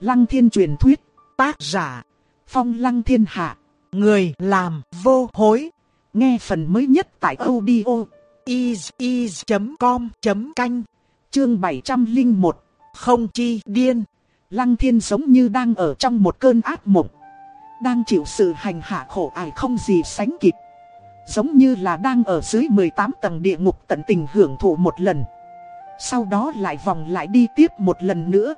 Lăng thiên truyền thuyết, tác giả, phong lăng thiên hạ, người làm vô hối. Nghe phần mới nhất tại audio is.com.canh, chương 701, không chi điên. Lăng thiên giống như đang ở trong một cơn ác mộng. Đang chịu sự hành hạ khổ ải không gì sánh kịp. Giống như là đang ở dưới 18 tầng địa ngục tận tình hưởng thụ một lần. Sau đó lại vòng lại đi tiếp một lần nữa.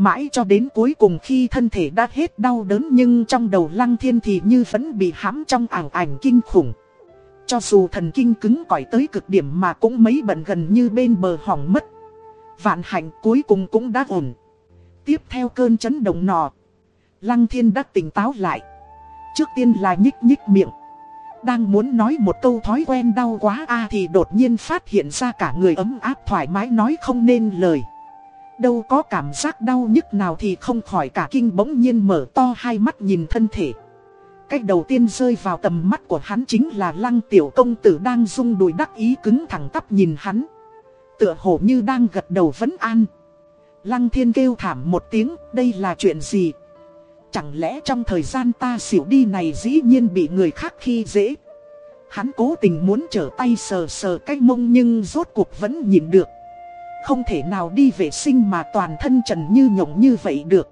Mãi cho đến cuối cùng khi thân thể đã hết đau đớn nhưng trong đầu lăng thiên thì như vẫn bị hãm trong ảo ảnh kinh khủng. Cho dù thần kinh cứng cỏi tới cực điểm mà cũng mấy bận gần như bên bờ hỏng mất. Vạn hạnh cuối cùng cũng đã ổn. Tiếp theo cơn chấn động nọ. Lăng thiên đã tỉnh táo lại. Trước tiên là nhích nhích miệng. Đang muốn nói một câu thói quen đau quá a thì đột nhiên phát hiện ra cả người ấm áp thoải mái nói không nên lời. Đâu có cảm giác đau nhức nào thì không khỏi cả kinh bỗng nhiên mở to hai mắt nhìn thân thể. Cách đầu tiên rơi vào tầm mắt của hắn chính là lăng tiểu công tử đang rung đùi đắc ý cứng thẳng tắp nhìn hắn. Tựa hồ như đang gật đầu vấn an. Lăng thiên kêu thảm một tiếng, đây là chuyện gì? Chẳng lẽ trong thời gian ta xỉu đi này dĩ nhiên bị người khác khi dễ? Hắn cố tình muốn trở tay sờ sờ cái mông nhưng rốt cuộc vẫn nhìn được. Không thể nào đi vệ sinh mà toàn thân trần như nhộng như vậy được.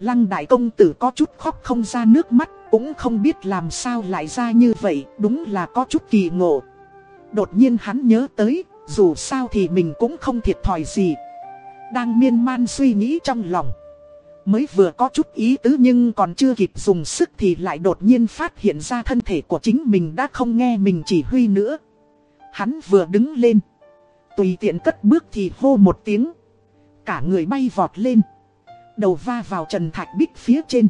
Lăng đại công tử có chút khóc không ra nước mắt, cũng không biết làm sao lại ra như vậy, đúng là có chút kỳ ngộ. Đột nhiên hắn nhớ tới, dù sao thì mình cũng không thiệt thòi gì. Đang miên man suy nghĩ trong lòng. Mới vừa có chút ý tứ nhưng còn chưa kịp dùng sức thì lại đột nhiên phát hiện ra thân thể của chính mình đã không nghe mình chỉ huy nữa. Hắn vừa đứng lên. Tùy tiện cất bước thì hô một tiếng. Cả người bay vọt lên. Đầu va vào trần thạch bích phía trên.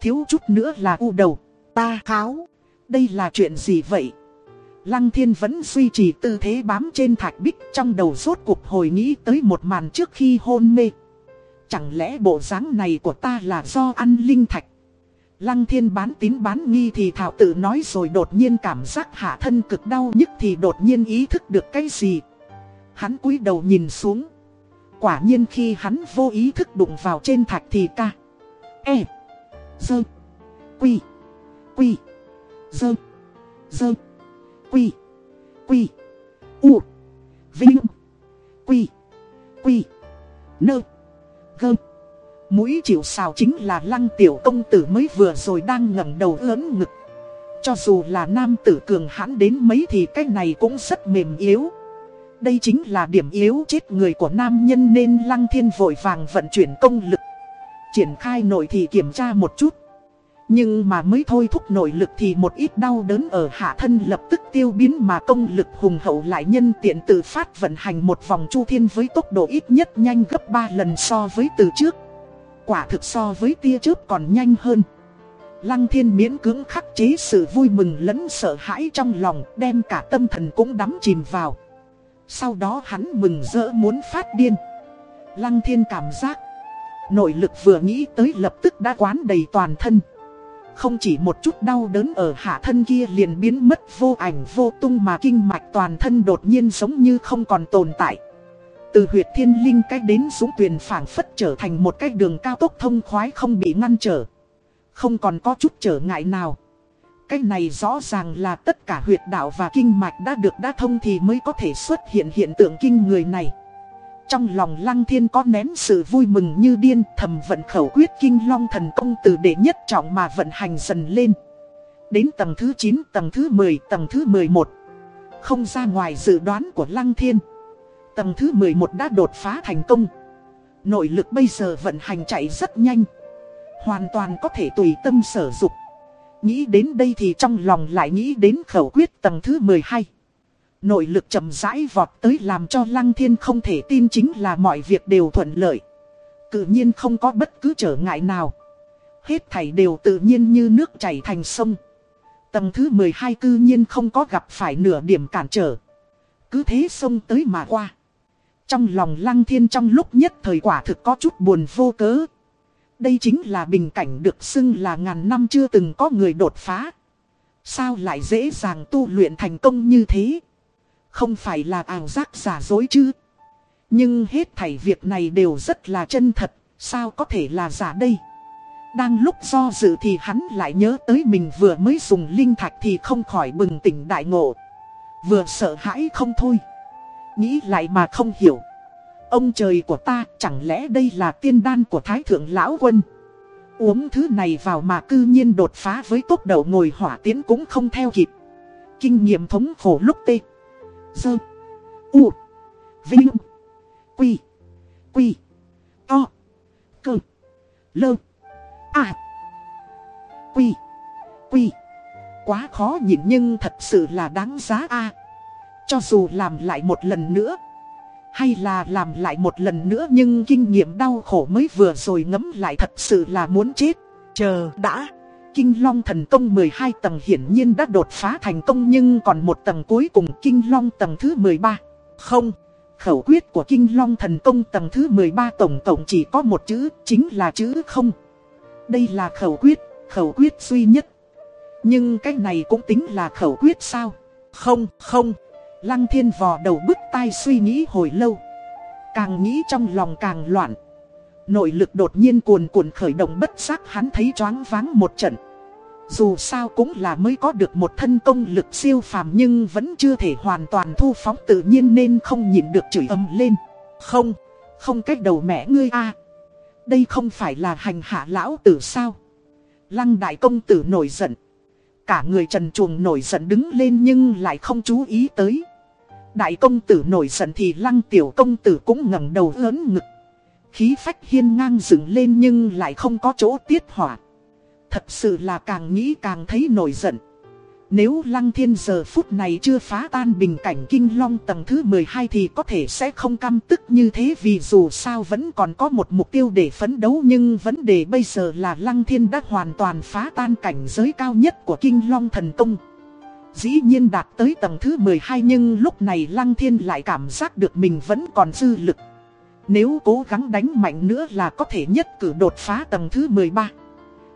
Thiếu chút nữa là u đầu. Ta kháo. Đây là chuyện gì vậy? Lăng thiên vẫn duy trì tư thế bám trên thạch bích trong đầu rốt cuộc hồi nghĩ tới một màn trước khi hôn mê. Chẳng lẽ bộ dáng này của ta là do ăn linh thạch? Lăng thiên bán tín bán nghi thì thảo tự nói rồi đột nhiên cảm giác hạ thân cực đau nhức thì đột nhiên ý thức được cái gì. Hắn cúi đầu nhìn xuống. Quả nhiên khi hắn vô ý thức đụng vào trên thạch thì ca. E. Dơ. Quy. Quy. Dơ. Dơ. Quy. Quy. U. Vinh. Quy. Quy. Nơ. Gơ. Mũi chịu xào chính là lăng tiểu công tử mới vừa rồi đang ngẩng đầu lớn ngực. Cho dù là nam tử cường hãn đến mấy thì cái này cũng rất mềm yếu. Đây chính là điểm yếu chết người của nam nhân nên lăng thiên vội vàng vận chuyển công lực. Triển khai nội thì kiểm tra một chút. Nhưng mà mới thôi thúc nội lực thì một ít đau đớn ở hạ thân lập tức tiêu biến mà công lực hùng hậu lại nhân tiện tự phát vận hành một vòng chu thiên với tốc độ ít nhất nhanh gấp 3 lần so với từ trước. Quả thực so với tia chớp còn nhanh hơn. Lăng thiên miễn cưỡng khắc chế sự vui mừng lẫn sợ hãi trong lòng, đem cả tâm thần cũng đắm chìm vào. Sau đó hắn mừng rỡ muốn phát điên. Lăng thiên cảm giác. Nội lực vừa nghĩ tới lập tức đã quán đầy toàn thân. Không chỉ một chút đau đớn ở hạ thân kia liền biến mất vô ảnh vô tung mà kinh mạch toàn thân đột nhiên giống như không còn tồn tại. Từ huyệt thiên linh cách đến dũng tuyền phảng phất trở thành một cái đường cao tốc thông khoái không bị ngăn trở. Không còn có chút trở ngại nào. Cái này rõ ràng là tất cả huyệt đạo và kinh mạch đã được đã thông thì mới có thể xuất hiện hiện tượng kinh người này. Trong lòng lăng thiên có nén sự vui mừng như điên thầm vận khẩu quyết kinh long thần công từ đệ nhất trọng mà vận hành dần lên. Đến tầng thứ 9, tầng thứ 10, tầng thứ 11. Không ra ngoài dự đoán của lăng thiên. Tầng thứ 11 đã đột phá thành công. Nội lực bây giờ vận hành chạy rất nhanh. Hoàn toàn có thể tùy tâm sở dục. Nghĩ đến đây thì trong lòng lại nghĩ đến khẩu quyết tầng thứ 12. Nội lực chậm rãi vọt tới làm cho Lăng Thiên không thể tin chính là mọi việc đều thuận lợi. Tự nhiên không có bất cứ trở ngại nào. Hết thảy đều tự nhiên như nước chảy thành sông. Tầng thứ 12 cư nhiên không có gặp phải nửa điểm cản trở. Cứ thế sông tới mà qua. Trong lòng Lăng Thiên trong lúc nhất thời quả thực có chút buồn vô cớ. Đây chính là bình cảnh được xưng là ngàn năm chưa từng có người đột phá. Sao lại dễ dàng tu luyện thành công như thế? Không phải là ảo giác giả dối chứ. Nhưng hết thảy việc này đều rất là chân thật, Sao có thể là giả đây? Đang lúc do dự thì hắn lại nhớ tới mình vừa mới dùng linh thạch thì không khỏi bừng tỉnh đại ngộ. Vừa sợ hãi không thôi. Nghĩ lại mà không hiểu. Ông trời của ta, chẳng lẽ đây là tiên đan của Thái Thượng Lão Quân. Uống thứ này vào mà cư nhiên đột phá với tốc độ ngồi hỏa tiến cũng không theo kịp. Kinh nghiệm thống khổ lúc tê. Dơ. U. Vinh. Quy. Quy. To. Cơ. Lơ. À. Quy. Quy. Quá khó nhịn nhưng thật sự là đáng giá a Cho dù làm lại một lần nữa. Hay là làm lại một lần nữa nhưng kinh nghiệm đau khổ mới vừa rồi ngấm lại thật sự là muốn chết. Chờ đã. Kinh Long thần công 12 tầng hiển nhiên đã đột phá thành công nhưng còn một tầng cuối cùng Kinh Long tầng thứ 13. Không, khẩu quyết của Kinh Long thần công tầng thứ 13 tổng tổng chỉ có một chữ, chính là chữ không. Đây là khẩu quyết, khẩu quyết duy nhất. Nhưng cái này cũng tính là khẩu quyết sao? Không, không. Lăng thiên vò đầu bức tai suy nghĩ hồi lâu. Càng nghĩ trong lòng càng loạn. Nội lực đột nhiên cuồn cuộn khởi động bất giác hắn thấy choáng váng một trận. Dù sao cũng là mới có được một thân công lực siêu phàm nhưng vẫn chưa thể hoàn toàn thu phóng tự nhiên nên không nhìn được chửi ầm lên. Không, không cách đầu mẹ ngươi a Đây không phải là hành hạ lão tử sao? Lăng đại công tử nổi giận. Cả người trần chuồng nổi giận đứng lên nhưng lại không chú ý tới. Đại công tử nổi giận thì lăng tiểu công tử cũng ngẩng đầu lớn ngực. Khí phách hiên ngang dựng lên nhưng lại không có chỗ tiết hỏa. Thật sự là càng nghĩ càng thấy nổi giận. Nếu Lăng Thiên giờ phút này chưa phá tan bình cảnh kinh long tầng thứ 12 thì có thể sẽ không căm tức như thế vì dù sao vẫn còn có một mục tiêu để phấn đấu nhưng vấn đề bây giờ là Lăng Thiên đã hoàn toàn phá tan cảnh giới cao nhất của kinh long thần công. Dĩ nhiên đạt tới tầng thứ 12 nhưng lúc này Lăng Thiên lại cảm giác được mình vẫn còn dư lực. Nếu cố gắng đánh mạnh nữa là có thể nhất cử đột phá tầng thứ 13.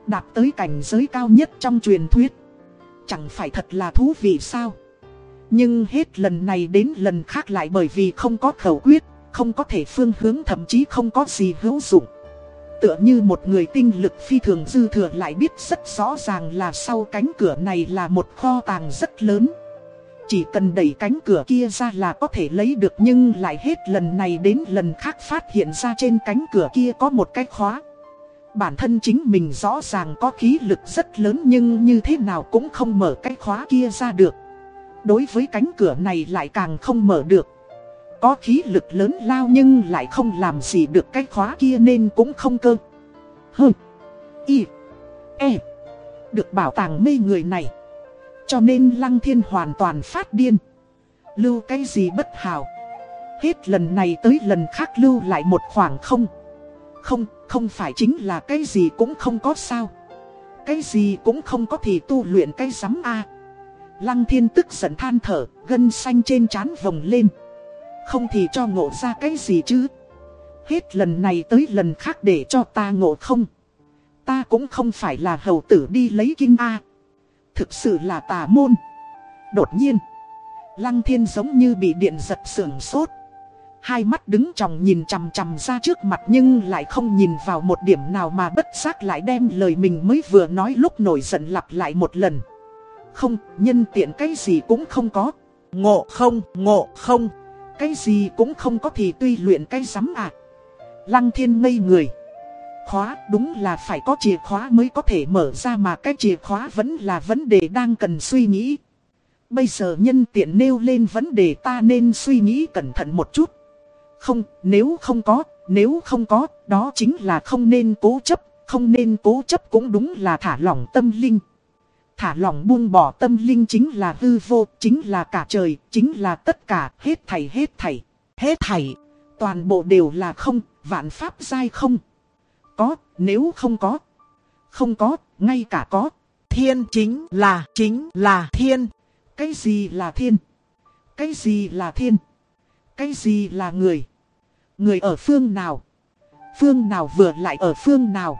Đạt tới cảnh giới cao nhất trong truyền thuyết. Chẳng phải thật là thú vị sao? Nhưng hết lần này đến lần khác lại bởi vì không có khẩu quyết, không có thể phương hướng thậm chí không có gì hữu dụng. Tựa như một người tinh lực phi thường dư thừa lại biết rất rõ ràng là sau cánh cửa này là một kho tàng rất lớn. Chỉ cần đẩy cánh cửa kia ra là có thể lấy được nhưng lại hết lần này đến lần khác phát hiện ra trên cánh cửa kia có một cái khóa. Bản thân chính mình rõ ràng có khí lực rất lớn nhưng như thế nào cũng không mở cái khóa kia ra được. Đối với cánh cửa này lại càng không mở được. Có khí lực lớn lao nhưng lại không làm gì được cái khóa kia nên cũng không cơ. Hừ. Y. E. Được bảo tàng mê người này. Cho nên Lăng Thiên hoàn toàn phát điên. Lưu cái gì bất hào. Hết lần này tới lần khác lưu lại một khoảng không. Không, không phải chính là cái gì cũng không có sao. Cái gì cũng không có thì tu luyện cái rắm a Lăng thiên tức giận than thở, gân xanh trên trán vồng lên. Không thì cho ngộ ra cái gì chứ. Hết lần này tới lần khác để cho ta ngộ không. Ta cũng không phải là hầu tử đi lấy kinh A. Thực sự là tà môn. Đột nhiên, Lăng thiên giống như bị điện giật sưởng sốt. Hai mắt đứng tròng nhìn chằm chằm ra trước mặt nhưng lại không nhìn vào một điểm nào mà bất giác lại đem lời mình mới vừa nói lúc nổi giận lặp lại một lần. Không, nhân tiện cái gì cũng không có. Ngộ không, ngộ không. Cái gì cũng không có thì tuy luyện cái rắm à. Lăng thiên ngây người. Khóa đúng là phải có chìa khóa mới có thể mở ra mà cái chìa khóa vẫn là vấn đề đang cần suy nghĩ. Bây giờ nhân tiện nêu lên vấn đề ta nên suy nghĩ cẩn thận một chút. Không, nếu không có, nếu không có, đó chính là không nên cố chấp, không nên cố chấp cũng đúng là thả lỏng tâm linh. Thả lỏng buông bỏ tâm linh chính là hư vô, chính là cả trời, chính là tất cả, hết thảy hết thảy, hết thảy. Toàn bộ đều là không, vạn pháp dai không. Có, nếu không có. Không có, ngay cả có. Thiên chính là, chính là thiên. Cái gì là thiên? Cái gì là thiên? Cái gì là người? Người ở phương nào? Phương nào vừa lại ở phương nào?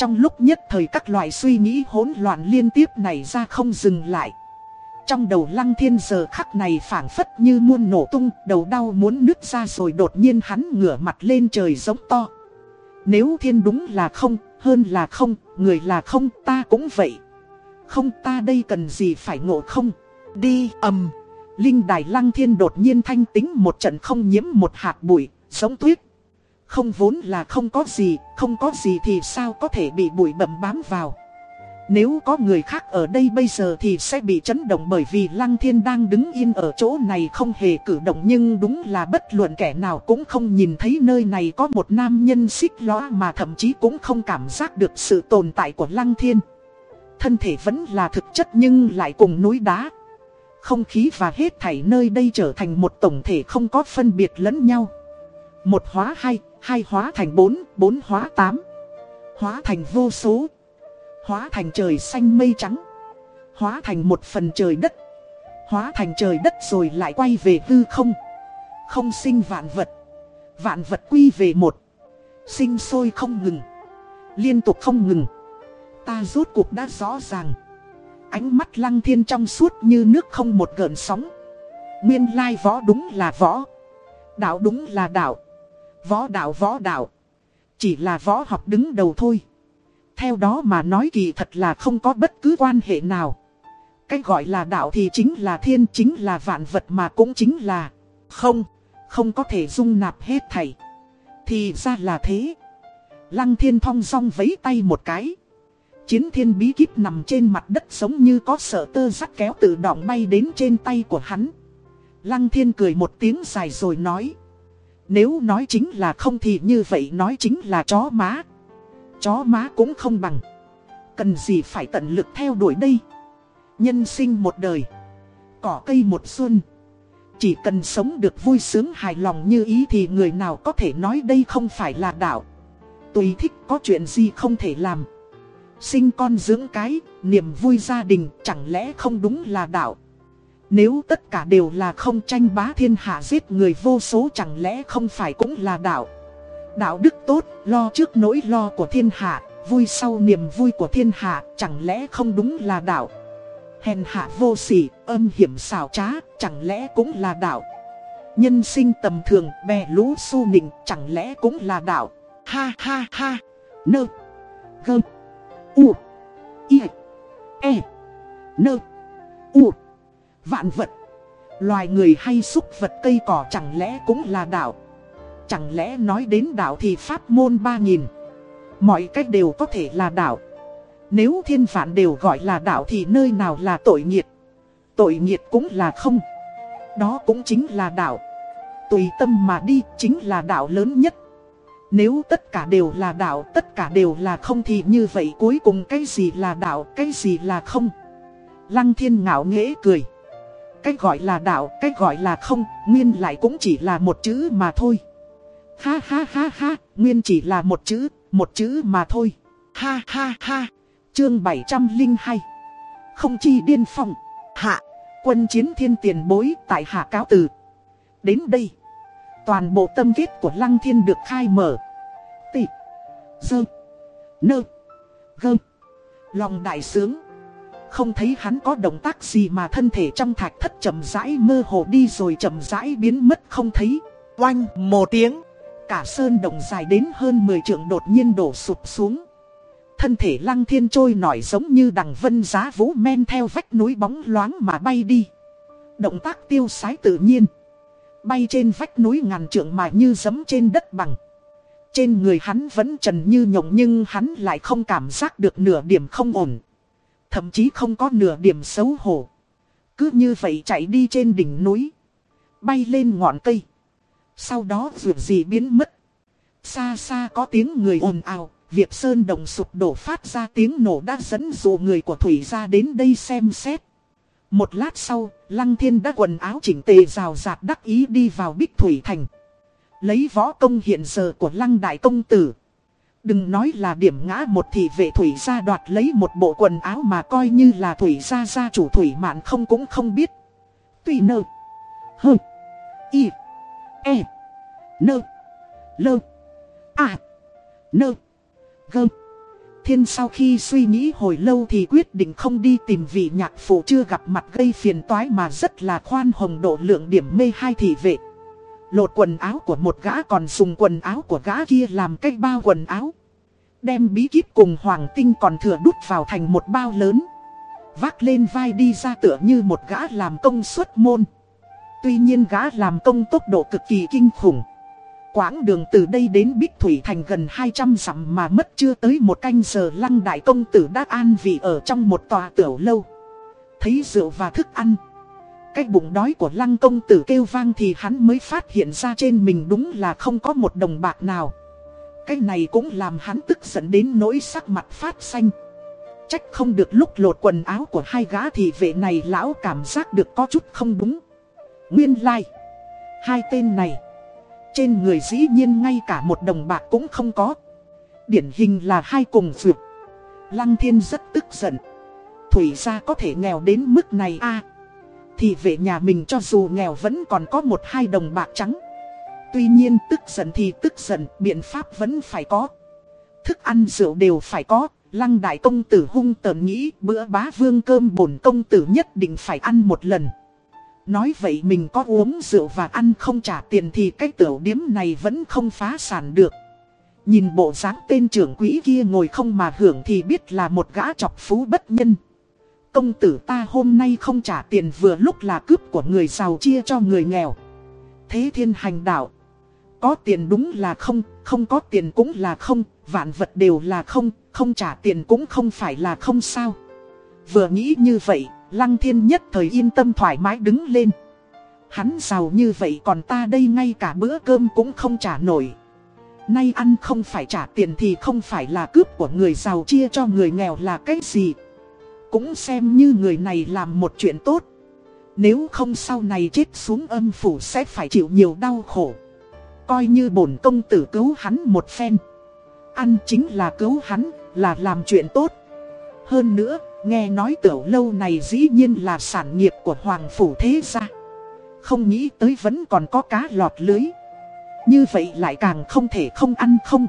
Trong lúc nhất thời các loại suy nghĩ hỗn loạn liên tiếp này ra không dừng lại. Trong đầu lăng thiên giờ khắc này phảng phất như muôn nổ tung, đầu đau muốn nứt ra rồi đột nhiên hắn ngửa mặt lên trời giống to. Nếu thiên đúng là không, hơn là không, người là không, ta cũng vậy. Không ta đây cần gì phải ngộ không? Đi ầm. Linh đài lăng thiên đột nhiên thanh tính một trận không nhiễm một hạt bụi, giống tuyết. Không vốn là không có gì, không có gì thì sao có thể bị bụi bẩm bám vào. Nếu có người khác ở đây bây giờ thì sẽ bị chấn động bởi vì Lăng Thiên đang đứng yên ở chỗ này không hề cử động nhưng đúng là bất luận kẻ nào cũng không nhìn thấy nơi này có một nam nhân xích lõa mà thậm chí cũng không cảm giác được sự tồn tại của Lăng Thiên. Thân thể vẫn là thực chất nhưng lại cùng núi đá. Không khí và hết thảy nơi đây trở thành một tổng thể không có phân biệt lẫn nhau. Một hóa hai, hai hóa thành bốn, bốn hóa tám. Hóa thành vô số. Hóa thành trời xanh mây trắng. Hóa thành một phần trời đất. Hóa thành trời đất rồi lại quay về hư không. Không sinh vạn vật. Vạn vật quy về một. Sinh sôi không ngừng. Liên tục không ngừng. Ta rốt cuộc đã rõ ràng. Ánh mắt lăng thiên trong suốt như nước không một gợn sóng. Nguyên lai võ đúng là võ. Đạo đúng là đạo. Võ đạo võ đạo Chỉ là võ học đứng đầu thôi theo đó mà nói kỳ thật là không có bất cứ quan hệ nào. Cái gọi là đạo thì chính là thiên, chính là vạn vật mà cũng chính là không, không có thể dung nạp hết thầy Thì ra là thế. Lăng thiên thong song vấy tay một cái. Chiến thiên bí kíp nằm trên mặt đất giống như có sợ tơ sắt kéo tự động bay đến trên tay của hắn. Lăng thiên cười một tiếng dài rồi nói. Nếu nói chính là không thì như vậy nói chính là chó má. Chó má cũng không bằng. Cần gì phải tận lực theo đuổi đây? Nhân sinh một đời. Cỏ cây một xuân. Chỉ cần sống được vui sướng hài lòng như ý thì người nào có thể nói đây không phải là đạo. Tùy thích có chuyện gì không thể làm. Sinh con dưỡng cái, niềm vui gia đình chẳng lẽ không đúng là đạo? Nếu tất cả đều là không tranh bá thiên hạ giết người vô số chẳng lẽ không phải cũng là đạo Đạo đức tốt, lo trước nỗi lo của thiên hạ, vui sau niềm vui của thiên hạ, chẳng lẽ không đúng là đạo. Hèn hạ vô sỉ, âm hiểm xảo trá, chẳng lẽ cũng là đạo. Nhân sinh tầm thường, bè lũ su nịnh, chẳng lẽ cũng là đạo. Ha ha ha, nơ, gơ, u, y, e, nơ, u, vạn vật. Loài người hay xúc vật cây cỏ chẳng lẽ cũng là đạo. Chẳng lẽ nói đến đạo thì pháp môn ba nghìn? Mọi cách đều có thể là đạo. Nếu thiên vạn đều gọi là đạo thì nơi nào là tội nghiệt Tội nghiệt cũng là không. Đó cũng chính là đạo. Tùy tâm mà đi chính là đạo lớn nhất. Nếu tất cả đều là đạo, Tất cả đều là không thì như vậy cuối cùng cái gì là đạo, Cái gì là không? Lăng thiên ngạo nghễ cười. Cái gọi là đạo Cái gọi là không Nguyên lại cũng chỉ là một chữ mà thôi Ha ha ha ha, nguyên chỉ là một chữ, một chữ mà thôi. Ha ha ha, chương 702. Không chi điên phong, hạ, quân chiến thiên tiền bối tại hạ cáo từ. Đến đây, toàn bộ tâm kết của lăng thiên được khai mở. Tị, dơ, nơ, gơ, lòng đại sướng. Không thấy hắn có động tác gì mà thân thể trong thạch thất chậm rãi mơ hồ đi rồi chậm rãi biến mất không thấy. Oanh, một tiếng cả sơn động dài đến hơn 10 trượng đột nhiên đổ sụp xuống. Thân thể lăng thiên trôi nổi giống như đằng vân giá vũ men theo vách núi bóng loáng mà bay đi. Động tác tiêu sái tự nhiên. Bay trên vách núi ngàn trượng mà như giấm trên đất bằng. Trên người hắn vẫn trần như nhộng nhưng hắn lại không cảm giác được nửa điểm không ổn. Thậm chí không có nửa điểm xấu hổ. Cứ như vậy chạy đi trên đỉnh núi. Bay lên ngọn cây. Sau đó vượt gì biến mất. Xa xa có tiếng người ồn ào, việc sơn đồng sụp đổ phát ra tiếng nổ đã dẫn dụ người của Thủy ra đến đây xem xét. Một lát sau, Lăng Thiên đã quần áo chỉnh tề rào rạt đắc ý đi vào Bích Thủy Thành. Lấy võ công hiện giờ của Lăng Đại Công Tử. Đừng nói là điểm ngã một thì vệ Thủy gia đoạt lấy một bộ quần áo mà coi như là Thủy gia gia chủ Thủy Mạn không cũng không biết. Tùy nơ. Hơ. Y. E. Nơ. Lơ. À. Nơ. Gơ. Thiên sau khi suy nghĩ hồi lâu thì quyết định không đi tìm vị nhạc phụ chưa gặp mặt gây phiền toái mà rất là khoan hồng độ lượng điểm mê hai thị vệ. Lột quần áo của một gã còn dùng quần áo của gã kia làm cái bao quần áo. Đem bí kíp cùng hoàng tinh còn thừa đút vào thành một bao lớn. Vác lên vai đi ra tựa như một gã làm công suất môn. Tuy nhiên gã làm công tốc độ cực kỳ kinh khủng. Quãng đường từ đây đến Bích Thủy Thành gần 200 dặm mà mất chưa tới một canh giờ lăng đại công tử đã an vị ở trong một tòa tiểu lâu. Thấy rượu và thức ăn. Cái bụng đói của lăng công tử kêu vang thì hắn mới phát hiện ra trên mình đúng là không có một đồng bạc nào. Cái này cũng làm hắn tức giận đến nỗi sắc mặt phát xanh. Trách không được lúc lột quần áo của hai gã thì vệ này lão cảm giác được có chút không đúng. Nguyên lai. Like. Hai tên này. Trên người dĩ nhiên ngay cả một đồng bạc cũng không có. Điển hình là hai cùng vượt. Lăng thiên rất tức giận. Thủy ra có thể nghèo đến mức này a thì về nhà mình cho dù nghèo vẫn còn có một hai đồng bạc trắng. Tuy nhiên tức giận thì tức giận, biện pháp vẫn phải có. Thức ăn rượu đều phải có, lăng đại công tử hung tờn nghĩ bữa bá vương cơm bổn công tử nhất định phải ăn một lần. Nói vậy mình có uống rượu và ăn không trả tiền thì cái tiểu điếm này vẫn không phá sản được. Nhìn bộ dáng tên trưởng quỹ kia ngồi không mà hưởng thì biết là một gã chọc phú bất nhân. Công tử ta hôm nay không trả tiền vừa lúc là cướp của người giàu chia cho người nghèo. Thế thiên hành đạo. Có tiền đúng là không, không có tiền cũng là không, vạn vật đều là không, không trả tiền cũng không phải là không sao. Vừa nghĩ như vậy, Lăng thiên nhất thời yên tâm thoải mái đứng lên. Hắn giàu như vậy còn ta đây ngay cả bữa cơm cũng không trả nổi. Nay ăn không phải trả tiền thì không phải là cướp của người giàu chia cho người nghèo là cái gì. Cũng xem như người này làm một chuyện tốt. Nếu không sau này chết xuống âm phủ sẽ phải chịu nhiều đau khổ. Coi như bổn công tử cứu hắn một phen. Ăn chính là cứu hắn, là làm chuyện tốt. Hơn nữa, Nghe nói tiểu lâu này dĩ nhiên là sản nghiệp của Hoàng Phủ Thế Gia Không nghĩ tới vẫn còn có cá lọt lưới Như vậy lại càng không thể không ăn không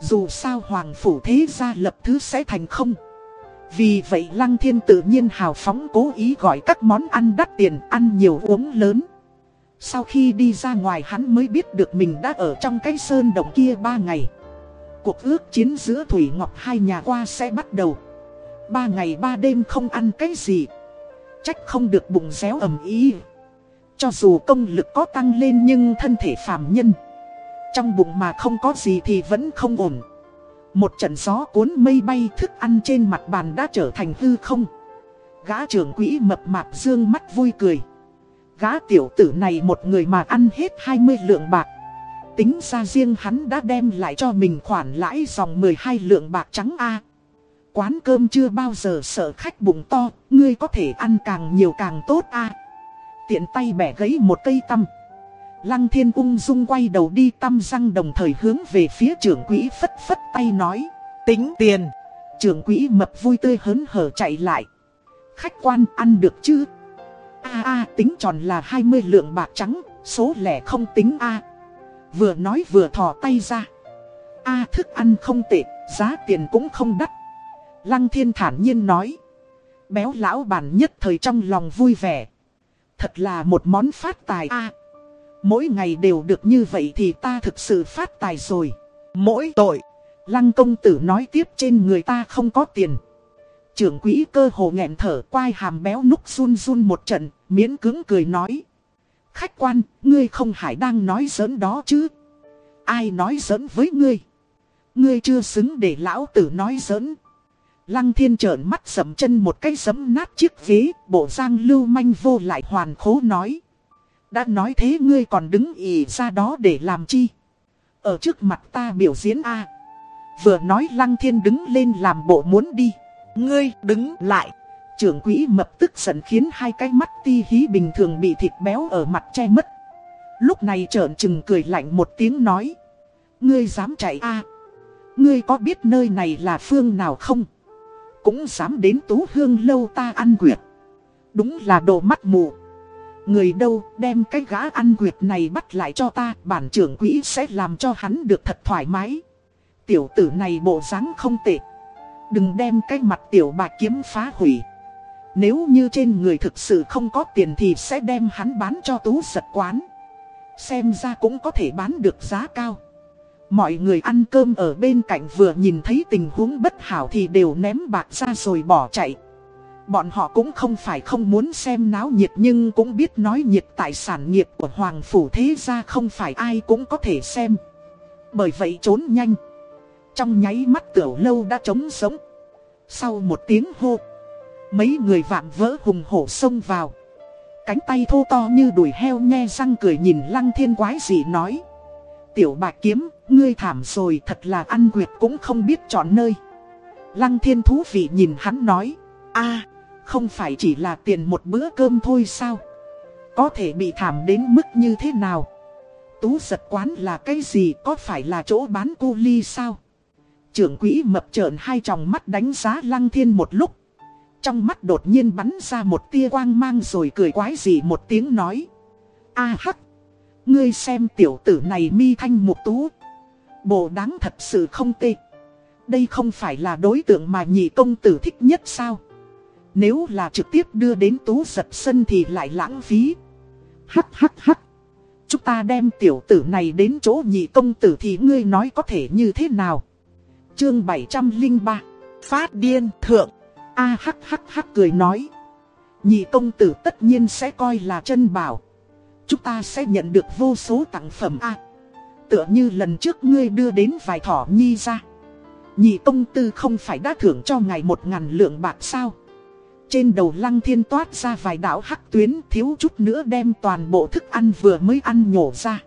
Dù sao Hoàng Phủ Thế Gia lập thứ sẽ thành không vì vậy Lăng Thiên tự nhiên hào phóng cố ý gọi các món ăn đắt tiền, ăn nhiều uống lớn. Sau khi đi ra ngoài hắn mới biết được mình đã ở trong cái sơn động kia ba ngày. Cuộc ước chiến giữa Thủy Ngọc hai nhà qua sẽ bắt đầu. Ba ngày ba đêm không ăn cái gì. Trách không được bụng réo ẩm ý Cho dù công lực có tăng lên nhưng thân thể phàm nhân. Trong bụng mà không có gì thì vẫn không ổn. Một trận gió cuốn mây bay thức ăn trên mặt bàn đã trở thành hư không Gã trưởng quỹ mập mạp dương mắt vui cười Gã tiểu tử này một người mà ăn hết 20 lượng bạc Tính ra riêng hắn đã đem lại cho mình khoản lãi dòng 12 lượng bạc trắng A quán cơm chưa bao giờ sợ khách bụng to, ngươi có thể ăn càng nhiều càng tốt a. Tiện tay bẻ gãy một cây tăm. Lăng thiên ung dung quay đầu đi tăm răng đồng thời hướng về phía trưởng quỹ phất phất tay nói. Tính tiền. Trưởng quỹ mập vui tươi hớn hở chạy lại. Khách quan ăn được chứ? A a tính tròn là 20 lượng bạc trắng, số lẻ không tính a. Vừa nói vừa thò tay ra. A thức ăn không tệ, giá tiền cũng không đắt. Lăng thiên thản nhiên nói. Béo lão bản nhất thời trong lòng vui vẻ. Thật là một món phát tài a mỗi ngày đều được như vậy thì ta thực sự phát tài rồi. Mỗi tội. Lăng công tử nói tiếp trên người ta không có tiền. Trưởng quỹ cơ hồ nghẹn thở quai hàm béo núc run run một trận, miễn cứng cười nói. Khách quan, ngươi không hải đang nói giỡn đó chứ. Ai nói giỡn với ngươi? Ngươi chưa xứng để lão tử nói giỡn. Lăng thiên trợn mắt sầm chân một cái sấm nát chiếc ghế, bộ giang lưu manh vô lại hoàn khố nói. Đã nói thế ngươi còn đứng ỉ ra đó để làm chi? Ở trước mặt ta biểu diễn a Vừa nói lăng thiên đứng lên làm bộ muốn đi. Ngươi đứng lại. Trưởng quỹ mập tức giận khiến hai cái mắt ti hí bình thường bị thịt béo ở mặt che mất. Lúc này trợn trừng cười lạnh một tiếng nói. Ngươi dám chạy a Ngươi có biết nơi này là phương nào không? cũng dám đến tú hương lâu ta ăn quyệt. Đúng là đồ mắt mù. Người đâu đem cái gã ăn quyệt này bắt lại cho ta, bản trưởng quỹ sẽ làm cho hắn được thật thoải mái. Tiểu tử này bộ dáng không tệ. Đừng đem cái mặt tiểu bạc kiếm phá hủy. Nếu như trên người thực sự không có tiền thì sẽ đem hắn bán cho tú giật quán. Xem ra cũng có thể bán được giá cao Mọi người ăn cơm ở bên cạnh vừa nhìn thấy tình huống bất hảo thì đều ném bạc ra rồi bỏ chạy Bọn họ cũng không phải không muốn xem náo nhiệt nhưng cũng biết nói nhiệt tại sản nghiệp của Hoàng Phủ thế ra không phải ai cũng có thể xem. Bởi vậy trốn nhanh. Trong nháy mắt tiểu lâu đã trống sống. Sau một tiếng hô, mấy người vạm vỡ hùng hổ xông vào. Cánh tay thô to như đùi heo nhe răng cười nhìn lăng thiên quái gì nói. Tiểu bạch kiếm, ngươi thảm rồi thật là ăn quyệt cũng không biết chọn nơi. Lăng thiên thú vị nhìn hắn nói. a không phải chỉ là tiền một bữa cơm thôi sao? Có thể bị thảm đến mức như thế nào? Tú giật quán là cái gì có phải là chỗ bán cu ly sao? Trưởng quỹ mập trợn hai tròng mắt đánh giá lăng thiên một lúc. Trong mắt đột nhiên bắn ra một tia quang mang rồi cười quái gì một tiếng nói. A hắc! Ngươi xem tiểu tử này mi thanh mục tú. Bộ đáng thật sự không tệ. Đây không phải là đối tượng mà nhị công tử thích nhất sao? Nếu là trực tiếp đưa đến tú giật sân thì lại lãng phí. Hắc hắc hắc. Chúng ta đem tiểu tử này đến chỗ nhị công tử thì ngươi nói có thể như thế nào? Chương 703 Phát điên thượng A hắc hắc hắc cười nói Nhị công tử tất nhiên sẽ coi là chân bảo Chúng ta sẽ nhận được vô số tặng phẩm A Tựa như lần trước ngươi đưa đến vài thỏ nhi ra Nhị công tử không phải đã thưởng cho ngài một ngàn lượng bạc sao trên đầu lăng thiên toát ra vài đạo hắc tuyến thiếu chút nữa đem toàn bộ thức ăn vừa mới ăn nhổ ra.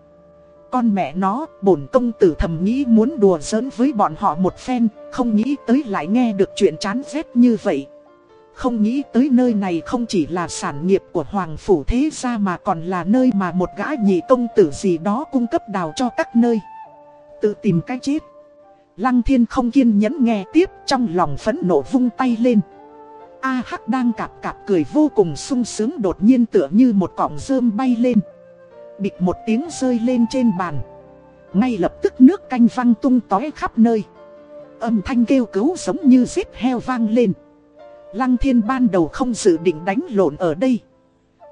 Con mẹ nó, bổn công tử thầm nghĩ muốn đùa giỡn với bọn họ một phen, không nghĩ tới lại nghe được chuyện chán ghét như vậy. Không nghĩ tới nơi này không chỉ là sản nghiệp của Hoàng Phủ Thế Gia mà còn là nơi mà một gã nhị công tử gì đó cung cấp đào cho các nơi. Tự tìm cái chết. Lăng thiên không kiên nhẫn nghe tiếp trong lòng phẫn nộ vung tay lên. A Hắc đang cạp cạp cười vô cùng sung sướng đột nhiên tựa như một cọng rơm bay lên. Bịch một tiếng rơi lên trên bàn. Ngay lập tức nước canh văng tung tói khắp nơi. Âm thanh kêu cứu giống như giết heo vang lên. Lăng thiên ban đầu không dự định đánh lộn ở đây.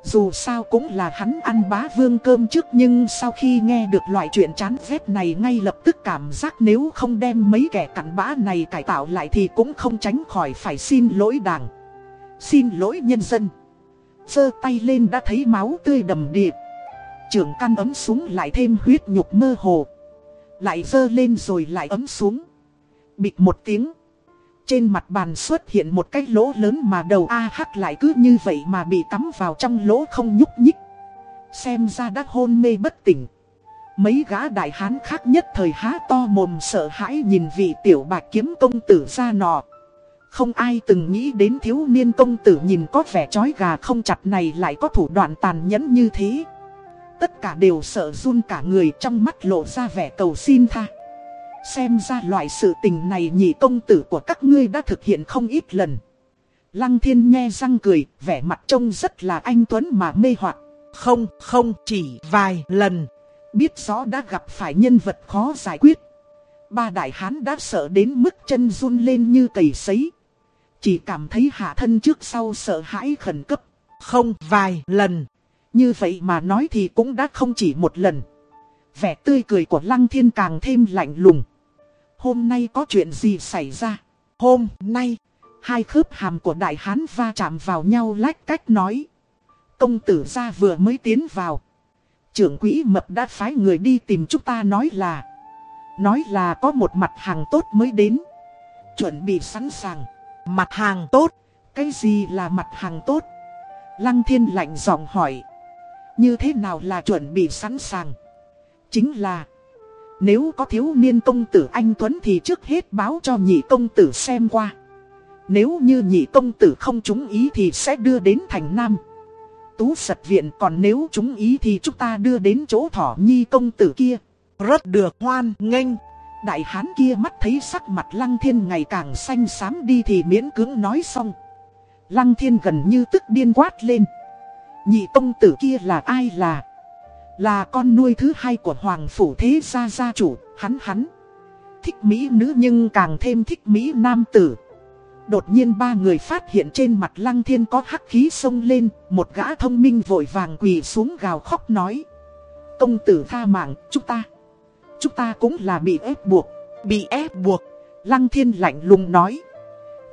Dù sao cũng là hắn ăn bá vương cơm trước nhưng sau khi nghe được loại chuyện chán ghét này ngay lập tức cảm giác nếu không đem mấy kẻ cặn bã này cải tạo lại thì cũng không tránh khỏi phải xin lỗi đảng. Xin lỗi nhân dân. giơ tay lên đã thấy máu tươi đầm điệp. Trưởng căn ấm xuống lại thêm huyết nhục mơ hồ. Lại giơ lên rồi lại ấm xuống. Bịch một tiếng. Trên mặt bàn xuất hiện một cái lỗ lớn mà đầu A hắc lại cứ như vậy mà bị cắm vào trong lỗ không nhúc nhích. Xem ra đã hôn mê bất tỉnh. Mấy gã đại hán khác nhất thời há to mồm sợ hãi nhìn vị tiểu bạc kiếm công tử ra nọ. Không ai từng nghĩ đến thiếu niên công tử nhìn có vẻ chói gà không chặt này lại có thủ đoạn tàn nhẫn như thế. Tất cả đều sợ run cả người trong mắt lộ ra vẻ cầu xin tha. Xem ra loại sự tình này nhị công tử của các ngươi đã thực hiện không ít lần. Lăng thiên nhe răng cười, vẻ mặt trông rất là anh Tuấn mà mê hoặc. Không, không, chỉ vài lần. Biết rõ đã gặp phải nhân vật khó giải quyết. Ba đại hán đã sợ đến mức chân run lên như cầy sấy. Chỉ cảm thấy hạ thân trước sau sợ hãi khẩn cấp. Không vài lần. Như vậy mà nói thì cũng đã không chỉ một lần. Vẻ tươi cười của Lăng Thiên càng thêm lạnh lùng. Hôm nay có chuyện gì xảy ra? Hôm nay, hai khớp hàm của đại hán va chạm vào nhau lách cách nói. Công tử gia vừa mới tiến vào. Trưởng quỹ mập đã phái người đi tìm chúng ta nói là. Nói là có một mặt hàng tốt mới đến. Chuẩn bị sẵn sàng. Mặt hàng tốt. Cái gì là mặt hàng tốt? Lăng thiên lạnh giọng hỏi. Như thế nào là chuẩn bị sẵn sàng? Chính là. Nếu có thiếu niên công tử anh Tuấn thì trước hết báo cho nhị công tử xem qua. Nếu như nhị công tử không trúng ý thì sẽ đưa đến thành Nam. Tú sật viện, còn nếu trúng ý thì chúng ta đưa đến chỗ thỏ nhi công tử kia. Rất được hoan nghênh. Đại hán kia mắt thấy sắc mặt lăng thiên ngày càng xanh xám đi thì miễn cưỡng nói xong. Lăng thiên gần như tức điên quát lên. Nhị công tử kia là ai là? Là con nuôi thứ hai của Hoàng Phủ Thế Gia Gia Chủ, hắn hắn. Thích Mỹ nữ nhưng càng thêm thích Mỹ Nam tử. Đột nhiên ba người phát hiện trên mặt Lăng Thiên có hắc khí sông lên, một gã thông minh vội vàng quỳ xuống gào khóc nói. Công tử tha mạng, chúng ta. Chúng ta cũng là bị ép buộc. Bị ép buộc. Lăng thiên lạnh lùng nói.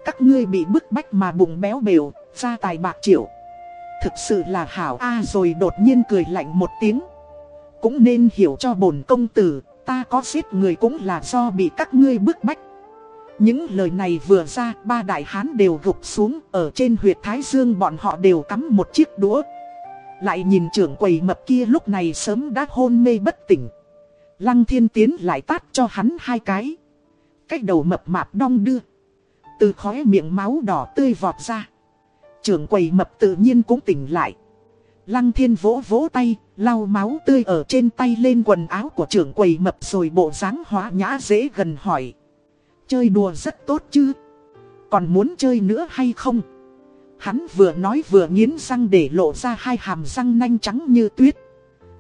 Các ngươi bị bức bách mà bụng béo bều, ra tài bạc triệu. Thực sự là hảo a à rồi đột nhiên cười lạnh một tiếng. Cũng nên hiểu cho bổn công tử, ta có giết người cũng là do bị các ngươi bức bách. Những lời này vừa ra, ba đại hán đều gục xuống, ở trên huyệt Thái Dương bọn họ đều cắm một chiếc đũa. Lại nhìn trưởng quầy mập kia lúc này sớm đã hôn mê bất tỉnh. Lăng thiên tiến lại tát cho hắn hai cái. Cách đầu mập mạp đong đưa. Từ khóe miệng máu đỏ tươi vọt ra. Trưởng quầy mập tự nhiên cũng tỉnh lại. Lăng thiên vỗ vỗ tay, lau máu tươi ở trên tay lên quần áo của trưởng quầy mập rồi bộ dáng hóa nhã dễ gần hỏi. Chơi đùa rất tốt chứ? Còn muốn chơi nữa hay không? Hắn vừa nói vừa nghiến răng để lộ ra hai hàm răng nanh trắng như tuyết.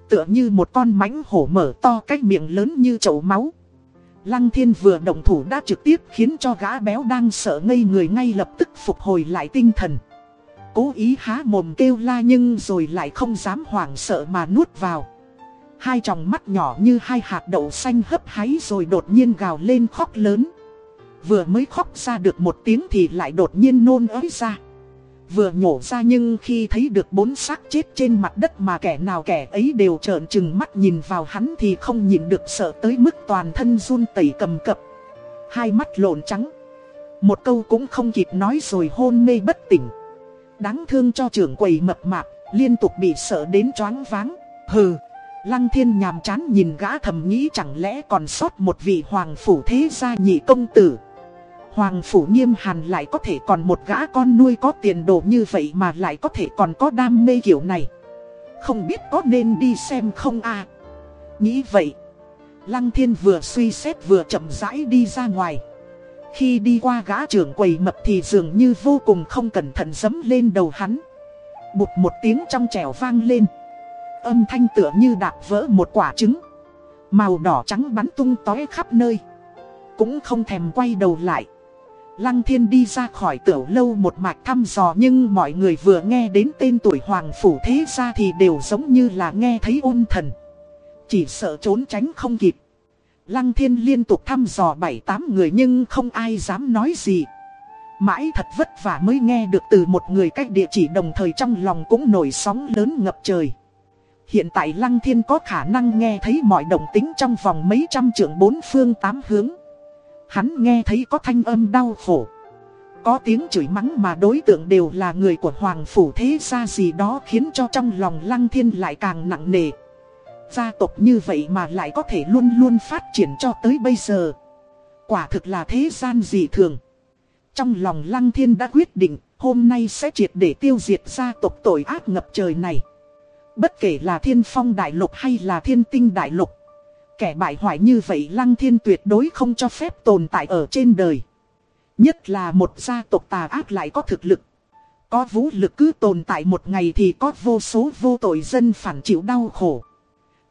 Tựa như một con mãnh hổ mở to cái miệng lớn như chậu máu. Lăng thiên vừa động thủ đã trực tiếp khiến cho gã béo đang sợ ngây người ngay lập tức phục hồi lại tinh thần. Cố ý há mồm kêu la nhưng rồi lại không dám hoảng sợ mà nuốt vào. Hai tròng mắt nhỏ như hai hạt đậu xanh hấp háy rồi đột nhiên gào lên khóc lớn. Vừa mới khóc ra được một tiếng thì lại đột nhiên nôn ới ra. Vừa nhổ ra nhưng khi thấy được bốn xác chết trên mặt đất mà kẻ nào kẻ ấy đều trợn trừng mắt nhìn vào hắn thì không nhìn được sợ tới mức toàn thân run tẩy cầm cập. Hai mắt lộn trắng. Một câu cũng không kịp nói rồi hôn mê bất tỉnh. Đáng thương cho trưởng quầy mập mạp, liên tục bị sợ đến choáng váng. Hừ, lăng thiên nhàm chán nhìn gã thầm nghĩ chẳng lẽ còn sót một vị hoàng phủ thế gia nhị công tử. Hoàng Phủ Nghiêm Hàn lại có thể còn một gã con nuôi có tiền đồ như vậy mà lại có thể còn có đam mê kiểu này. Không biết có nên đi xem không à? Nghĩ vậy, Lăng Thiên vừa suy xét vừa chậm rãi đi ra ngoài. Khi đi qua gã trưởng quầy mập thì dường như vô cùng không cẩn thận dấm lên đầu hắn. Bụt một tiếng trong trẻo vang lên. Âm thanh tựa như đạp vỡ một quả trứng. Màu đỏ trắng bắn tung tói khắp nơi. Cũng không thèm quay đầu lại. Lăng thiên đi ra khỏi tiểu lâu một mạch thăm dò nhưng mọi người vừa nghe đến tên tuổi hoàng phủ thế ra thì đều giống như là nghe thấy ôn thần. Chỉ sợ trốn tránh không kịp. Lăng thiên liên tục thăm dò bảy tám người nhưng không ai dám nói gì. Mãi thật vất vả mới nghe được từ một người cách địa chỉ đồng thời trong lòng cũng nổi sóng lớn ngập trời. Hiện tại Lăng Thiên có khả năng nghe thấy mọi động tính trong vòng mấy trăm trượng bốn phương tám hướng. Hắn nghe thấy có thanh âm đau khổ. Có tiếng chửi mắng mà đối tượng đều là người của Hoàng Phủ thế ra gì đó khiến cho trong lòng Lăng Thiên lại càng nặng nề. Gia tộc như vậy mà lại có thể luôn luôn phát triển cho tới bây giờ. Quả thực là thế gian dị thường. Trong lòng Lăng Thiên đã quyết định, hôm nay sẽ triệt để tiêu diệt gia tộc tội ác ngập trời này. Bất kể là thiên phong đại lục hay là thiên tinh đại lục. Kẻ bại hoại như vậy Lăng Thiên tuyệt đối không cho phép tồn tại ở trên đời. Nhất là một gia tộc tà ác lại có thực lực. Có vũ lực cứ tồn tại một ngày thì có vô số vô tội dân phản chịu đau khổ.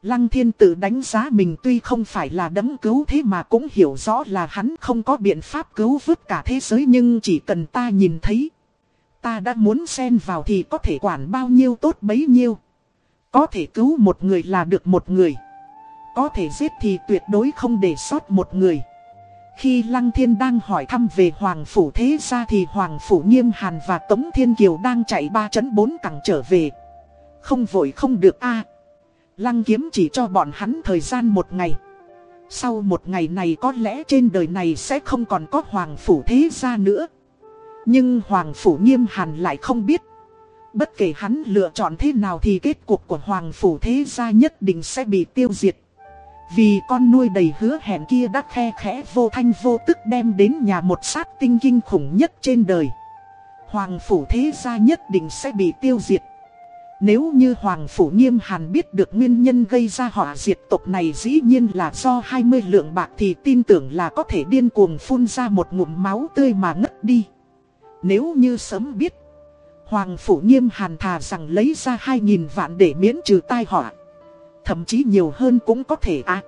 Lăng thiên tự đánh giá mình tuy không phải là đấm cứu thế mà cũng hiểu rõ là hắn không có biện pháp cứu vớt cả thế giới nhưng chỉ cần ta nhìn thấy. Ta đã muốn xen vào thì có thể quản bao nhiêu tốt bấy nhiêu. Có thể cứu một người là được một người. Có thể giết thì tuyệt đối không để sót một người. Khi Lăng Thiên đang hỏi thăm về Hoàng Phủ Thế gia thì Hoàng Phủ Nghiêm Hàn và Tống Thiên Kiều đang chạy ba chấn bốn cẳng trở về. Không vội không được a Lăng kiếm chỉ cho bọn hắn thời gian một ngày. Sau một ngày này có lẽ trên đời này sẽ không còn có Hoàng Phủ Thế gia nữa. Nhưng Hoàng Phủ Nghiêm Hàn lại không biết. Bất kể hắn lựa chọn thế nào thì kết cục của Hoàng Phủ Thế gia nhất định sẽ bị tiêu diệt. Vì con nuôi đầy hứa hẹn kia đã khe khẽ vô thanh vô tức đem đến nhà một sát tinh kinh khủng nhất trên đời. Hoàng phủ thế gia nhất định sẽ bị tiêu diệt. Nếu như Hoàng Phủ Nghiêm Hàn biết được nguyên nhân gây ra họa diệt tộc này dĩ nhiên là do 20 lượng bạc thì tin tưởng là có thể điên cuồng phun ra một ngụm máu tươi mà ngất đi. Nếu như sớm biết, Hoàng Phủ Nghiêm Hàn thà rằng lấy ra 2.000 vạn để miễn trừ tai họa. Thậm chí nhiều hơn cũng có thể à.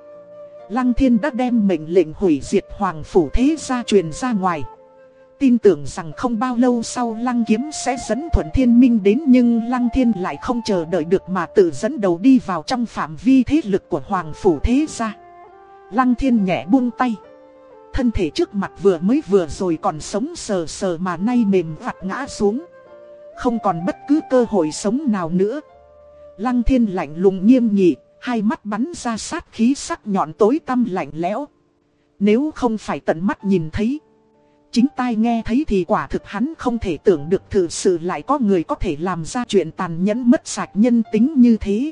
Lăng thiên đã đem mệnh lệnh hủy diệt hoàng phủ thế gia truyền ra ngoài. Tin tưởng rằng không bao lâu sau Lăng Kiếm sẽ dẫn Thuận Thiên Minh đến nhưng Lăng Thiên lại không chờ đợi được mà tự dẫn đầu đi vào trong phạm vi thế lực của Hoàng Phủ Thế gia. Lăng Thiên nhẹ buông tay. Thân thể trước mặt vừa mới vừa rồi còn sống sờ sờ mà nay mềm vặt ngã xuống. Không còn bất cứ cơ hội sống nào nữa. Lăng Thiên lạnh lùng nghiêm nghị, hai mắt bắn ra sát khí sắc nhọn tối tăm lạnh lẽo. Nếu không phải tận mắt nhìn thấy, Chính tai nghe thấy thì quả thực hắn không thể tưởng được thực sự lại có người có thể làm ra chuyện tàn nhẫn mất sạch nhân tính như thế.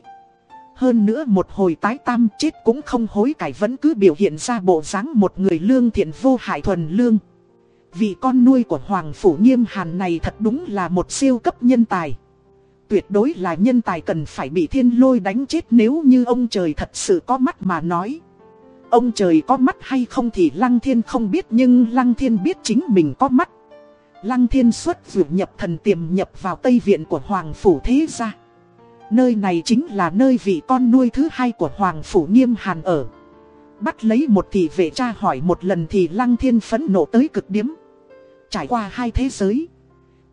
Hơn nữa một hồi tái tam chết cũng không hối cải vẫn cứ biểu hiện ra bộ dáng một người lương thiện vô hại thuần lương. Vì con nuôi của Hoàng Phủ Nghiêm Hàn này thật đúng là một siêu cấp nhân tài. Tuyệt đối là nhân tài cần phải bị thiên lôi đánh chết nếu như ông trời thật sự có mắt mà nói. Ông trời có mắt hay không thì Lăng Thiên không biết nhưng Lăng Thiên biết chính mình có mắt. Lăng Thiên xuất vượt nhập thần tiềm nhập vào Tây Viện của Hoàng Phủ Thế Gia. Nơi này chính là nơi vị con nuôi thứ hai của Hoàng Phủ Nghiêm Hàn ở. Bắt lấy một thị vệ tra hỏi một lần thì Lăng Thiên phẫn nộ tới cực điểm. Trải qua hai thế giới.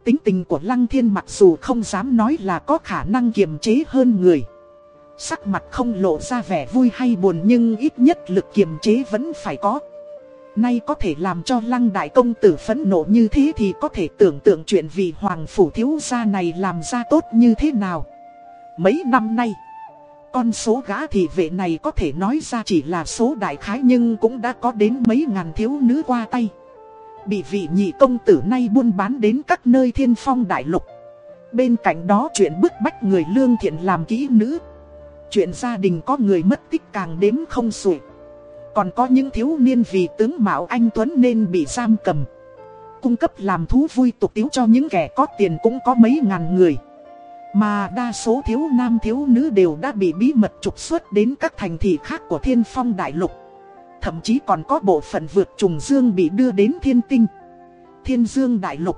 Tính tình của Lăng Thiên mặc dù không dám nói là có khả năng kiềm chế hơn người. Sắc mặt không lộ ra vẻ vui hay buồn nhưng ít nhất lực kiềm chế vẫn phải có. Nay có thể làm cho lăng đại công tử phẫn nộ như thế thì có thể tưởng tượng chuyện vì hoàng phủ thiếu gia này làm ra tốt như thế nào. Mấy năm nay, con số gã thị vệ này có thể nói ra chỉ là số đại khái nhưng cũng đã có đến mấy ngàn thiếu nữ qua tay. Bị vị nhị công tử nay buôn bán đến các nơi thiên phong đại lục. Bên cạnh đó chuyện bức bách người lương thiện làm kỹ nữ. Chuyện gia đình có người mất tích càng đếm không xuể. Còn có những thiếu niên vì tướng Mạo Anh Tuấn nên bị giam cầm. Cung cấp làm thú vui tục tiếu cho những kẻ có tiền cũng có mấy ngàn người. Mà đa số thiếu nam thiếu nữ đều đã bị bí mật trục xuất đến các thành thị khác của thiên phong đại lục. Thậm chí còn có bộ phận vượt trùng dương bị đưa đến thiên tinh. Thiên dương đại lục.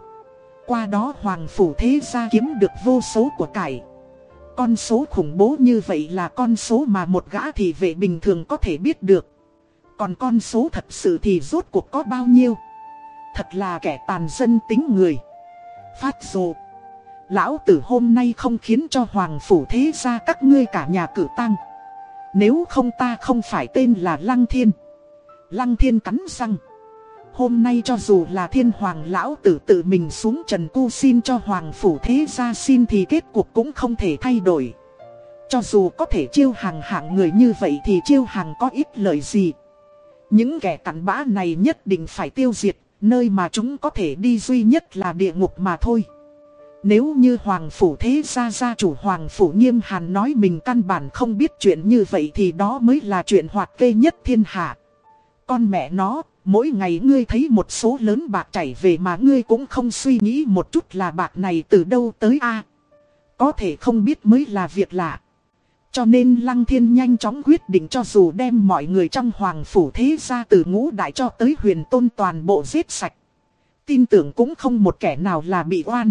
Qua đó Hoàng Phủ Thế gia kiếm được vô số của cải. Con số khủng bố như vậy là con số mà một gã thị vệ bình thường có thể biết được. Còn con số thật sự thì rốt cuộc có bao nhiêu? Thật là kẻ tàn dân tính người. Phát rồ. Lão tử hôm nay không khiến cho hoàng phủ thế gia các ngươi cả nhà cử tăng. Nếu không ta không phải tên là Lăng Thiên. Lăng Thiên cắn răng. Hôm nay cho dù là thiên hoàng lão tử tự mình xuống trần cu xin cho hoàng phủ thế gia xin thì kết cuộc cũng không thể thay đổi. Cho dù có thể chiêu hàng hạng người như vậy thì chiêu hàng có ít lợi gì. Những kẻ cặn bã này nhất định phải tiêu diệt, nơi mà chúng có thể đi duy nhất là địa ngục mà thôi. Nếu như Hoàng Phủ Thế Gia Gia chủ Hoàng Phủ Nghiêm Hàn nói mình căn bản không biết chuyện như vậy thì đó mới là chuyện hoạt kê nhất thiên hạ. Con mẹ nó, Mỗi ngày ngươi thấy một số lớn bạc chảy về mà ngươi cũng không suy nghĩ một chút là bạc này từ đâu tới a Có thể không biết mới là việc lạ. Cho nên Lăng Thiên nhanh chóng quyết định cho dù đem mọi người trong hoàng phủ thế ra từ ngũ đại cho tới huyền tôn toàn bộ giết sạch. Tin tưởng cũng không một kẻ nào là bị oan.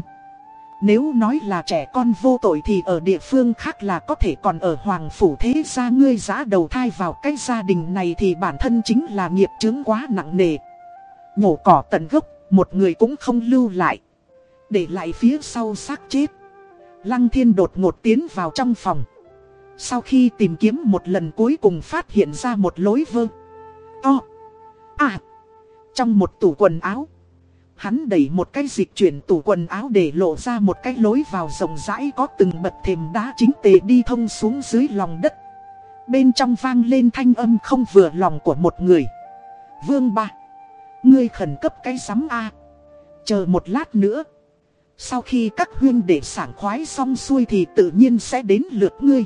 Nếu nói là trẻ con vô tội thì ở địa phương khác là có thể còn ở Hoàng Phủ thế ra ngươi giã đầu thai vào cái gia đình này thì bản thân chính là nghiệp chướng quá nặng nề. Nhổ cỏ tận gốc, một người cũng không lưu lại. Để lại phía sau xác chết. Lăng thiên đột ngột tiến vào trong phòng. Sau khi tìm kiếm một lần cuối cùng phát hiện ra một lối vơ. To. À. Trong một tủ quần áo. Hắn đẩy một cái dịch chuyển tủ quần áo để lộ ra một cái lối vào rộng rãi có từng bậc thềm đá chính tề đi thông xuống dưới lòng đất. Bên trong vang lên thanh âm không vừa lòng của một người. Vương ba. Ngươi khẩn cấp cái sắm A. Chờ một lát nữa. Sau khi các huyên để sảng khoái xong xuôi thì tự nhiên sẽ đến lượt ngươi.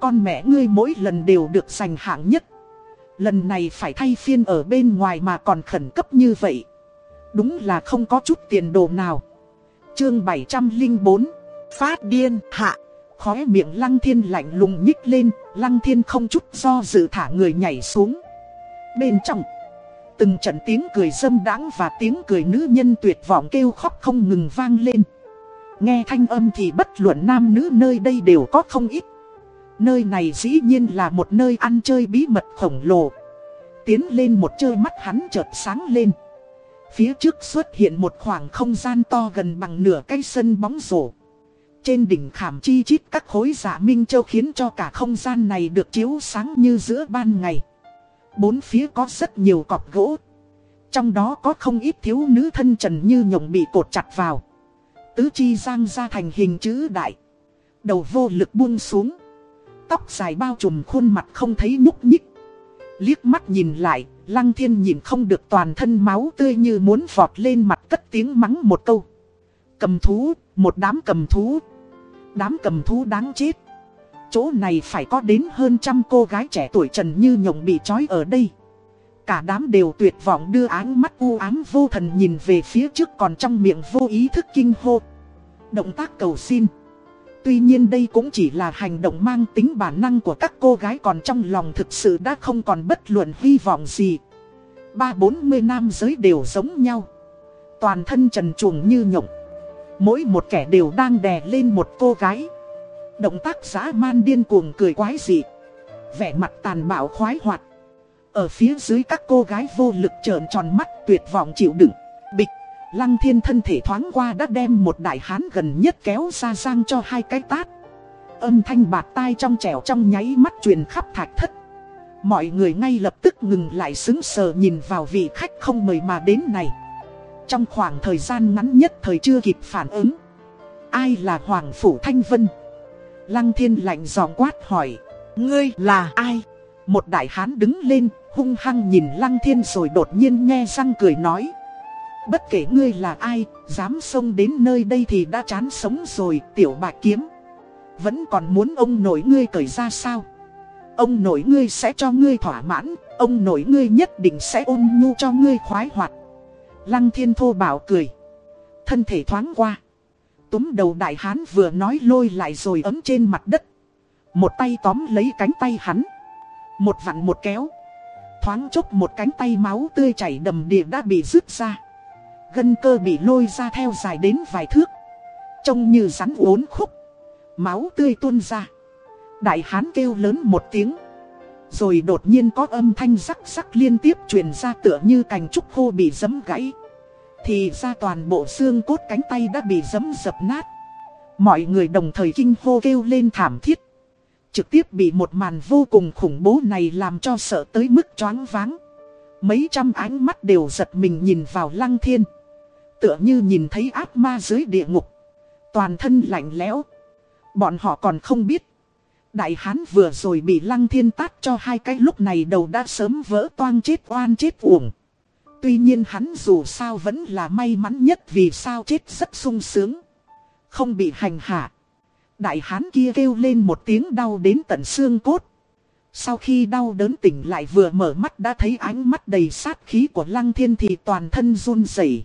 Con mẹ ngươi mỗi lần đều được giành hạng nhất. Lần này phải thay phiên ở bên ngoài mà còn khẩn cấp như vậy. Đúng là không có chút tiền đồ nào. Chương 704 Phát điên hạ. Khóe miệng lăng thiên lạnh lùng nhích lên, Lăng thiên không chút do dự thả người nhảy xuống. Bên trong, Từng trận tiếng cười dâm đãng và tiếng cười nữ nhân tuyệt vọng kêu khóc không ngừng vang lên. Nghe thanh âm thì bất luận nam nữ nơi đây đều có không ít. Nơi này dĩ nhiên là một nơi ăn chơi bí mật khổng lồ. Tiến lên một chơi mắt hắn chợt sáng lên. Phía trước xuất hiện một khoảng không gian to gần bằng nửa cái sân bóng rổ. Trên đỉnh khảm chi chít các khối giả minh châu khiến cho cả không gian này được chiếu sáng như giữa ban ngày. Bốn phía có rất nhiều cọc gỗ. Trong đó có không ít thiếu nữ thân trần như nhộng bị cột chặt vào. Tứ chi giang ra thành hình chữ đại. Đầu vô lực buông xuống. Tóc dài bao trùm khuôn mặt không thấy nhúc nhích. Liếc mắt nhìn lại, lăng thiên nhìn không được toàn thân máu tươi như muốn vọt lên mặt cất tiếng mắng một câu. Cầm thú, một đám cầm thú. Đám cầm thú đáng chết. Chỗ này phải có đến hơn trăm cô gái trẻ tuổi trần như nhộng bị trói ở đây. Cả đám đều tuyệt vọng đưa áng mắt u ám vô thần nhìn về phía trước còn trong miệng vô ý thức kinh hô. Động tác cầu xin. Tuy nhiên đây cũng chỉ là hành động mang tính bản năng của các cô gái còn trong lòng thực sự đã không còn bất luận hy vọng gì. Ba bốn mươi nam giới đều giống nhau. Toàn thân trần truồng như nhộng. Mỗi một kẻ đều đang đè lên một cô gái. Động tác giã man điên cuồng cười quái dị. Vẻ mặt tàn bạo khoái hoạt. Ở phía dưới các cô gái vô lực trợn tròn mắt tuyệt vọng chịu đựng. Bịch. Lăng thiên thân thể thoáng qua đã đem một đại hán gần nhất kéo ra sang cho hai cái tát. Âm thanh bạt tai trong trẻo trong nháy mắt truyền khắp thạch thất. Mọi người ngay lập tức ngừng lại xứng sờ nhìn vào vị khách không mời mà đến này. Trong khoảng thời gian ngắn nhất thời chưa kịp phản ứng. Ai là Hoàng Phủ Thanh Vân? Lăng thiên lạnh giọng quát hỏi. Ngươi là ai? Một đại hán đứng lên, hung hăng nhìn lăng thiên rồi đột nhiên nghe răng cười nói. Bất kể ngươi là ai, dám xông đến nơi đây thì đã chán sống rồi, tiểu bạc kiếm. Vẫn còn muốn ông nội ngươi cởi ra sao? Ông nội ngươi sẽ cho ngươi thỏa mãn, ông nội ngươi nhất định sẽ ôn nhu cho ngươi khoái hoạt. Lăng thiên thô bảo cười. Thân thể thoáng qua. Túm đầu đại hán vừa nói lôi lại rồi ấm trên mặt đất. Một tay tóm lấy cánh tay hắn. Một vặn một kéo. Thoáng chốc một cánh tay máu tươi chảy đầm đìa đã bị rứt ra. Gân cơ bị lôi ra theo dài đến vài thước. Trông như rắn uốn khúc. Máu tươi tuôn ra. Đại hán kêu lớn một tiếng. Rồi đột nhiên có âm thanh rắc rắc liên tiếp truyền ra tựa như cành trúc khô bị giấm gãy. Thì ra toàn bộ xương cốt cánh tay đã bị giấm dập nát. Mọi người đồng thời kinh hô kêu lên thảm thiết. Trực tiếp bị một màn vô cùng khủng bố này làm cho sợ tới mức choáng váng. Mấy trăm ánh mắt đều giật mình nhìn vào lăng thiên. Tựa như nhìn thấy ác ma dưới địa ngục. Toàn thân lạnh lẽo. Bọn họ còn không biết. Đại hán vừa rồi bị lăng thiên tát cho hai cái lúc này đầu đã sớm vỡ toang chết oan chết uổng. Tuy nhiên hắn dù sao vẫn là may mắn nhất vì sao chết rất sung sướng. Không bị hành hạ. Đại hán kia kêu lên một tiếng đau đến tận xương cốt. Sau khi đau đớn tỉnh lại vừa mở mắt đã thấy ánh mắt đầy sát khí của Lăng Thiên thì toàn thân run rẩy.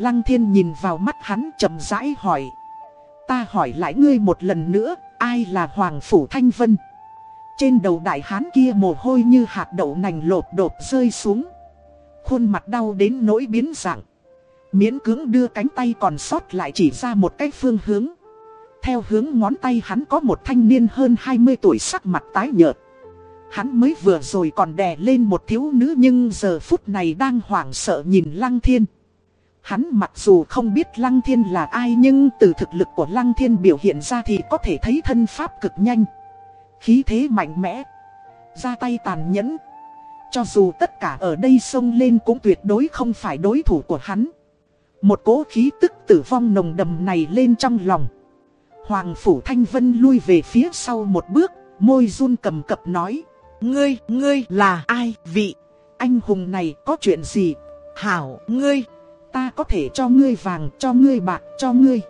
Lăng Thiên nhìn vào mắt hắn chậm rãi hỏi. Ta hỏi lại ngươi một lần nữa, ai là Hoàng Phủ Thanh Vân? Trên đầu đại hán kia mồ hôi như hạt đậu nành lột đột rơi xuống. Khuôn mặt đau đến nỗi biến dạng. Miễn cưỡng đưa cánh tay còn sót lại chỉ ra một cái phương hướng. Theo hướng ngón tay hắn có một thanh niên hơn 20 tuổi sắc mặt tái nhợt. Hắn mới vừa rồi còn đè lên một thiếu nữ nhưng giờ phút này đang hoảng sợ nhìn Lăng Thiên. Hắn mặc dù không biết Lăng Thiên là ai nhưng từ thực lực của Lăng Thiên biểu hiện ra thì có thể thấy thân pháp cực nhanh. Khí thế mạnh mẽ. Ra tay tàn nhẫn. Cho dù tất cả ở đây xông lên cũng tuyệt đối không phải đối thủ của hắn. Một cỗ khí tức tử vong nồng đầm này lên trong lòng. Hoàng Phủ Thanh Vân lui về phía sau một bước, môi run cầm cập nói. Ngươi, ngươi là ai vị? Anh hùng này có chuyện gì? Hảo, ngươi, ta có thể cho ngươi vàng, cho ngươi bạc, cho ngươi.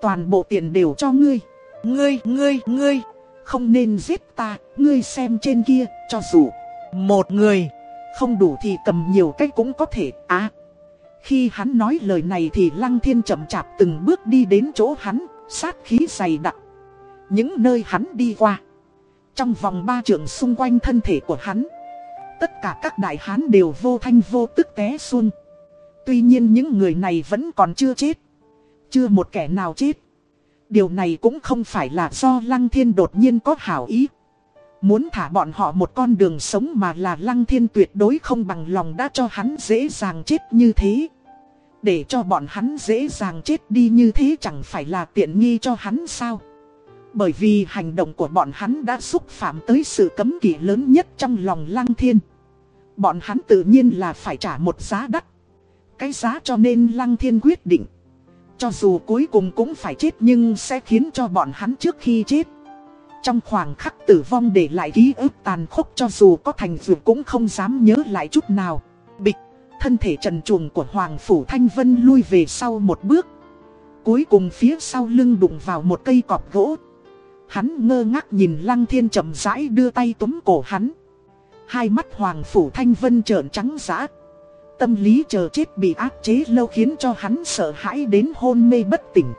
Toàn bộ tiền đều cho ngươi. Ngươi, ngươi, ngươi, không nên giết ta, ngươi xem trên kia, cho dù một người, không đủ thì cầm nhiều cách cũng có thể. À, khi hắn nói lời này thì Lăng Thiên chậm chạp từng bước đi đến chỗ hắn, sát khí dày đặc. Những nơi hắn đi qua. Trong vòng ba trường xung quanh thân thể của hắn Tất cả các đại hán đều vô thanh vô tức té xuân Tuy nhiên những người này vẫn còn chưa chết Chưa một kẻ nào chết Điều này cũng không phải là do Lăng Thiên đột nhiên có hảo ý Muốn thả bọn họ một con đường sống mà là lăng thiên tuyệt đối không bằng lòng đã cho hắn dễ dàng chết như thế. Để cho bọn hắn dễ dàng chết đi như thế chẳng phải là tiện nghi cho hắn sao. Bởi vì hành động của bọn hắn đã xúc phạm tới sự cấm kỵ lớn nhất trong lòng lăng thiên. Bọn hắn tự nhiên là phải trả một giá đắt. Cái giá cho nên lăng thiên quyết định. Cho dù cuối cùng cũng phải chết nhưng sẽ khiến cho bọn hắn trước khi chết. Trong khoảng khắc tử vong để lại ký ức tàn khốc cho dù có thành vượt cũng không dám nhớ lại chút nào. Bịch, thân thể trần truồng của Hoàng Phủ Thanh Vân lui về sau một bước. Cuối cùng phía sau lưng đụng vào một cây cọp gỗ. Hắn ngơ ngác nhìn Lăng Thiên chậm rãi đưa tay túm cổ hắn. Hai mắt Hoàng Phủ Thanh Vân trợn trắng giã. Tâm lý chờ chết bị áp chế lâu khiến cho hắn sợ hãi đến hôn mê bất tỉnh.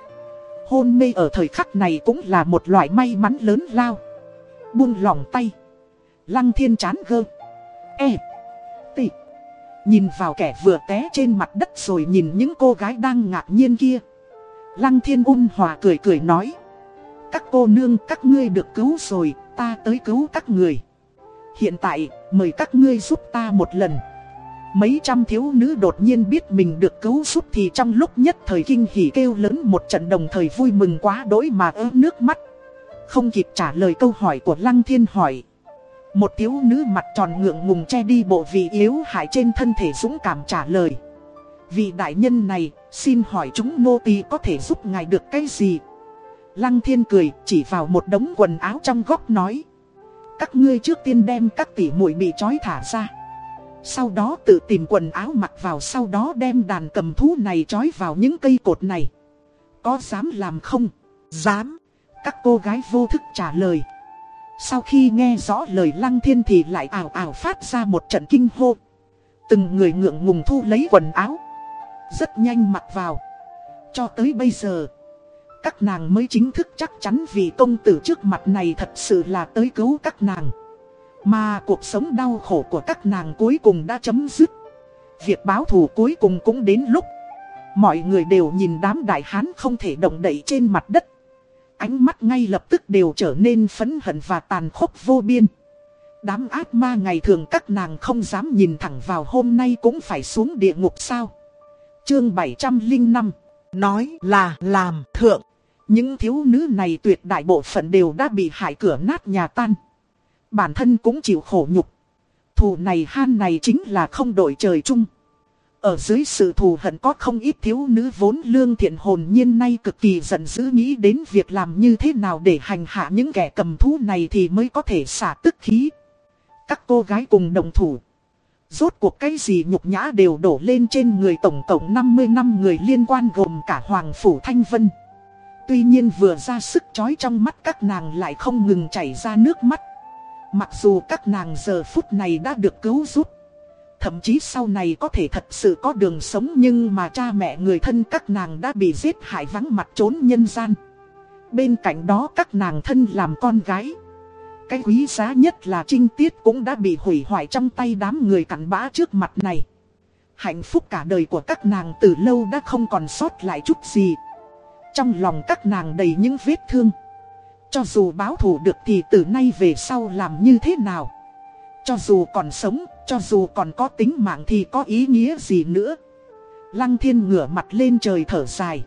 Hôn mê ở thời khắc này cũng là một loại may mắn lớn lao. Buông lỏng tay. Lăng thiên chán gơ. E. Tị. Nhìn vào kẻ vừa té trên mặt đất rồi nhìn những cô gái đang ngạc nhiên kia. Lăng thiên ôn hòa cười cười nói. Các cô nương các ngươi được cứu rồi, ta tới cứu các người. Hiện tại, mời các ngươi giúp ta một lần. Mấy trăm thiếu nữ đột nhiên biết mình được cứu giúp thì trong lúc nhất thời kinh hỉ kêu lớn một trận đồng thời vui mừng quá đỗi mà ớ nước mắt. Không kịp trả lời câu hỏi của Lăng Thiên hỏi. Một thiếu nữ mặt tròn ngượng ngùng che đi bộ vị yếu hại trên thân thể dũng cảm trả lời. Vị đại nhân này, xin hỏi chúng nô tỳ có thể giúp ngài được cái gì? Lăng Thiên cười chỉ vào một đống quần áo trong góc nói. Các ngươi trước tiên đem các tỷ muội bị trói thả ra. Sau đó tự tìm quần áo mặc vào sau đó đem đàn cầm thú này trói vào những cây cột này. Có dám làm không? Dám. Các cô gái vô thức trả lời. Sau khi nghe rõ lời lăng thiên thì lại ảo ảo phát ra một trận kinh hô. Từng người ngượng ngùng thu lấy quần áo. Rất nhanh mặc vào. Cho tới bây giờ. Các nàng mới chính thức chắc chắn vì công tử trước mặt này thật sự là tới cứu các nàng. Mà cuộc sống đau khổ của các nàng cuối cùng đã chấm dứt. Việc báo thù cuối cùng cũng đến lúc. Mọi người đều nhìn đám đại hán không thể động đậy trên mặt đất. Ánh mắt ngay lập tức đều trở nên phấn hận và tàn khốc vô biên. Đám ác ma ngày thường các nàng không dám nhìn thẳng vào hôm nay cũng phải xuống địa ngục sao. Chương 705 Nói là làm thượng. Những thiếu nữ này tuyệt đại bộ phận đều đã bị hại cửa nát nhà tan bản thân cũng chịu khổ nhục. Thù này han này chính là không đổi trời chung. Ở dưới sự thù hận có không ít thiếu nữ vốn lương thiện hồn nhiên nay cực kỳ giận dữ nghĩ đến việc làm như thế nào để hành hạ những kẻ cầm thú này thì mới có thể xả tức khí. Các cô gái cùng đồng thủ. Rốt cuộc cái gì nhục nhã đều đổ lên trên người tổng cộng 50 năm người liên quan gồm cả Hoàng Phủ Thanh Vân. Tuy nhiên vừa ra sức chói trong mắt các nàng lại không ngừng chảy ra nước mắt. Mặc dù các nàng giờ phút này đã được cứu giúp, Thậm chí sau này có thể thật sự có đường sống, Nhưng mà cha mẹ người thân các nàng đã bị giết hại vắng mặt trốn nhân gian. Bên cạnh đó các nàng thân làm con gái. Cái quý giá nhất là trinh tiết cũng đã bị hủy hoại trong tay đám người cặn bã trước mặt này. Hạnh phúc cả đời của các nàng từ lâu đã không còn sót lại chút gì. Trong lòng các nàng đầy những vết thương cho dù báo thù được thì từ nay về sau làm như thế nào Cho dù còn sống, cho dù còn có tính mạng thì có ý nghĩa gì nữa Lăng thiên ngửa mặt lên trời thở dài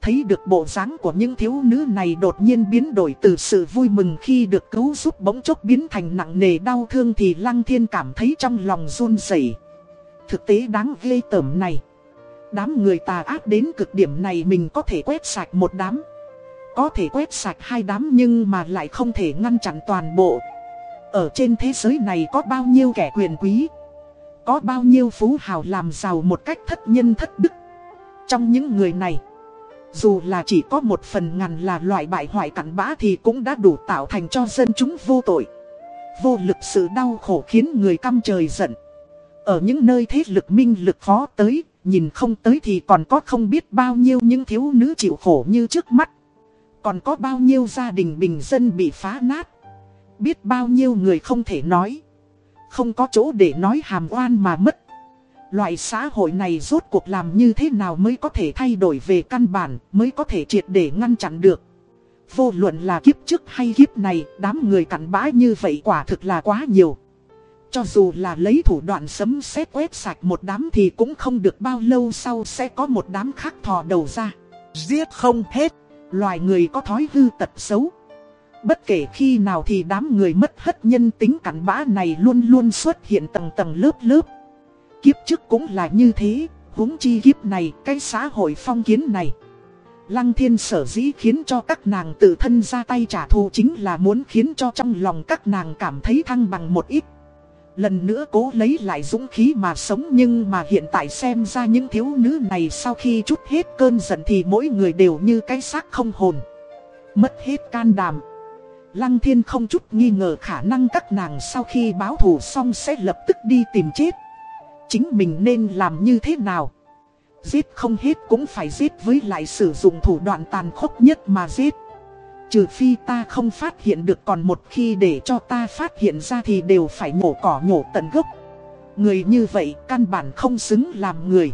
Thấy được bộ dáng của những thiếu nữ này đột nhiên biến đổi từ sự vui mừng khi được cứu giúp bỗng chốc biến thành nặng nề đau thương thì Lăng Thiên cảm thấy trong lòng run rẩy. Thực tế đáng ghê tởm này. Đám người tà ác đến cực điểm này mình có thể quét sạch một đám. Có thể quét sạch hai đám nhưng mà lại không thể ngăn chặn toàn bộ. Ở trên thế giới này có bao nhiêu kẻ quyền quý? Có bao nhiêu phú hào làm giàu một cách thất nhân thất đức? Trong những người này, Dù là chỉ có một phần ngàn là loại bại hoại cặn bã thì cũng đã đủ tạo thành cho dân chúng vô tội. Vô lực sự đau khổ khiến người căm trời giận. Ở những nơi thế lực minh lực khó tới, Nhìn không tới thì còn có không biết bao nhiêu những thiếu nữ chịu khổ như trước mắt còn có bao nhiêu gia đình bình dân bị phá nát? Biết bao nhiêu người không thể nói. Không có chỗ để nói hàm oan mà mất. Loại xã hội này rốt cuộc làm như thế nào mới có thể thay đổi về căn bản Mới có thể triệt để ngăn chặn được? Vô luận là kiếp trước hay kiếp này, đám người cặn bã như vậy quả thực là quá nhiều. Cho dù là lấy thủ đoạn sấm sét quét sạch một đám thì cũng không được bao lâu sau sẽ có một đám khác thò đầu ra. Giết không hết, loài người có thói hư tật xấu. Bất kể khi nào thì đám người mất hết nhân tính cặn bã này luôn luôn xuất hiện tầng tầng lớp lớp. Kiếp trước cũng là như thế, huống chi kiếp này, cái xã hội phong kiến này. Lăng thiên sở dĩ khiến cho các nàng tự thân ra tay trả thù chính là muốn khiến cho trong lòng các nàng cảm thấy thăng bằng một ít. Lần nữa cố lấy lại dũng khí mà sống nhưng mà hiện tại xem ra những thiếu nữ này sau khi chút hết cơn giận thì mỗi người đều như cái xác không hồn. Mất hết can đảm. Lăng thiên không chút nghi ngờ khả năng các nàng sau khi báo thù xong sẽ lập tức đi tìm chết. Chính mình nên làm như thế nào? Giết không hết cũng phải giết với lại sử dụng thủ đoạn tàn khốc nhất mà giết. Trừ phi ta không phát hiện được còn một khi để cho ta phát hiện ra thì đều phải nhổ cỏ nhổ tận gốc. Người như vậy căn bản không xứng làm người.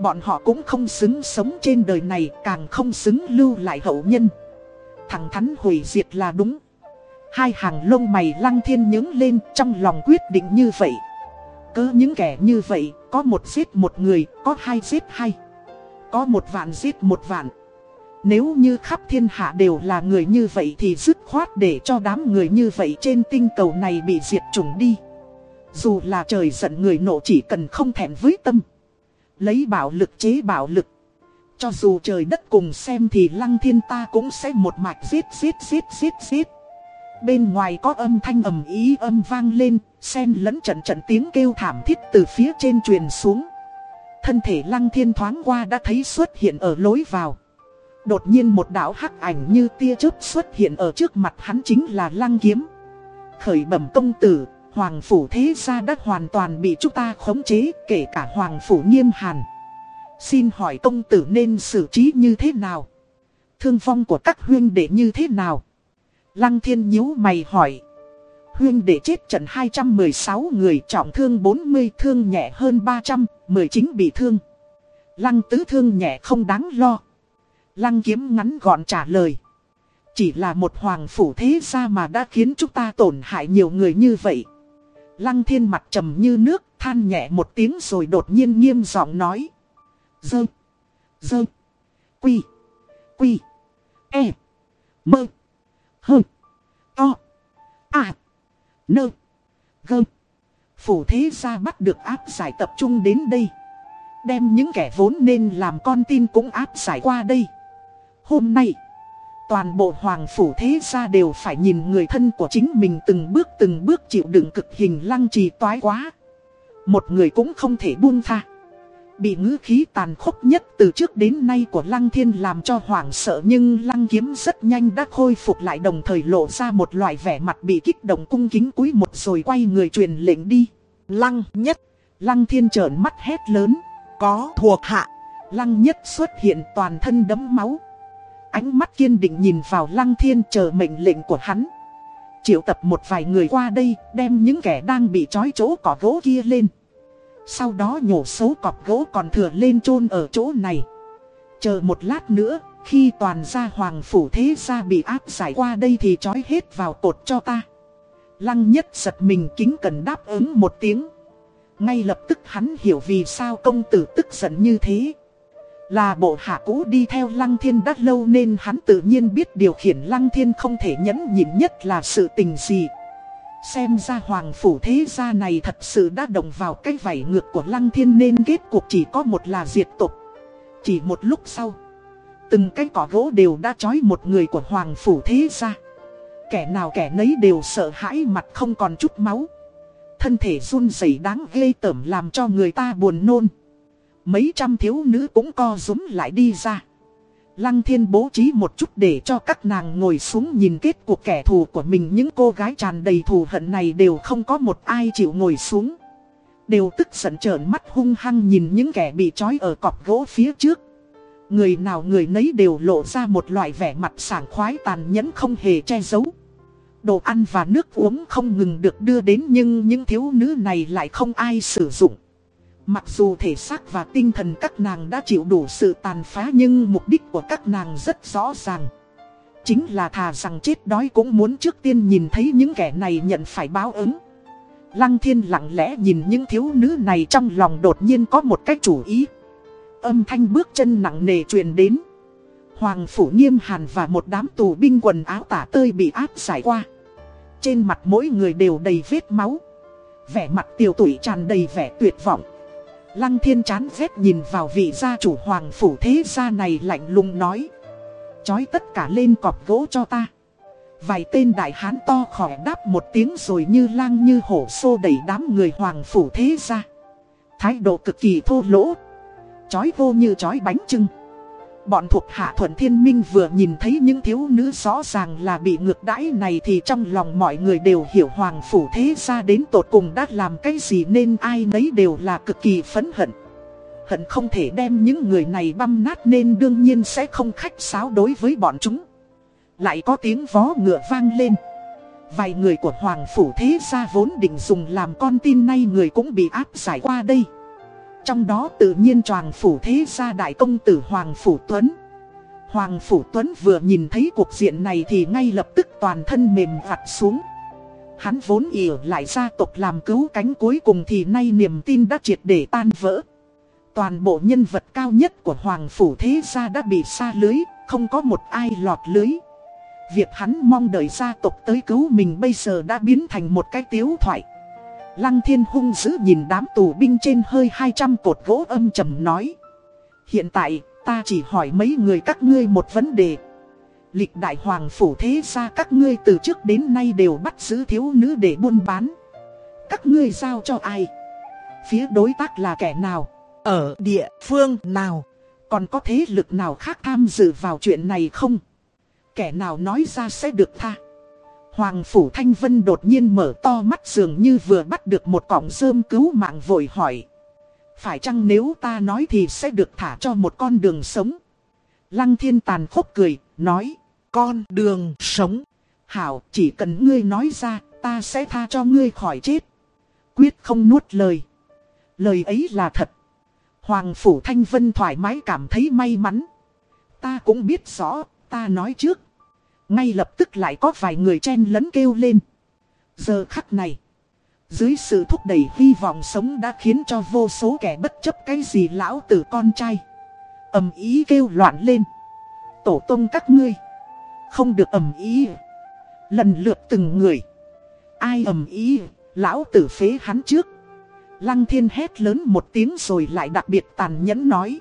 Bọn họ cũng không xứng sống trên đời này càng không xứng lưu lại hậu nhân. Thẳng thắn hủy diệt là đúng. Hai hàng lông mày lăng thiên nhướng lên trong lòng quyết định như vậy. Cứ những kẻ như vậy, có một giết một người, có hai giết hai. Có một vạn giết một vạn. Nếu như khắp thiên hạ đều là người như vậy thì dứt khoát để cho đám người như vậy trên tinh cầu này bị diệt chủng đi. Dù là trời giận người nộ chỉ cần không thẹn với tâm. Lấy bạo lực chế bạo lực. Cho dù trời đất cùng xem thì lăng thiên ta cũng sẽ một mạch giết giết giết giết giết. Bên ngoài có âm thanh ầm ý âm vang lên, xen lẫn trận trận tiếng kêu thảm thiết từ phía trên truyền xuống. Thân thể lăng thiên thoáng qua đã thấy xuất hiện ở lối vào. Đột nhiên một đạo hắc ảnh như tia chớp xuất hiện ở trước mặt hắn chính là lăng kiếm. Khởi bẩm công tử, hoàng phủ thế gia đã hoàn toàn bị chúng ta khống chế, kể cả hoàng phủ nghiêm hàn. Xin hỏi công tử nên xử trí như thế nào? Thương vong của các huyên đệ như thế nào? Lăng thiên nhíu mày hỏi. Huyên đệ chết trận 216 người trọng thương 40 thương nhẹ hơn 300, 19 bị thương. Lăng tứ thương nhẹ không đáng lo. Lăng kiếm ngắn gọn trả lời. Chỉ là một hoàng phủ thế gia mà đã khiến chúng ta tổn hại nhiều người như vậy. Lăng thiên mặt trầm như nước, than nhẹ một tiếng rồi đột nhiên nghiêm giọng nói. Dơ, dơ, quy, quy, e, mơ, hơ, to, à, nơ, gơ. Phủ thế gia bắt được áp giải tập trung đến đây. Đem những kẻ vốn nên làm con tin cũng áp giải qua đây. Hôm nay, toàn bộ hoàng phủ thế gia đều phải nhìn người thân của chính mình từng bước từng bước chịu đựng cực hình lăng trì toái quá. Một người cũng không thể buông tha. Bị ngữ khí tàn khốc nhất từ trước đến nay của Lăng Thiên làm cho hoảng sợ nhưng Lăng Kiếm rất nhanh đã khôi phục lại đồng thời lộ ra một loại vẻ mặt bị kích động cung kính cúi một rồi quay người truyền lệnh đi. Lăng nhất, Lăng Thiên trợn mắt hét lớn, có thuộc hạ. Lăng nhất xuất hiện toàn thân đấm máu. Ánh mắt kiên định nhìn vào Lăng Thiên chờ mệnh lệnh của hắn. Triệu tập một vài người qua đây, đem những kẻ đang bị trói chỗ cỏ gỗ kia lên. Sau đó nhổ xấu cọp gỗ còn thừa lên chôn ở chỗ này Chờ một lát nữa, Khi toàn gia hoàng phủ thế gia bị áp giải qua đây thì trói hết vào cột cho ta Lăng nhất giật mình kính cần đáp ứng một tiếng Ngay lập tức hắn hiểu vì sao công tử tức giận như thế là bộ hạ cũ đi theo lăng thiên đã lâu nên hắn tự nhiên biết điều khiển lăng thiên không thể nhẫn nhịn nhất là sự tình gì Xem ra hoàng phủ thế gia này thật sự đã động vào cái vảy ngược của lăng thiên nên kết cuộc chỉ có một là diệt tục. Chỉ một lúc sau, từng cái cỏ gỗ đều đã trói một người của hoàng phủ thế gia. Kẻ nào kẻ nấy đều sợ hãi mặt không còn chút máu. Thân thể run rẩy đáng ghê tởm làm cho người ta buồn nôn. Mấy trăm thiếu nữ cũng co rúm lại đi ra. Lăng thiên bố trí một chút để cho các nàng ngồi xuống nhìn kết cuộc kẻ thù của mình. Những cô gái tràn đầy thù hận này đều không có một ai chịu ngồi xuống. Đều tức giận trợn mắt hung hăng nhìn những kẻ bị trói ở cọp gỗ phía trước. Người nào người nấy đều lộ ra một loại vẻ mặt sảng khoái tàn nhẫn không hề che giấu. Đồ ăn và nước uống không ngừng được đưa đến nhưng những thiếu nữ này lại không ai sử dụng. Mặc dù thể xác và tinh thần các nàng đã chịu đủ sự tàn phá nhưng mục đích của các nàng rất rõ ràng. Chính là thà rằng chết đói cũng muốn trước tiên nhìn thấy những kẻ này nhận phải báo ứng. Lăng thiên lặng lẽ nhìn những thiếu nữ này trong lòng đột nhiên có một cách chủ ý. Âm thanh bước chân nặng nề truyền đến. Hoàng phủ nghiêm hàn và một đám tù binh quần áo tả tơi bị áp giải qua. Trên mặt mỗi người đều đầy vết máu. Vẻ mặt tiểu tụy tràn đầy vẻ tuyệt vọng. Lăng thiên chán ghét nhìn vào vị gia chủ hoàng phủ thế gia này lạnh lùng nói. Chói tất cả lên cọp gỗ cho ta. Vài tên đại hán to khỏe đáp một tiếng rồi như lang như hổ xô đẩy đám người hoàng phủ thế gia. Thái độ cực kỳ thô lỗ. Chói vô như chói bánh trưng Bọn thuộc hạ thuận thiên minh vừa nhìn thấy những thiếu nữ rõ ràng là bị ngược đãi này thì trong lòng mọi người đều hiểu hoàng phủ thế ra đến tột cùng đã làm cái gì nên ai nấy đều là cực kỳ phấn hận. Hận không thể đem những người này băm nát nên đương nhiên sẽ không khách sáo đối với bọn chúng. Lại có tiếng vó ngựa vang lên. Vài người của hoàng phủ thế ra vốn định dùng làm con tin, nay người cũng bị áp giải qua đây. Trong đó tự nhiên tràng Phủ thế gia đại công tử Hoàng Phủ Tuấn. Hoàng Phủ Tuấn vừa nhìn thấy cuộc diện này thì ngay lập tức toàn thân mềm vặt xuống. Hắn vốn ỉa lại gia tộc làm cứu cánh cuối cùng thì nay niềm tin đã triệt để tan vỡ. Toàn bộ nhân vật cao nhất của Hoàng Phủ Thế Gia đã bị xa lưới, không có một ai lọt lưới. Việc hắn mong đợi gia tộc tới cứu mình bây giờ đã biến thành một cái tiếu thoại. Lăng thiên hung dữ nhìn đám tù binh trên hơi 200 cột gỗ âm trầm nói. Hiện tại, ta chỉ hỏi mấy người các ngươi một vấn đề. Lịch đại hoàng phủ thế ra các ngươi từ trước đến nay đều bắt giữ thiếu nữ để buôn bán. Các ngươi giao cho ai? Phía đối tác là kẻ nào? Ở địa phương nào? Còn có thế lực nào khác tham dự vào chuyện này không? Kẻ nào nói ra sẽ được tha? Hoàng Phủ Thanh Vân đột nhiên mở to mắt dường như vừa bắt được một cọng rơm cứu mạng vội hỏi. Phải chăng nếu ta nói thì sẽ được thả cho một con đường sống? Lăng thiên tàn khốc cười, nói, con đường sống. Hảo, chỉ cần ngươi nói ra, ta sẽ tha cho ngươi khỏi chết. Quyết không nuốt lời. Lời ấy là thật. Hoàng Phủ Thanh Vân thoải mái cảm thấy may mắn. Ta cũng biết rõ, ta nói trước, ngay lập tức lại có vài người chen lấn kêu lên. Giờ khắc này. Dưới sự thúc đẩy hy vọng sống đã khiến cho vô số kẻ bất chấp cái gì lão tử con trai. ầm ý kêu loạn lên. Tổ tông các ngươi. Không được ầm ý. Lần lượt từng người. Ai ầm ý, lão tử phế hắn trước. Lăng thiên hét lớn một tiếng rồi lại đặc biệt tàn nhẫn nói.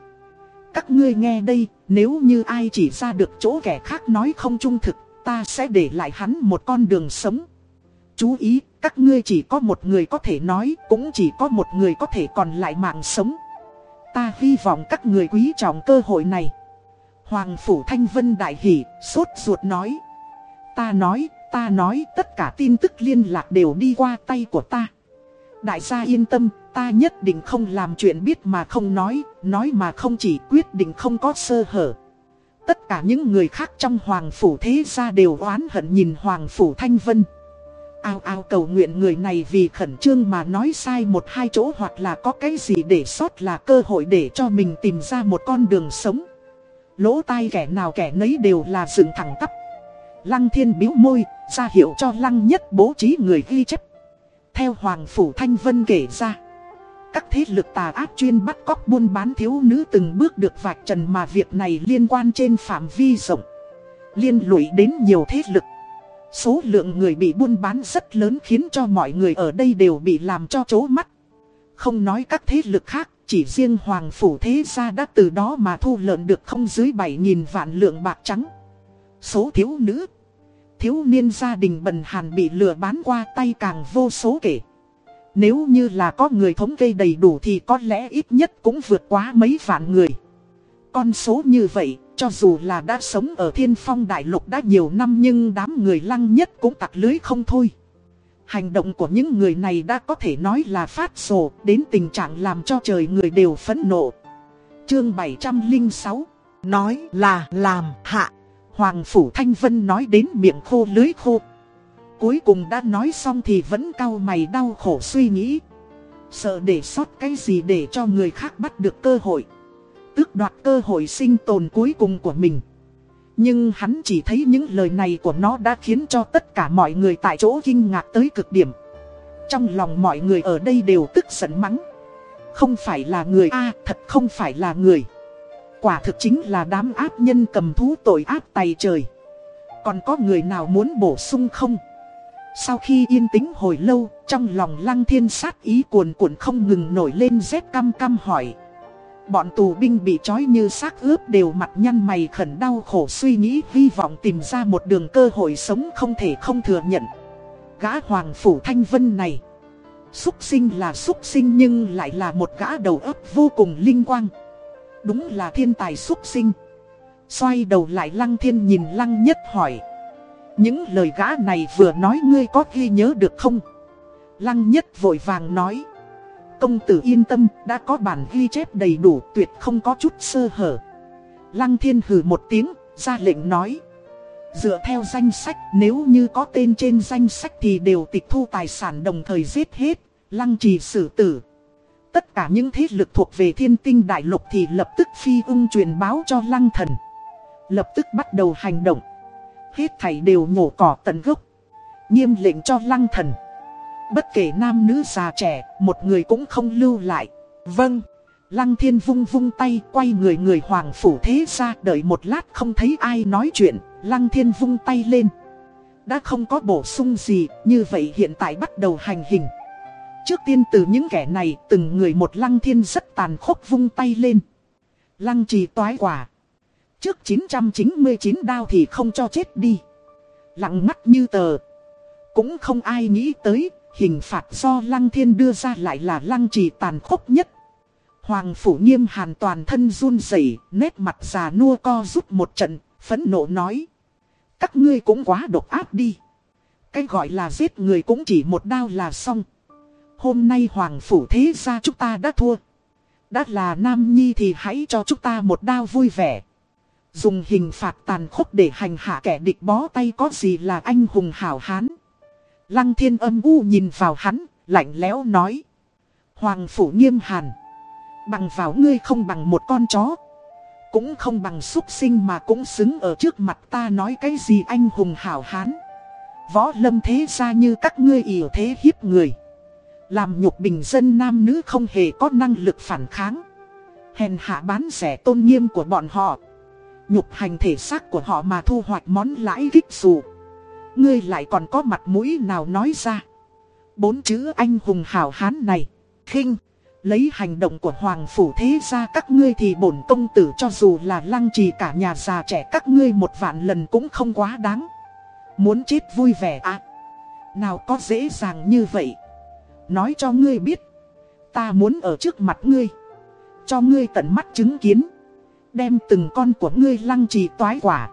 Các ngươi nghe đây, nếu như ai chỉ ra được chỗ kẻ khác nói không trung thực, ta sẽ để lại hắn một con đường sống. Chú ý, các ngươi chỉ có một người có thể nói, cũng chỉ có một người có thể còn lại mạng sống. Ta hy vọng các người quý trọng cơ hội này. Hoàng Phủ Thanh Vân đại hỷ, sốt ruột nói. Ta nói, ta nói, tất cả tin tức liên lạc đều đi qua tay của ta. Đại gia yên tâm, ta nhất định không làm chuyện biết mà không nói, nói mà không chỉ quyết định không có sơ hở. Tất cả những người khác trong Hoàng Phủ thế gia đều oán hận nhìn Hoàng Phủ Thanh Vân. Ao ao cầu nguyện người này vì khẩn trương mà nói sai một hai chỗ hoặc là có cái gì để sót là cơ hội để cho mình tìm ra một con đường sống. Lỗ tai kẻ nào kẻ nấy đều là dựng thẳng tắp. Lăng thiên biếu môi, ra hiệu cho lăng nhất bố trí người ghi chép. Theo Hoàng Phủ Thanh Vân kể ra. Các thế lực tà ác chuyên bắt cóc buôn bán thiếu nữ từng bước được vạch trần mà việc này liên quan trên phạm vi rộng. Liên lụy đến nhiều thế lực. Số lượng người bị buôn bán rất lớn khiến cho mọi người ở đây đều bị làm cho chố mắt. Không nói các thế lực khác, chỉ riêng Hoàng Phủ Thế Gia đã từ đó mà thu lợn được không dưới 7.000 vạn lượng bạc trắng. Số thiếu nữ, thiếu niên gia đình bần hàn bị lừa bán qua tay càng vô số kể. Nếu như là có người thống kê đầy đủ thì có lẽ ít nhất cũng vượt quá mấy vạn người. Con số như vậy, cho dù là đã sống ở thiên phong đại lục đã nhiều năm nhưng đám người lăng nhất cũng tặc lưới không thôi. Hành động của những người này đã có thể nói là phát sổ đến tình trạng làm cho trời người đều phẫn nộ. Chương 706 Nói là làm hạ. Hoàng Phủ Thanh Vân nói đến miệng khô lưới khô cuối cùng đã nói xong thì vẫn cau mày đau khổ suy nghĩ. Sợ để sót cái gì để cho người khác bắt được cơ hội. Tước đoạt cơ hội sinh tồn cuối cùng của mình. Nhưng hắn chỉ thấy những lời này của nó đã khiến cho tất cả mọi người tại chỗ kinh ngạc tới cực điểm. Trong lòng mọi người ở đây đều tức giận mắng. Không phải là người a, thật không phải là người. Quả thực chính là đám ác nhân cầm thú tội ác tay trời. Còn có người nào muốn bổ sung không? Sau khi yên tĩnh hồi lâu, trong lòng lăng thiên sát ý cuồn cuộn không ngừng nổi lên rét căm căm hỏi. Bọn tù binh bị trói như xác ướp đều mặt nhăn mày khẩn đau khổ suy nghĩ hy vọng tìm ra một đường cơ hội sống không thể không thừa nhận. Gã hoàng phủ thanh vân này, xúc sinh là xúc sinh nhưng lại là một gã đầu óc vô cùng linh quang. Đúng là thiên tài xúc sinh. Xoay đầu lại lăng thiên nhìn lăng nhất hỏi. Những lời gã này vừa nói ngươi có ghi nhớ được không? Lăng nhất vội vàng nói. Công tử yên tâm, đã có bản ghi chép đầy đủ, tuyệt không có chút sơ hở. Lăng thiên hừ một tiếng, ra lệnh nói. Dựa theo danh sách, nếu như có tên trên danh sách thì đều tịch thu tài sản đồng thời giết hết, lăng trì xử tử. Tất cả những thế lực thuộc về thiên tinh đại lục thì lập tức phi ung truyền báo cho lăng thần. Lập tức bắt đầu hành động. Hết thảy đều nhổ cỏ tận gốc. Nghiêm lệnh cho lăng thần. Bất kể nam nữ già trẻ, một người cũng không lưu lại. Vâng. Lăng thiên vung vung tay quay người người hoàng phủ thế ra đợi một lát không thấy ai nói chuyện. Lăng thiên vung tay lên. Đã không có bổ sung gì, như vậy hiện tại bắt đầu hành hình. Trước tiên từ những kẻ này, từng người một lăng thiên rất tàn khốc vung tay lên. Lăng trì toái quả. Trước 999 đao thì không cho chết đi. Lặng mắt như tờ. Cũng không ai nghĩ tới, hình phạt do lăng thiên đưa ra lại là lăng trì tàn khốc nhất. Hoàng phủ nghiêm hàn toàn thân run rẩy, nét mặt già nua co rút một trận, phẫn nộ nói. Các ngươi cũng quá độc ác đi. Cái gọi là giết người cũng chỉ một đao là xong. Hôm nay hoàng phủ thế ra chúng ta đã thua. Đã là nam nhi thì hãy cho chúng ta một đao vui vẻ. Dùng hình phạt tàn khốc để hành hạ kẻ địch bó tay có gì là anh hùng hảo hán. Lăng thiên âm u nhìn vào hắn, lạnh lẽo nói. Hoàng phủ nghiêm hàn. Bằng vào ngươi không bằng một con chó. Cũng không bằng xuất sinh mà cũng xứng ở trước mặt ta nói cái gì anh hùng hảo hán. Võ lâm thế ra như các ngươi ỉa thế hiếp người. Làm nhục bình dân nam nữ không hề có năng lực phản kháng. Hèn hạ bán rẻ tôn nghiêm của bọn họ. Nhục hành thể xác của họ mà thu hoạch món lãi kích dù. Ngươi lại còn có mặt mũi nào nói ra. Bốn chữ anh hùng hảo hán này. khinh, Lấy hành động của Hoàng Phủ thế ra các ngươi thì bổn công tử cho dù là lăng trì cả nhà già trẻ các ngươi một vạn lần cũng không quá đáng. Muốn chết vui vẻ à? Nào có dễ dàng như vậy? Nói cho ngươi biết. Ta muốn ở trước mặt ngươi. Cho ngươi tận mắt chứng kiến. Đem từng con của ngươi lăng trì toái quả.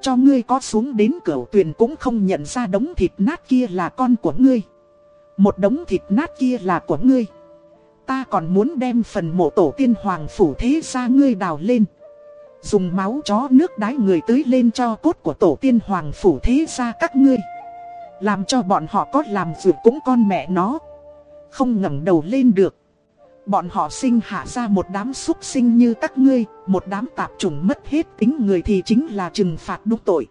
Cho ngươi có xuống đến cửa tuyền cũng không nhận ra đống thịt nát kia là con của ngươi. Một đống thịt nát kia là của ngươi. Ta còn muốn đem phần mộ tổ tiên hoàng phủ thế ra ngươi đào lên. Dùng máu chó nước đái người tưới lên cho cốt của tổ tiên hoàng phủ thế ra các ngươi. Làm cho bọn họ có làm vượt cũng con mẹ nó. Không ngẩng đầu lên được. Bọn họ sinh hạ ra một đám xuất sinh như các ngươi, một đám tạp trùng mất hết tính người thì chính là trừng phạt đúng tội.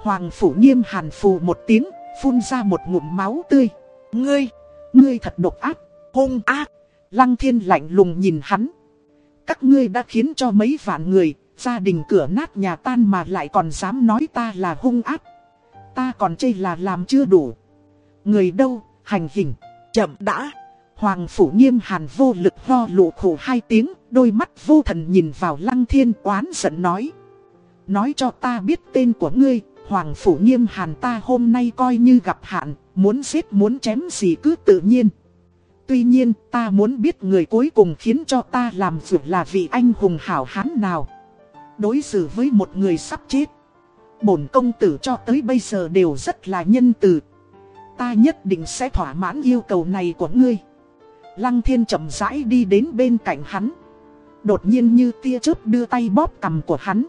Hoàng phủ nghiêm hàn phù một tiếng, phun ra một ngụm máu tươi. Ngươi, ngươi thật độc ác, hung ác. Lăng thiên lạnh lùng nhìn hắn. Các ngươi đã khiến cho mấy vạn người, gia đình cửa nát nhà tan mà lại còn dám nói ta là hung ác. Ta còn chê là làm chưa đủ. Người đâu, hành hình, chậm đã. Hoàng phủ nghiêm hàn vô lực ho lụ khổ hai tiếng, đôi mắt vô thần nhìn vào lăng thiên oán giận nói. Nói cho ta biết tên của ngươi, Hoàng phủ nghiêm hàn ta hôm nay coi như gặp hạn, muốn giết muốn chém gì cứ tự nhiên. Tuy nhiên ta muốn biết người cuối cùng khiến cho ta làm việc là vị anh hùng hảo hán nào. Đối xử với một người sắp chết. Bổn công tử cho tới bây giờ đều rất là nhân từ. Ta nhất định sẽ thỏa mãn yêu cầu này của ngươi. Lăng thiên chậm rãi đi đến bên cạnh hắn. Đột nhiên như tia chớp đưa tay bóp cầm của hắn.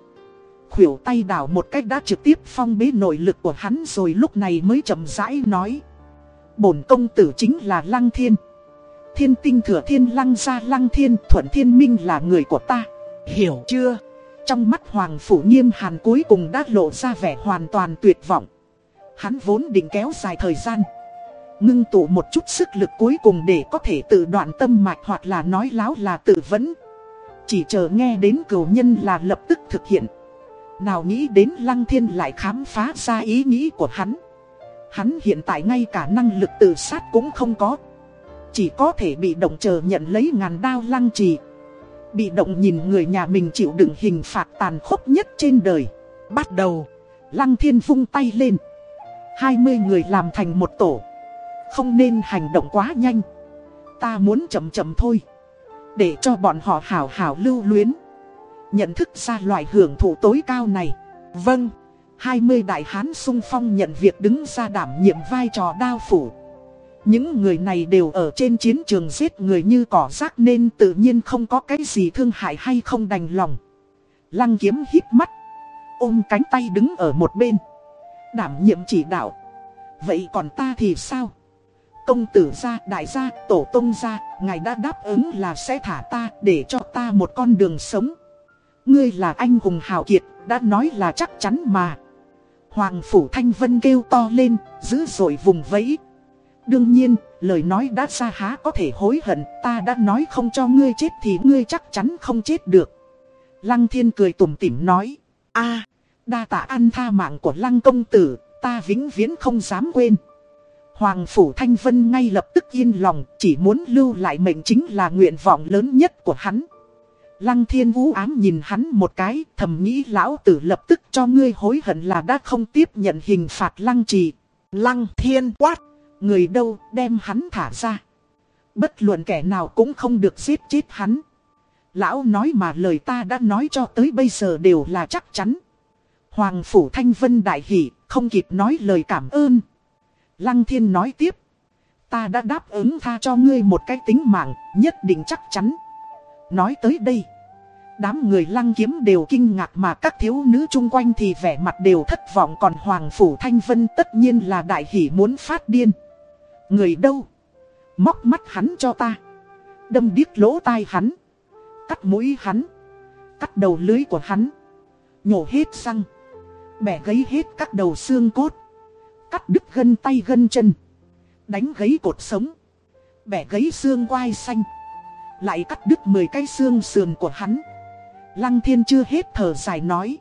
Khuỷu tay đảo một cách đã trực tiếp phong bế nội lực của hắn rồi lúc này mới chậm rãi nói. Bổn công tử chính là Lăng Thiên. Thiên tinh thừa thiên lăng ra lăng thiên thuận thiên minh là người của ta. Hiểu chưa? Trong mắt Hoàng Phủ Nghiêm Hàn cuối cùng đã lộ ra vẻ hoàn toàn tuyệt vọng. Hắn vốn định kéo dài thời gian. Ngưng tụ một chút sức lực cuối cùng để có thể tự đoạn tâm mạch hoặc là nói láo là tự vấn. Chỉ chờ nghe đến cửu nhân là lập tức thực hiện. Nào nghĩ đến Lăng Thiên lại khám phá ra ý nghĩ của hắn. Hắn hiện tại ngay cả năng lực tự sát cũng không có. Chỉ có thể bị động chờ nhận lấy ngàn đao lăng trì. Bị động nhìn người nhà mình chịu đựng hình phạt tàn khốc nhất trên đời. Bắt đầu, Lăng Thiên vung tay lên. 20 người làm thành một tổ. Không nên hành động quá nhanh. Ta muốn chậm chậm thôi. Để cho bọn họ hảo hảo lưu luyến. Nhận thức ra loại hưởng thụ tối cao này. Vâng, 20 đại hán sung phong nhận việc đứng ra đảm nhiệm vai trò đao phủ. Những người này đều ở trên chiến trường giết người như cỏ rác nên tự nhiên không có cái gì thương hại hay không đành lòng. Lăng kiếm hít mắt, ôm cánh tay đứng ở một bên. Đảm nhiệm chỉ đạo. Vậy còn ta thì sao? Công tử gia, đại gia, tổ tông gia, ngài đã đáp ứng là sẽ thả ta để cho ta một con đường sống. Ngươi là anh hùng hào kiệt, đã nói là chắc chắn mà. Hoàng Phủ Thanh Vân kêu to lên, dữ dội vùng vẫy. Đương nhiên, lời nói đã ra há có thể hối hận, ta đã nói không cho ngươi chết thì ngươi chắc chắn không chết được. Lăng Thiên cười tủm tỉm nói, a đa tạ ăn tha mạng của Lăng Công Tử, ta vĩnh viễn không dám quên. Hoàng Phủ Thanh Vân ngay lập tức yên lòng, chỉ muốn lưu lại mệnh chính là nguyện vọng lớn nhất của hắn. Lăng thiên vũ ám nhìn hắn một cái, thầm nghĩ lão tử lập tức cho ngươi hối hận là đã không tiếp nhận hình phạt lăng trì. Lăng thiên quát, người đâu đem hắn thả ra. Bất luận kẻ nào cũng không được giết chết hắn. Lão nói mà lời ta đã nói cho tới bây giờ đều là chắc chắn. Hoàng Phủ Thanh Vân đại hỷ, không kịp nói lời cảm ơn. Lăng thiên nói tiếp. Ta đã đáp ứng tha cho ngươi một cái tính mạng, nhất định chắc chắn. Nói tới đây, đám người lăng kiếm đều kinh ngạc mà các thiếu nữ chung quanh thì vẻ mặt đều thất vọng còn Hoàng Phủ Thanh Vân tất nhiên là đại hỷ muốn phát điên. Người đâu? Móc mắt hắn cho ta. Đâm điếc lỗ tai hắn. Cắt mũi hắn. Cắt đầu lưới của hắn. Nhổ hết răng. Bẻ gấy hết các đầu xương cốt. Cắt đứt gân tay gân chân. Đánh gấy cột sống. Bẻ gấy xương quai xanh. Lại cắt đứt 10 cái xương sườn của hắn Lăng thiên chưa hết thở dài nói,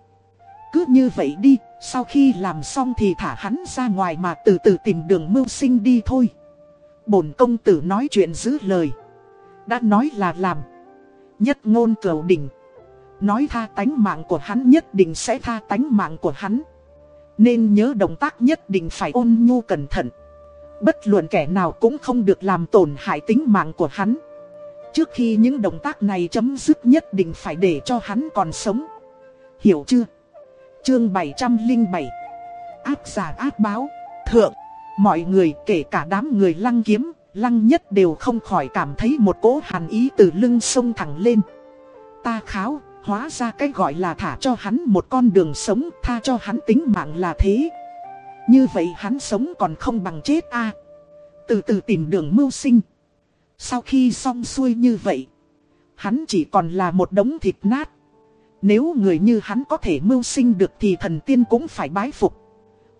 Cứ như vậy đi, Sau khi làm xong thì thả hắn ra ngoài mà từ từ tìm đường mưu sinh đi thôi Bổn công tử nói chuyện giữ lời, Đã nói là làm Nhất ngôn cầu đỉnh, Nói tha tánh mạng của hắn nhất định sẽ tha tánh mạng của hắn nên nhớ động tác nhất định phải ôn nhu cẩn thận. Bất luận kẻ nào cũng không được làm tổn hại tính mạng của hắn. Trước khi những động tác này chấm dứt nhất định phải để cho hắn còn sống. Hiểu chưa? Chương 707 Áp giả áp báo. Thượng. Mọi người, kể cả đám người lăng kiếm, Lăng nhất đều không khỏi cảm thấy một cỗ hàn ý từ lưng sông thẳng lên. Ta kháo Hóa ra cái gọi là thả cho hắn một con đường sống Tha cho hắn tính mạng là thế Như vậy hắn sống còn không bằng chết a Từ từ tìm đường mưu sinh sau khi xong xuôi như vậy, hắn chỉ còn là một đống thịt nát. Nếu người như hắn có thể mưu sinh được thì thần tiên cũng phải bái phục.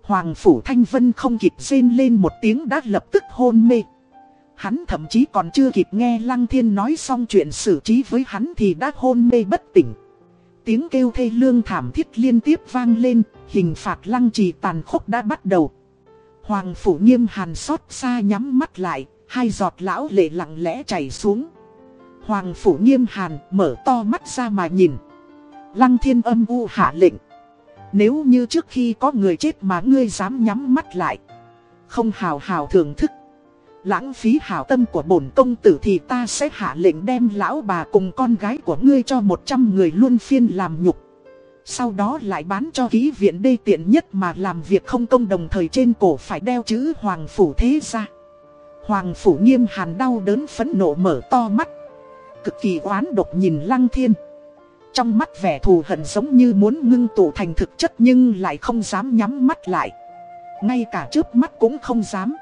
Hoàng Phủ Thanh Vân không kịp rên lên một tiếng đã lập tức hôn mê. Hắn thậm chí còn chưa kịp nghe Lăng Thiên nói xong chuyện xử trí với hắn thì đã hôn mê bất tỉnh. Tiếng kêu thê lương thảm thiết liên tiếp vang lên, hình phạt lăng trì tàn khốc đã bắt đầu. Hoàng Phủ nghiêm hàn xót xa nhắm mắt lại, Hai giọt lão lệ lặng lẽ chảy xuống. Hoàng phủ nghiêm hàn mở to mắt ra mà nhìn. Lăng thiên âm u hạ lệnh. Nếu như trước khi có người chết mà ngươi dám nhắm mắt lại. Không hào hào thưởng thức. Lãng phí hảo tâm của bổn công tử thì ta sẽ hạ lệnh đem lão bà cùng con gái của ngươi cho 100 người luôn phiên làm nhục. Sau đó lại bán cho ký viện đê tiện nhất mà làm việc không công đồng thời trên cổ phải đeo chữ Hoàng Phủ Thế ra. Hoàng Phủ Nghiêm Hàn đau đớn phẫn nộ mở to mắt. Cực kỳ oán độc nhìn Lăng Thiên. Trong mắt vẻ thù hận giống như muốn ngưng tụ thành thực chất nhưng lại không dám nhắm mắt lại. Ngay cả trước mắt cũng không dám.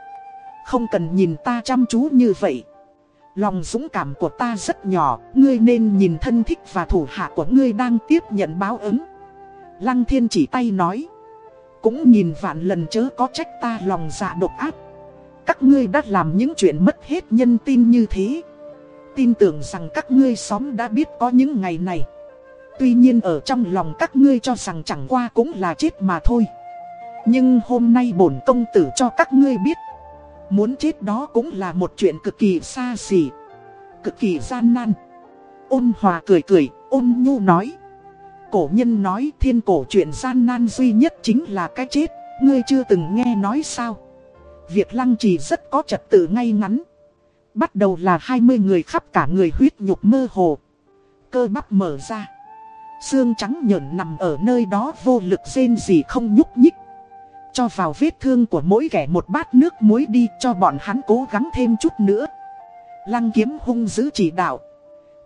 Không cần nhìn ta chăm chú như vậy. Lòng dũng cảm của ta rất nhỏ, ngươi nên nhìn thân thích và thủ hạ của ngươi đang tiếp nhận báo ứng. Lăng thiên chỉ tay nói. Cũng nhìn vạn lần chớ có trách ta lòng dạ độc ác. Các ngươi đã làm những chuyện mất hết nhân tin như thế. Tin tưởng rằng các ngươi xóm đã biết có những ngày này. Tuy nhiên ở trong lòng các ngươi cho rằng chẳng qua cũng là chết mà thôi. Nhưng hôm nay bổn công tử cho các ngươi biết. Muốn chết đó cũng là một chuyện cực kỳ xa xỉ. Cực kỳ gian nan. Ôn hòa cười cười, ôn nhu nói. Cổ nhân nói thiên cổ chuyện gian nan duy nhất chính là cái chết. Ngươi chưa từng nghe nói sao. Việc lăng trì rất có trật tự ngay ngắn. Bắt đầu là 20 người khắp cả người huyết nhục mơ hồ. Cơ bắp mở ra. Xương trắng nhợn nằm ở nơi đó vô lực rên gì không nhúc nhích. Cho vào vết thương của mỗi kẻ một bát nước muối đi cho bọn hắn cố gắng thêm chút nữa. Lăng kiếm hung dữ chỉ đạo.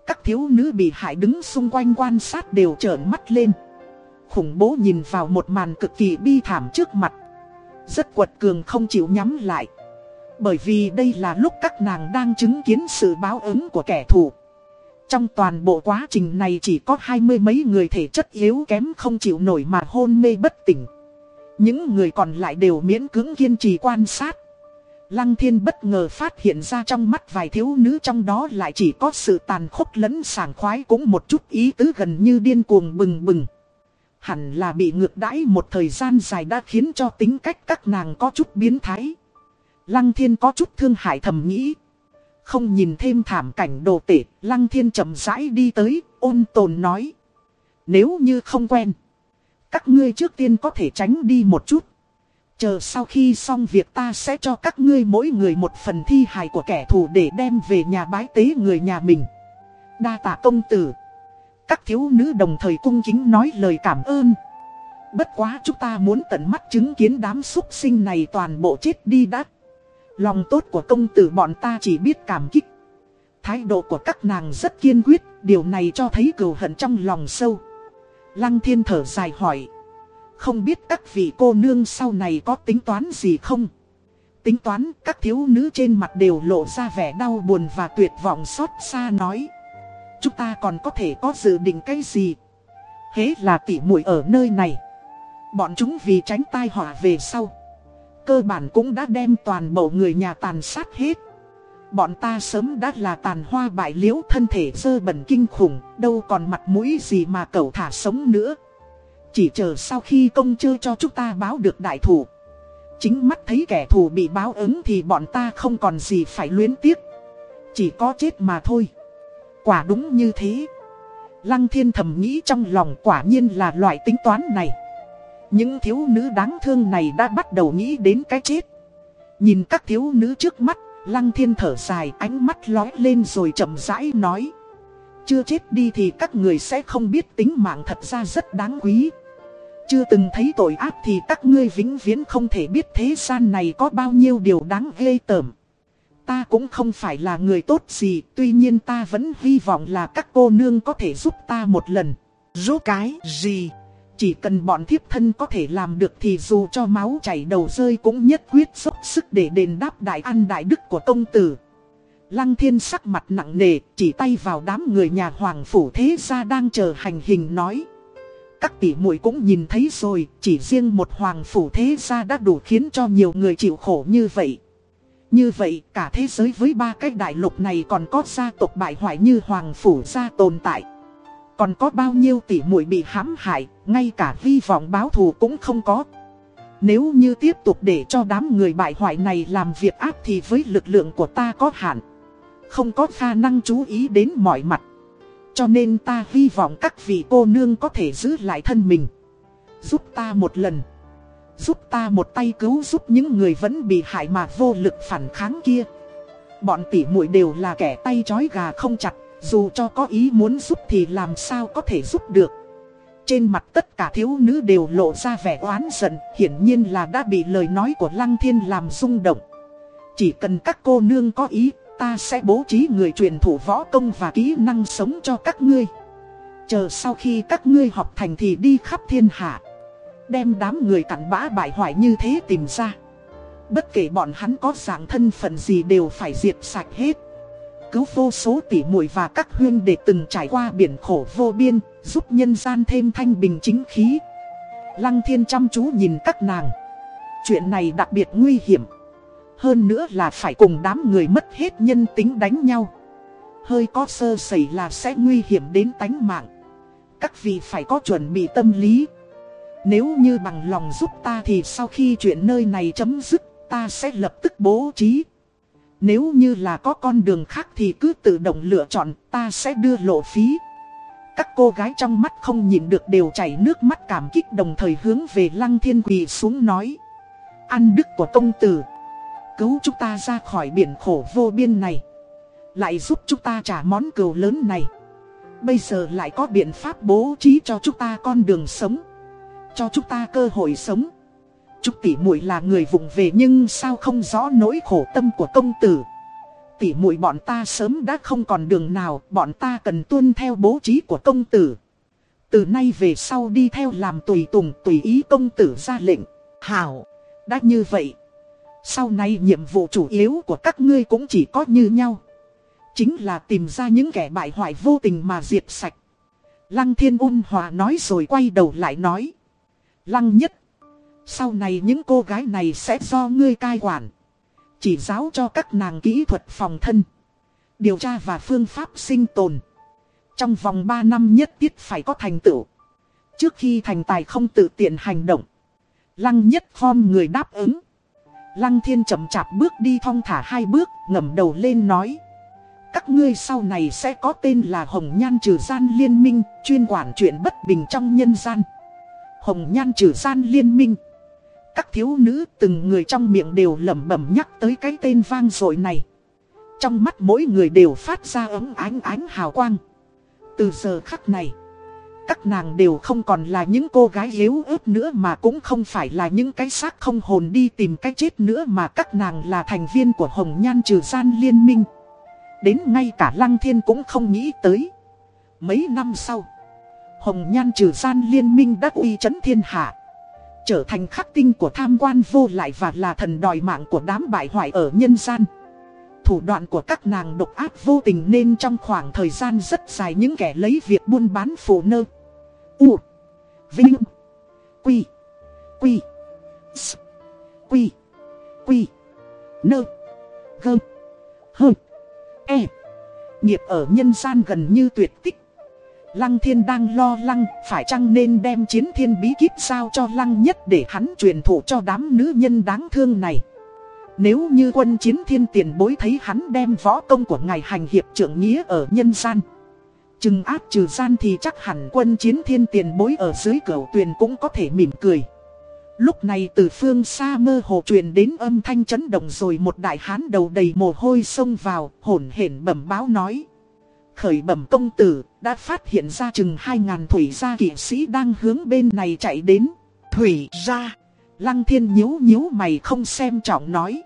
Các thiếu nữ bị hại đứng xung quanh quan sát đều trợn mắt lên. Khủng bố nhìn vào một màn cực kỳ bi thảm trước mặt. Rất quật cường không chịu nhắm lại. Bởi vì đây là lúc các nàng đang chứng kiến sự báo ứng của kẻ thù. Trong toàn bộ quá trình này chỉ có hai mươi mấy người thể chất yếu kém không chịu nổi mà hôn mê bất tỉnh. Những người còn lại đều miễn cưỡng kiên trì quan sát. Lăng thiên bất ngờ phát hiện ra trong mắt vài thiếu nữ trong đó lại chỉ có sự tàn khốc lẫn sảng khoái cũng một chút ý tứ gần như điên cuồng bừng bừng. Hẳn là bị ngược đãi một thời gian dài đã khiến cho tính cách các nàng có chút biến thái. Lăng thiên có chút thương hại thầm nghĩ. Không nhìn thêm thảm cảnh đồ tể, lăng thiên chậm rãi đi tới, ôn tồn nói. Nếu như không quen, các ngươi trước tiên có thể tránh đi một chút. Chờ sau khi xong việc ta sẽ cho các ngươi mỗi người một phần thi hài của kẻ thù để đem về nhà bái tế người nhà mình. Đa tạ công tử. Các thiếu nữ đồng thời cung kính nói lời cảm ơn. Bất quá chúng ta muốn tận mắt chứng kiến đám súc sinh này toàn bộ chết đi đã. Lòng tốt của công tử bọn ta chỉ biết cảm kích. Thái độ của các nàng rất kiên quyết, điều này cho thấy cừu hận trong lòng sâu. Lăng thiên thở dài hỏi. Không biết các vị cô nương sau này có tính toán gì không? Tính toán, các thiếu nữ trên mặt đều lộ ra vẻ đau buồn và tuyệt vọng xót xa nói. Chúng ta còn có thể có dự định cái gì? Hế là tỉ muội ở nơi này. Bọn chúng vì tránh tai họa về sau. Cơ bản cũng đã đem toàn bộ người nhà tàn sát hết. Bọn ta sớm đã là tàn hoa bại liễu thân thể dơ bẩn kinh khủng, đâu còn mặt mũi gì mà cậu thả sống nữa. Chỉ chờ sau khi công chơi cho chúng ta báo được đại thủ. Chính mắt thấy kẻ thù bị báo ứng thì bọn ta không còn gì phải luyến tiếc. Chỉ có chết mà thôi. Quả đúng như thế. Lăng thiên thầm nghĩ trong lòng quả nhiên là loại tính toán này. Những thiếu nữ đáng thương này đã bắt đầu nghĩ đến cái chết. Nhìn các thiếu nữ trước mắt, lăng thiên thở dài ánh mắt lói lên rồi chậm rãi nói. Chưa chết đi thì các người sẽ không biết tính mạng thật ra rất đáng quý. Chưa từng thấy tội ác thì các ngươi vĩnh viễn không thể biết thế gian này có bao nhiêu điều đáng ghê tởm. Ta cũng không phải là người tốt gì, tuy nhiên ta vẫn hy vọng là các cô nương có thể giúp ta một lần. Giúp cái gì? Chỉ cần bọn thiếp thân có thể làm được thì dù cho máu chảy đầu rơi cũng nhất quyết dốc sức để đền đáp đại ăn đại đức của công tử. Lăng thiên sắc mặt nặng nề, chỉ tay vào đám người nhà hoàng phủ thế gia đang chờ hành hình nói. Các tỷ muội cũng nhìn thấy rồi, chỉ riêng một hoàng phủ thế gia đã đủ khiến cho nhiều người chịu khổ như vậy. Như vậy, cả thế giới với ba cái đại lục này còn có gia tộc bại hoại như hoàng phủ gia tồn tại. Còn có bao nhiêu tỷ muội bị hãm hại, ngay cả hy vọng báo thù cũng không có. Nếu như tiếp tục để cho đám người bại hoại này làm việc ác thì với lực lượng của ta có hạn. Không có khả năng chú ý đến mọi mặt. Cho nên ta hy vọng các vị cô nương có thể giữ lại thân mình. Giúp ta một lần. Giúp ta một tay cứu giúp những người vẫn bị hại mà vô lực phản kháng kia. Bọn tỉ muội đều là kẻ tay chói gà không chặt. Dù cho có ý muốn giúp thì làm sao có thể giúp được. Trên mặt tất cả thiếu nữ đều lộ ra vẻ oán giận, hiển nhiên là đã bị lời nói của Lăng Thiên làm rung động. Chỉ cần các cô nương có ý, Ta sẽ bố trí người truyền thủ võ công và kỹ năng sống cho các ngươi Chờ sau khi các ngươi học thành thì đi khắp thiên hạ Đem đám người cặn bã bại hoại như thế tìm ra Bất kể bọn hắn có dạng thân phận gì đều phải diệt sạch hết Cứu vô số tỷ muội và các huyên để từng trải qua biển khổ vô biên, Giúp nhân gian thêm thanh bình chính khí. Lăng thiên chăm chú nhìn các nàng. Chuyện này đặc biệt nguy hiểm. Hơn nữa là phải cùng đám người mất hết nhân tính đánh nhau. Hơi có sơ sẩy là sẽ nguy hiểm đến tánh mạng. Các vị phải có chuẩn bị tâm lý. Nếu như bằng lòng giúp ta thì sau khi chuyện nơi này chấm dứt, Ta sẽ lập tức bố trí. Nếu như là có con đường khác thì cứ tự động lựa chọn, Ta sẽ đưa lộ phí. Các cô gái trong mắt không nhìn được đều chảy nước mắt cảm kích đồng thời hướng về lăng thiên quỳ xuống nói. Ăn đức của công tử, Cứu chúng ta ra khỏi biển khổ vô biên này. Lại giúp chúng ta trả món cừu lớn này. Bây giờ lại có biện pháp bố trí cho chúng ta con đường sống. Cho chúng ta cơ hội sống. Chúc tỷ muội là người vụng về nhưng sao không rõ nỗi khổ tâm của công tử Tỷ muội bọn ta sớm đã không còn đường nào Bọn ta cần tuân theo bố trí của công tử Từ nay về sau đi theo làm tùy tùng tùy ý công tử ra lệnh Hảo Đã như vậy Sau này nhiệm vụ chủ yếu của các ngươi cũng chỉ có như nhau Chính là tìm ra những kẻ bại hoại vô tình mà diệt sạch. Lăng thiên ôn hòa nói rồi quay đầu lại nói. Lăng nhất. Sau này những cô gái này sẽ do ngươi cai quản. Chỉ giáo cho các nàng kỹ thuật phòng thân. Điều tra và phương pháp sinh tồn. Trong vòng 3 năm nhất tiết phải có thành tựu. Trước khi thành tài không tự tiện hành động. Lăng nhất khom người đáp ứng. Lăng thiên chậm chạp bước đi thong thả hai bước ngẩng đầu lên nói các ngươi sau này sẽ có tên là Hồng Nhan Trừ Gian Liên Minh, chuyên quản chuyện bất bình trong nhân gian. Hồng Nhan Trừ Gian Liên Minh. Các thiếu nữ từng người trong miệng đều lẩm bẩm nhắc tới cái tên vang dội này. Trong mắt mỗi người đều phát ra ấm ánh ánh hào quang. Từ giờ khắc này, các nàng đều không còn là những cô gái yếu ớt nữa mà cũng không phải là những cái xác không hồn đi tìm cái chết nữa mà các nàng là thành viên của Hồng Nhan Trừ Gian Liên Minh. Đến ngay cả Lăng Thiên cũng không nghĩ tới. Mấy năm sau, Hồng Nhan trừ gian liên minh đã uy chấn thiên hạ. Trở thành khắc tinh của tham quan vô lại và là thần đòi mạng của đám bại hoại ở nhân gian. Thủ đoạn của các nàng độc ác vô tình nên trong khoảng thời gian rất dài những kẻ lấy việc buôn bán phụ nơ. U. Vinh. Quy. Quy. S. Quy. Quy. Nơ. Gơ. Hơ. E. Nghiệp ở nhân gian gần như tuyệt tích. Lăng thiên đang lo lăng, phải chăng nên đem chiến thiên bí kíp sao cho lăng nhất để hắn truyền thụ cho đám nữ nhân đáng thương này. Nếu như quân chiến thiên tiền bối thấy hắn đem võ công của ngài hành hiệp trưởng nghĩa ở nhân gian. chừng áp trừ gian thì chắc hẳn quân chiến thiên tiền bối ở dưới cửa tuyền cũng có thể mỉm cười. Lúc này từ phương xa mơ hồ truyền đến âm thanh chấn động rồi một đại hán đầu đầy mồ hôi xông vào, hổn hển bẩm báo nói. Khởi bẩm công tử, đã phát hiện ra chừng 2.000 thủy gia kỵ sĩ đang hướng bên này chạy đến. Thủy gia, lăng thiên nhíu nhíu mày không xem trọng nói.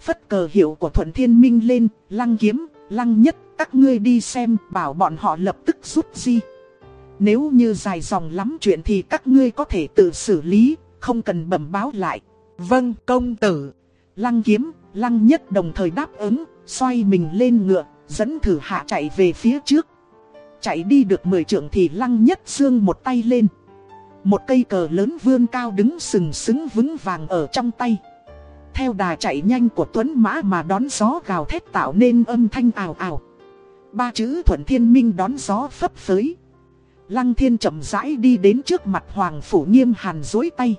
Phất cờ hiệu của thuận thiên minh lên, lăng kiếm, lăng nhất, các ngươi đi xem, bảo bọn họ lập tức rút di. Nếu như dài dòng lắm chuyện thì các ngươi có thể tự xử lý, không cần bẩm báo lại. Vâng công tử. Lăng kiếm, lăng nhất đồng thời đáp ứng, xoay mình lên ngựa, dẫn thử hạ chạy về phía trước. Chạy đi được 10 trượng thì lăng nhất dương một tay lên. Một cây cờ lớn vươn cao đứng sừng sững vững vàng ở trong tay. Theo đà chạy nhanh của Tuấn Mã mà đón gió gào thét tạo nên âm thanh ào ào. Ba chữ thuận thiên minh đón gió phấp phới. Lăng thiên chậm rãi đi đến trước mặt Hoàng Phủ Nghiêm Hàn dối tay.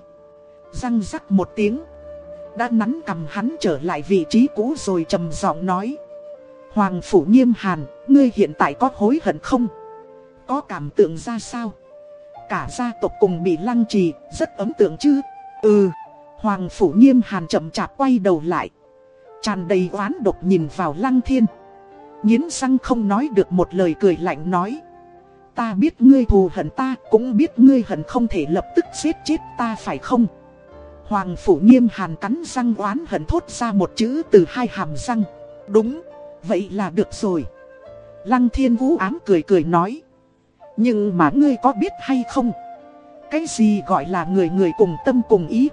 Răng rắc một tiếng Đã nắn cầm hắn trở lại vị trí cũ rồi trầm giọng nói Hoàng Phủ Nghiêm Hàn, ngươi hiện tại có hối hận không? Có cảm tưởng ra sao? Cả gia tộc cùng bị lăng trì, rất ấn tượng chứ? Ừ, Hoàng Phủ Nghiêm Hàn chậm chạp quay đầu lại tràn đầy oán độc nhìn vào lăng thiên Nhiến răng không nói được một lời cười lạnh nói Ta biết ngươi thù hận ta Cũng biết ngươi hận không thể lập tức giết chết ta phải không Hoàng phủ nghiêm hàn cắn răng oán hận thốt ra một chữ từ hai hàm răng. Đúng, vậy là được rồi. Lăng thiên vũ ám cười cười nói. Nhưng mà ngươi có biết hay không? Cái gì gọi là người người cùng tâm cùng ý?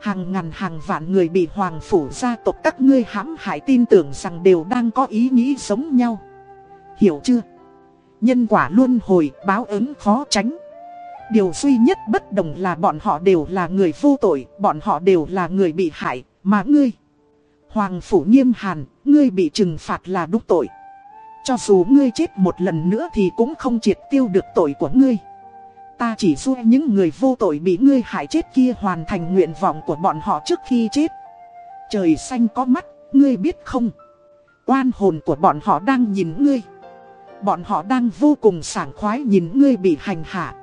Hàng ngàn hàng vạn người bị hoàng phủ gia tộc các ngươi hãm hại tin tưởng rằng đều đang có ý nghĩ giống nhau. Hiểu chưa? Nhân quả luôn hồi, báo ứng khó tránh. Điều duy nhất bất đồng là bọn họ đều là người vô tội, bọn họ đều là người bị hại, mà ngươi. Hoàng phủ nghiêm hàn, ngươi bị trừng phạt là đúng tội. Cho dù ngươi chết một lần nữa thì cũng không triệt tiêu được tội của ngươi. Ta chỉ giúp những người vô tội bị ngươi hại chết kia hoàn thành nguyện vọng của bọn họ trước khi chết. Trời xanh có mắt, ngươi biết không? Oan hồn của bọn họ đang nhìn ngươi. Bọn họ đang vô cùng sảng khoái nhìn ngươi bị hành hạ.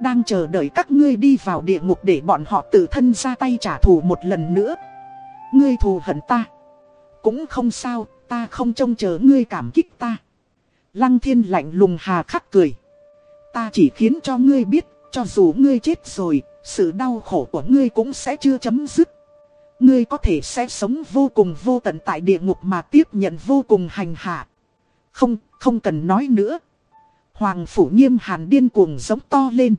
Đang chờ đợi các ngươi đi vào địa ngục để bọn họ tự thân ra tay trả thù một lần nữa. Ngươi thù hận ta. Cũng không sao, ta không trông chờ ngươi cảm kích ta. Lăng thiên lạnh lùng hà khắc cười. Ta chỉ khiến cho ngươi biết, cho dù ngươi chết rồi, sự đau khổ của ngươi cũng sẽ chưa chấm dứt. Ngươi có thể sẽ sống vô cùng vô tận tại địa ngục mà tiếp nhận vô cùng hành hạ. Không, không cần nói nữa. Hoàng phủ nghiêm hàn điên cuồng giống to lên.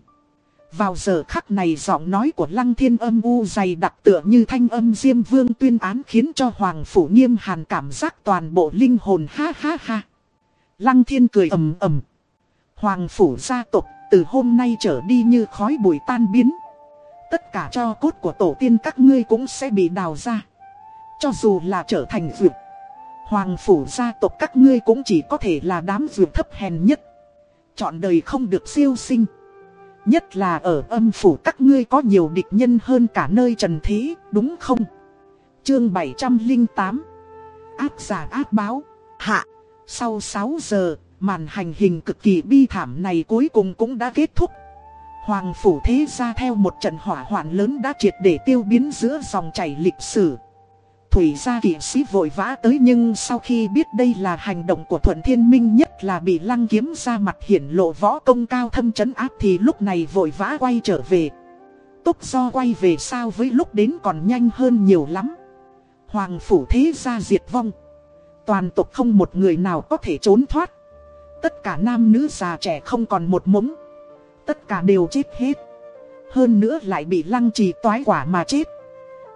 Vào giờ khắc này giọng nói của lăng thiên âm u dày đặc tựa như thanh âm diêm vương tuyên án khiến cho hoàng phủ nghiêm hàn cảm giác toàn bộ linh hồn ha ha ha. Lăng thiên cười ầm ầm. Hoàng phủ gia tộc từ hôm nay trở đi như khói bụi tan biến. Tất cả cho cốt của tổ tiên các ngươi cũng sẽ bị đào ra. Cho dù là trở thành vượt. Hoàng phủ gia tộc các ngươi cũng chỉ có thể là đám vượt thấp hèn nhất. Chọn đời không được siêu sinh. Nhất là ở âm phủ các ngươi có nhiều địch nhân hơn cả nơi trần thế, đúng không? Chương 708 Áp giả áp báo. Hạ. Sau 6 giờ, màn hành hình cực kỳ bi thảm này cuối cùng cũng đã kết thúc. Hoàng phủ thế ra theo một trận hỏa hoạn lớn đã triệt để tiêu biến giữa dòng chảy lịch sử Thủy gia kỵ sĩ vội vã tới nhưng sau khi biết đây là hành động của Thuận Thiên Minh nhất là bị lăng kiếm ra mặt hiển lộ võ công cao thâm chấn áp thì lúc này vội vã quay trở về. Túc do quay về sao với lúc đến còn nhanh hơn nhiều lắm. Hoàng phủ thế gia diệt vong. Toàn tộc không một người nào có thể trốn thoát. Tất cả nam nữ già trẻ không còn một mống. Tất cả đều chết hết. Hơn nữa lại bị lăng trì toái quả mà chết.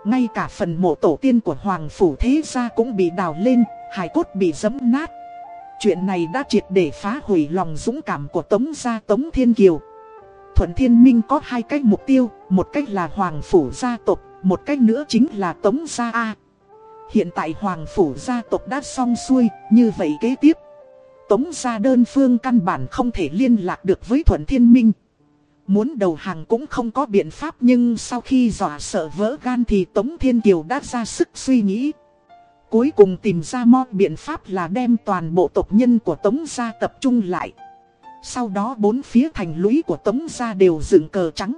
Ngay cả phần mộ tổ tiên của Hoàng Phủ Thế Gia cũng bị đào lên, hài cốt bị dấm nát. Chuyện này đã triệt để phá hủy lòng dũng cảm của Tống Gia Tống Thiên Kiều. Thuận Thiên Minh có hai cách mục tiêu, một cách là Hoàng Phủ gia tộc, một cách nữa chính là Tống Gia A. Hiện tại Hoàng Phủ gia tộc đã xong xuôi, như vậy kế tiếp. Tống Gia đơn phương căn bản không thể liên lạc được với Thuận Thiên Minh. Muốn đầu hàng cũng không có biện pháp nhưng sau khi dọa sợ vỡ gan thì Tống Thiên Kiều đã ra sức suy nghĩ. Cuối cùng tìm ra một biện pháp là đem toàn bộ tộc nhân của Tống gia tập trung lại. Sau đó bốn phía thành lũy của Tống gia đều dựng cờ trắng.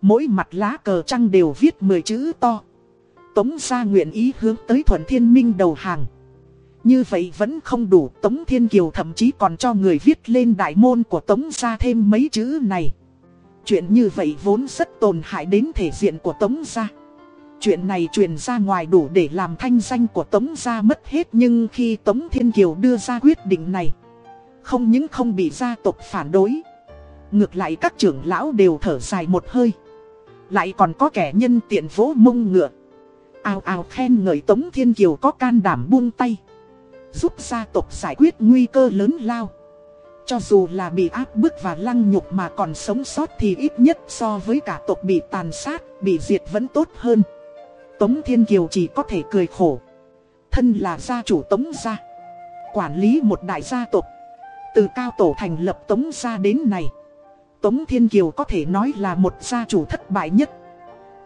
Mỗi mặt lá cờ trăng đều viết 10 chữ to. Tống gia nguyện ý hướng tới Thuận Thiên Minh đầu hàng. Như vậy vẫn không đủ, Tống Thiên Kiều thậm chí còn cho người viết lên đại môn của Tống gia thêm mấy chữ này. Chuyện như vậy vốn rất tổn hại đến thể diện của Tống Gia. Chuyện này truyền ra ngoài đủ để làm thanh danh của Tống Gia mất hết nhưng khi Tống Thiên Kiều đưa ra quyết định này, không những không bị gia tộc phản đối. Ngược lại các trưởng lão đều thở dài một hơi. Lại còn có kẻ nhân tiện vỗ mông ngựa. Ao ao khen ngợi Tống Thiên Kiều có can đảm buông tay. Giúp gia tộc giải quyết nguy cơ lớn lao. Cho dù là bị áp bức và lăng nhục mà còn sống sót thì ít nhất so với cả tộc bị tàn sát, bị diệt vẫn tốt hơn. Tống Thiên Kiều chỉ có thể cười khổ. Thân là gia chủ Tống gia. Quản lý một đại gia tộc. Từ cao tổ thành lập Tống gia đến này. Tống Thiên Kiều có thể nói là một gia chủ thất bại nhất.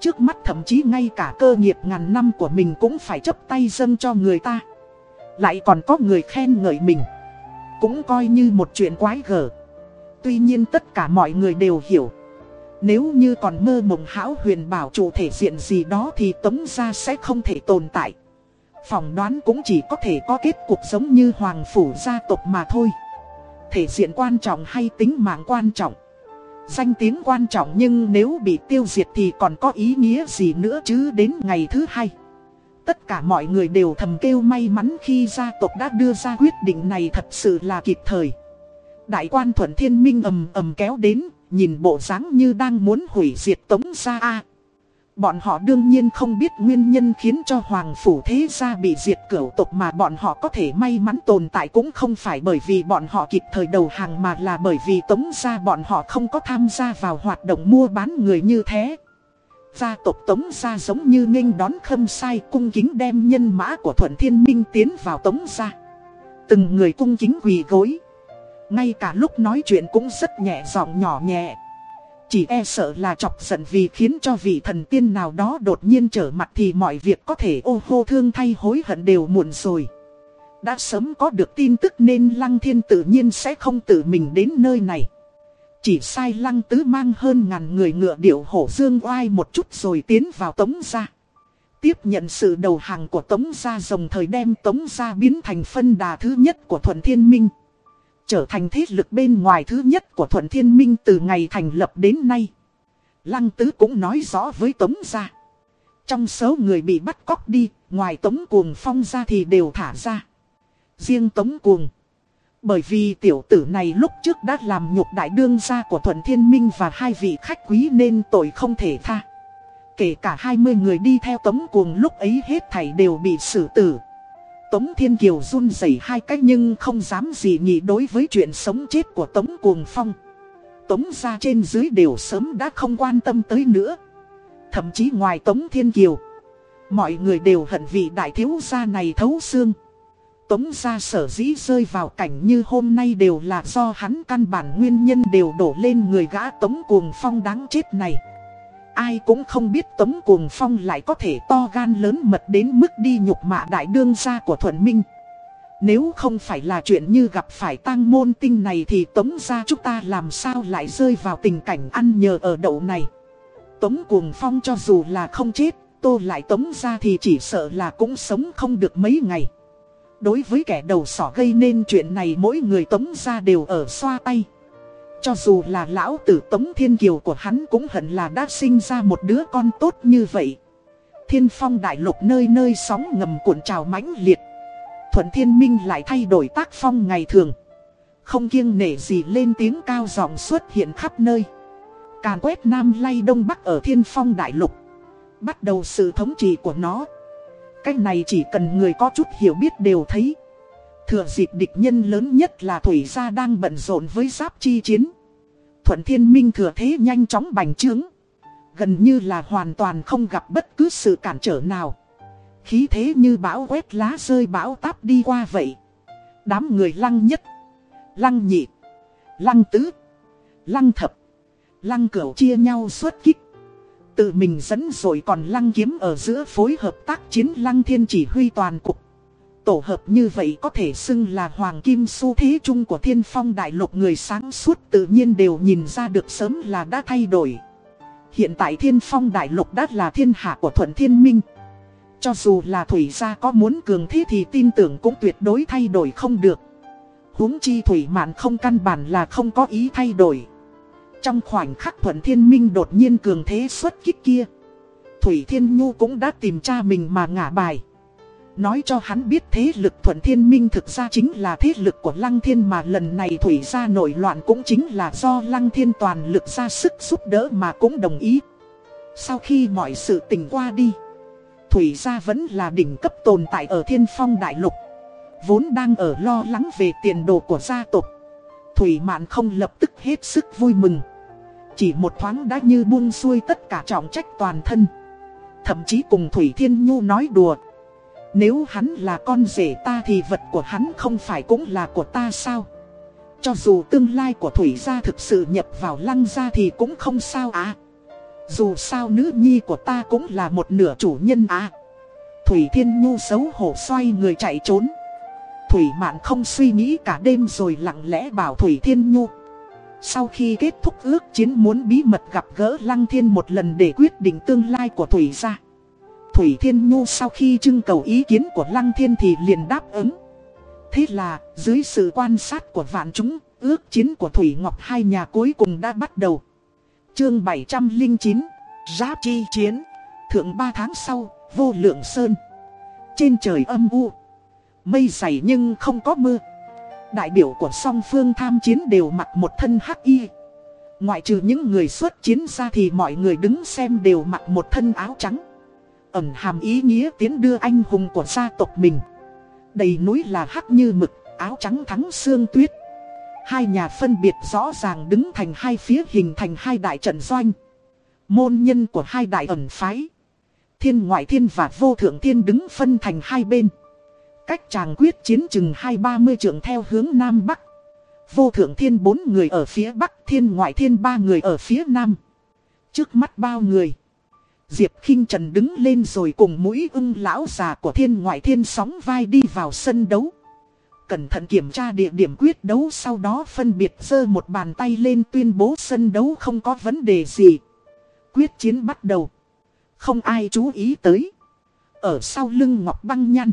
Trước mắt thậm chí ngay cả cơ nghiệp ngàn năm của mình cũng phải chấp tay dâng cho người ta. Lại còn có người khen ngợi mình cũng coi như một chuyện quái gở. Tuy nhiên tất cả mọi người đều hiểu. Nếu như còn mơ mộng hão huyền bảo chủ thể diện gì đó thì tống gia sẽ không thể tồn tại. Phỏng đoán cũng chỉ có thể có kết cục giống như hoàng phủ gia tộc mà thôi. Thể diện quan trọng hay tính mạng quan trọng. Danh tiếng quan trọng nhưng nếu bị tiêu diệt thì còn có ý nghĩa gì nữa chứ đến ngày thứ hai. Tất cả mọi người đều thầm kêu may mắn khi gia tộc đã đưa ra quyết định này thật sự là kịp thời. Đại quan thuận thiên minh ầm ầm kéo đến, nhìn bộ dáng như đang muốn hủy diệt tống gia A. Bọn họ đương nhiên không biết nguyên nhân khiến cho Hoàng Phủ Thế Gia bị diệt cửu tộc mà bọn họ có thể may mắn tồn tại cũng không phải bởi vì bọn họ kịp thời đầu hàng mà là bởi vì Tống Gia bọn họ không có tham gia vào hoạt động mua bán người như thế. Gia tộc Tống Gia giống như nghênh đón khâm sai cung kính đem nhân mã của Thuận Thiên Minh tiến vào Tống Gia. Từng người cung kính quỳ gối. Ngay cả lúc nói chuyện cũng rất nhẹ giọng nhỏ nhẹ. Chỉ e sợ là chọc giận vì khiến cho vị thần tiên nào đó đột nhiên trở mặt thì mọi việc có thể ô hô thương thay hối hận đều muộn rồi. Đã sớm có được tin tức nên Lăng Thiên tự nhiên sẽ không tự mình đến nơi này. Chỉ sai Lăng Tứ mang hơn ngàn người ngựa điệu hổ dương oai một chút rồi tiến vào Tống Gia. Tiếp nhận sự đầu hàng của Tống Gia đồng thời đem Tống Gia biến thành phân đà thứ nhất của Thuận Thiên Minh trở thành thế lực bên ngoài thứ nhất của Thuận Thiên Minh từ ngày thành lập đến nay. Lăng Tứ cũng nói rõ với Tống gia. Trong số người bị bắt cóc đi, ngoài Tống Cuồng Phong ra thì đều thả ra. Riêng Tống Cuồng. Bởi vì tiểu tử này lúc trước đã làm nhục đại đương gia của Thuận Thiên Minh và hai vị khách quý nên tội không thể tha. Kể cả 20 người đi theo Tống Cuồng lúc ấy hết thảy đều bị xử tử. Tống Thiên Kiều run rẩy hai cách nhưng không dám gì nghĩ đối với chuyện sống chết của Tống Cuồng Phong. Tống ra trên dưới đều sớm đã không quan tâm tới nữa. Thậm chí ngoài Tống Thiên Kiều, mọi người đều hận vị đại thiếu gia này thấu xương. Tống ra sở dĩ rơi vào cảnh như hôm nay đều là do hắn căn bản nguyên nhân đều đổ lên người gã Tống Cuồng Phong đáng chết này. Ai cũng không biết Tống Cuồng Phong lại có thể to gan lớn mật đến mức đi nhục mạ đại đương gia của Thuận Minh. Nếu không phải là chuyện như gặp phải tang môn tinh này thì Tống gia chúng ta làm sao lại rơi vào tình cảnh ăn nhờ ở đậu này. Tống Cuồng Phong cho dù là không chết, tô lại Tống gia thì chỉ sợ là cũng sống không được mấy ngày. Đối với kẻ đầu sỏ gây nên chuyện này mỗi người Tống gia đều ở xoa tay. Cho dù là lão tử Tống Thiên Kiều của hắn cũng hận là đã sinh ra một đứa con tốt như vậy. Thiên phong đại lục nơi nơi sóng ngầm cuộn trào mãnh liệt. Thuận Thiên Minh lại thay đổi tác phong ngày thường. Không kiêng nể gì lên tiếng cao giọng xuất hiện khắp nơi. Càn quét Nam lay Đông Bắc ở Thiên phong đại lục. Bắt đầu sự thống trị của nó. Cách này chỉ cần người có chút hiểu biết đều thấy. Thừa dịp địch nhân lớn nhất là Thủy Gia đang bận rộn với giáp chi chiến. Thuận Thiên Minh thừa thế nhanh chóng bành trướng. Gần như là hoàn toàn không gặp bất cứ sự cản trở nào. Khí thế như bão quét lá rơi bão táp đi qua vậy. Đám người lăng nhất, lăng nhị, lăng tứ, lăng thập, lăng cửu chia nhau xuất kích. Tự mình dẫn rồi còn lăng kiếm ở giữa phối hợp tác chiến lăng thiên chỉ huy toàn cục. Tổ hợp như vậy có thể xưng là hoàng kim su thế chung của thiên phong đại lục người sáng suốt tự nhiên đều nhìn ra được sớm là đã thay đổi. Hiện tại thiên phong đại lục đã là thiên hạ của thuận thiên minh. Cho dù là thủy gia có muốn cường thế thì tin tưởng cũng tuyệt đối thay đổi không được. huống chi thủy mạn không căn bản là không có ý thay đổi. Trong khoảnh khắc thuận thiên minh đột nhiên cường thế xuất kích kia. Thủy Thiên Nhu cũng đã tìm cha mình mà ngả bài. Nói cho hắn biết thế lực thuận thiên minh thực ra chính là thế lực của Lăng Thiên mà lần này Thủy gia nổi loạn cũng chính là do Lăng Thiên toàn lực ra sức giúp đỡ mà cũng đồng ý. Sau khi mọi sự tình qua đi, Thủy gia vẫn là đỉnh cấp tồn tại ở thiên phong đại lục. Vốn đang ở lo lắng về tiền đồ của gia tộc. Thủy mạn không lập tức hết sức vui mừng. Chỉ một thoáng đã như buông xuôi tất cả trọng trách toàn thân. Thậm chí cùng Thủy Thiên Nhu nói đùa. Nếu hắn là con rể ta thì vật của hắn không phải cũng là của ta sao? Cho dù tương lai của Thủy gia thực sự nhập vào lăng gia thì cũng không sao à. Dù sao nữ nhi của ta cũng là một nửa chủ nhân à. Thủy Thiên Nhu xấu hổ xoay người chạy trốn. Thủy Mạn không suy nghĩ cả đêm rồi lặng lẽ bảo Thủy Thiên Nhu. Sau khi kết thúc ước chiến muốn bí mật gặp gỡ Lăng Thiên một lần để quyết định tương lai của Thủy gia. Thủy Thiên Nhu sau khi trưng cầu ý kiến của Lăng Thiên thì liền đáp ứng. Thế là, dưới sự quan sát của vạn chúng, ước chiến của Thủy Ngọc hai nhà cuối cùng đã bắt đầu. Chương 709, Giáp Chi Chiến, Thượng 3 tháng sau, vô lượng sơn. Trên trời âm u, mây dày nhưng không có mưa. Đại biểu của song phương tham chiến đều mặc một thân hắc y. Ngoại trừ những người xuất chiến ra thì mọi người đứng xem đều mặc một thân áo trắng. Ẩn hàm ý nghĩa tiến đưa anh hùng của gia tộc mình. Đầy núi là hắc như mực, áo trắng thắng xương tuyết. Hai nhà phân biệt rõ ràng đứng thành hai phía hình thành hai đại trận doanh. Môn nhân của hai đại ẩn phái. Thiên ngoại thiên và vô thượng thiên đứng phân thành hai bên. Cách chàng quyết chiến chừng hai ba mươi trượng theo hướng Nam Bắc. Vô thượng thiên bốn người ở phía Bắc, Thiên ngoại thiên ba người ở phía Nam. Trước mắt bao người. Diệp khinh Trần đứng lên rồi cùng mũi ưng lão già của thiên ngoại thiên sóng vai đi vào sân đấu. Cẩn thận kiểm tra địa điểm quyết đấu sau đó phân biệt giơ một bàn tay lên tuyên bố sân đấu không có vấn đề gì. Quyết chiến bắt đầu. Không ai chú ý tới. Ở sau lưng ngọc băng nhăn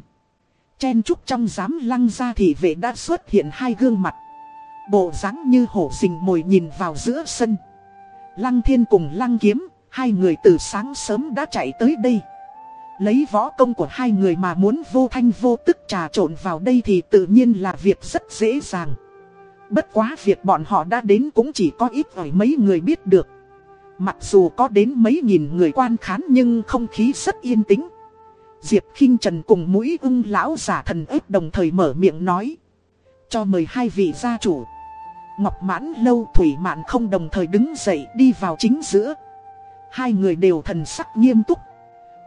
Chen trúc trong giám lăng ra thì vệ đã xuất hiện hai gương mặt. Bộ dáng như hổ rình mồi nhìn vào giữa sân. Lăng thiên cùng lăng kiếm, Hai người từ sáng sớm đã chạy tới đây. Lấy võ công của hai người mà muốn vô thanh vô tức trà trộn vào đây thì tự nhiên là việc rất dễ dàng. Bất quá việc bọn họ đã đến cũng chỉ có ít ở mấy người biết được. Mặc dù có đến mấy nghìn người quan khán nhưng không khí rất yên tĩnh. Diệp khinh Trần cùng mũi ưng lão giả thần ếp đồng thời mở miệng nói. Cho mời hai vị gia chủ. Ngọc mãn lâu, thủy mạn không đồng thời đứng dậy đi vào chính giữa. Hai người đều thần sắc nghiêm túc.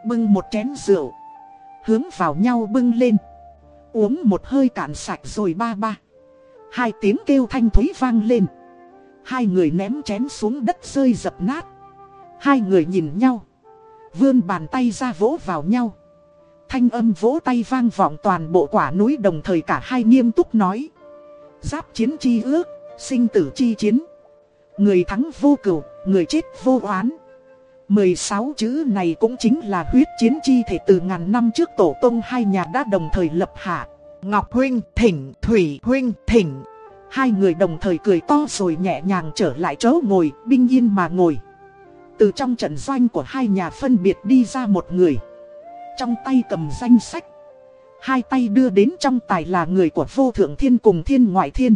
Bưng một chén rượu. Hướng vào nhau bưng lên. Uống một hơi cạn sạch rồi ba ba. Hai tiếng kêu thanh thúy vang lên. Hai người ném chén xuống đất rơi dập nát. Hai người nhìn nhau. Vươn bàn tay ra vỗ vào nhau. Thanh âm vỗ tay vang vọng toàn bộ quả núi đồng thời cả hai nghiêm túc nói Giáp chiến chi ước, sinh tử chi chiến Người thắng vô cửu, người chết vô oán 16 chữ này cũng chính là huyết chiến chi thể từ ngàn năm trước tổ tông hai nhà đã đồng thời lập hạ. Ngọc Huynh thỉnh, Thủy Huynh thỉnh. Hai người đồng thời cười to rồi nhẹ nhàng trở lại chỗ ngồi, binh yên mà ngồi. Từ trong trận doanh của hai nhà phân biệt đi ra một người. Trong tay cầm danh sách. Hai tay đưa đến trong tài là người của vô thượng thiên cùng thiên ngoại thiên.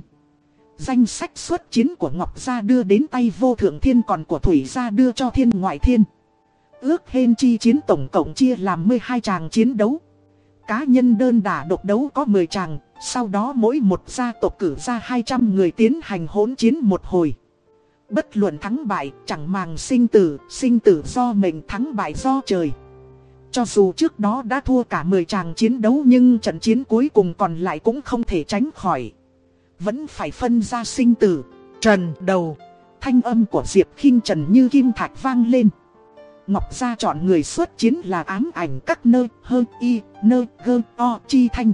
Danh sách xuất chiến của Ngọc Gia đưa đến tay vô thượng thiên còn của Thủy Gia đưa cho thiên ngoại thiên. Ước hên chi chiến tổng cộng chia làm 12 tràng chiến đấu. Cá nhân đơn đả độc đấu có 10 tràng, sau đó mỗi một gia tộc cử ra 200 người tiến hành hỗn chiến một hồi. Bất luận thắng bại, chẳng màng sinh tử, sinh tử do mình thắng bại do trời. Cho dù trước đó đã thua cả 10 tràng chiến đấu nhưng trận chiến cuối cùng còn lại cũng không thể tránh khỏi. Vẫn phải phân ra sinh tử. Trần đầu. Thanh âm của Diệp khinh Trần như kim thạch vang lên. Ngọc Gia chọn người xuất chiến là ám ảnh các nơi hơ, y, nơ, gơ, o, chi thanh.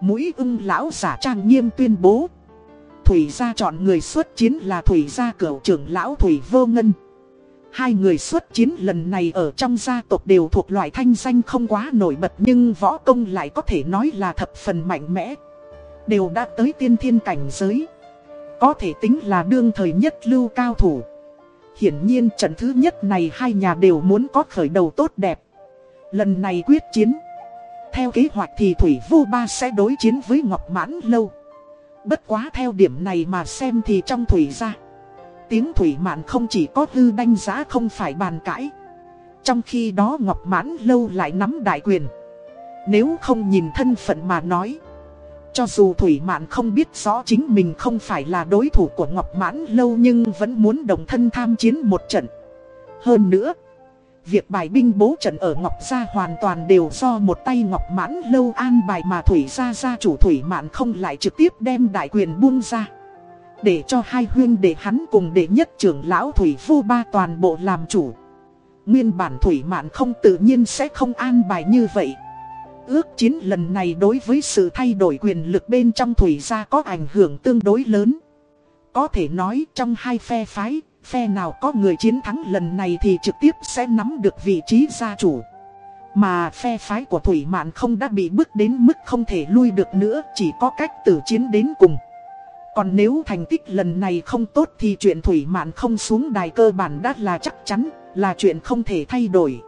Mũi ưng lão giả trang nghiêm tuyên bố. Thủy Gia chọn người xuất chiến là Thủy Gia cửu trưởng lão Thủy Vô Ngân. Hai người xuất chiến lần này ở trong gia tộc đều thuộc loại thanh danh không quá nổi bật nhưng võ công lại có thể nói là thập phần mạnh mẽ đều đã tới tiên thiên cảnh giới. Có thể tính là đương thời nhất lưu cao thủ. Hiển nhiên trận thứ nhất này hai nhà đều muốn có khởi đầu tốt đẹp. Lần này quyết chiến. Theo kế hoạch thì Thủy Vô Ba sẽ đối chiến với Ngọc Mãn Lâu. Bất quá theo điểm này mà xem thì trong Thủy ra. Tiếng Thủy Mạn không chỉ có hư đánh giá không phải bàn cãi. Trong khi đó Ngọc Mãn Lâu lại nắm đại quyền. Nếu không nhìn thân phận mà nói cho dù Thủy Mạn không biết rõ chính mình không phải là đối thủ của Ngọc Mãn Lâu nhưng vẫn muốn đồng thân tham chiến một trận. Hơn nữa, việc bài binh bố trận ở Ngọc Gia hoàn toàn đều do một tay Ngọc Mãn Lâu an bài mà Thủy Gia gia chủ Thủy Mạn không lại trực tiếp đem đại quyền buông ra. Để cho hai huyên để hắn cùng đệ nhất trưởng lão Thủy Phu Ba toàn bộ làm chủ. Nguyên bản Thủy Mạn không tự nhiên sẽ không an bài như vậy. Ước chiến lần này đối với sự thay đổi quyền lực bên trong thủy gia có ảnh hưởng tương đối lớn. Có thể nói trong hai phe phái, phe nào có người chiến thắng lần này thì trực tiếp sẽ nắm được vị trí gia chủ. Mà phe phái của Thủy Mạn không đã bị bước đến mức không thể lui được nữa, chỉ có cách tử chiến đến cùng. Còn nếu thành tích lần này không tốt thì chuyện Thủy Mạn không xuống đài cơ bản đã là chắc chắn, là chuyện không thể thay đổi.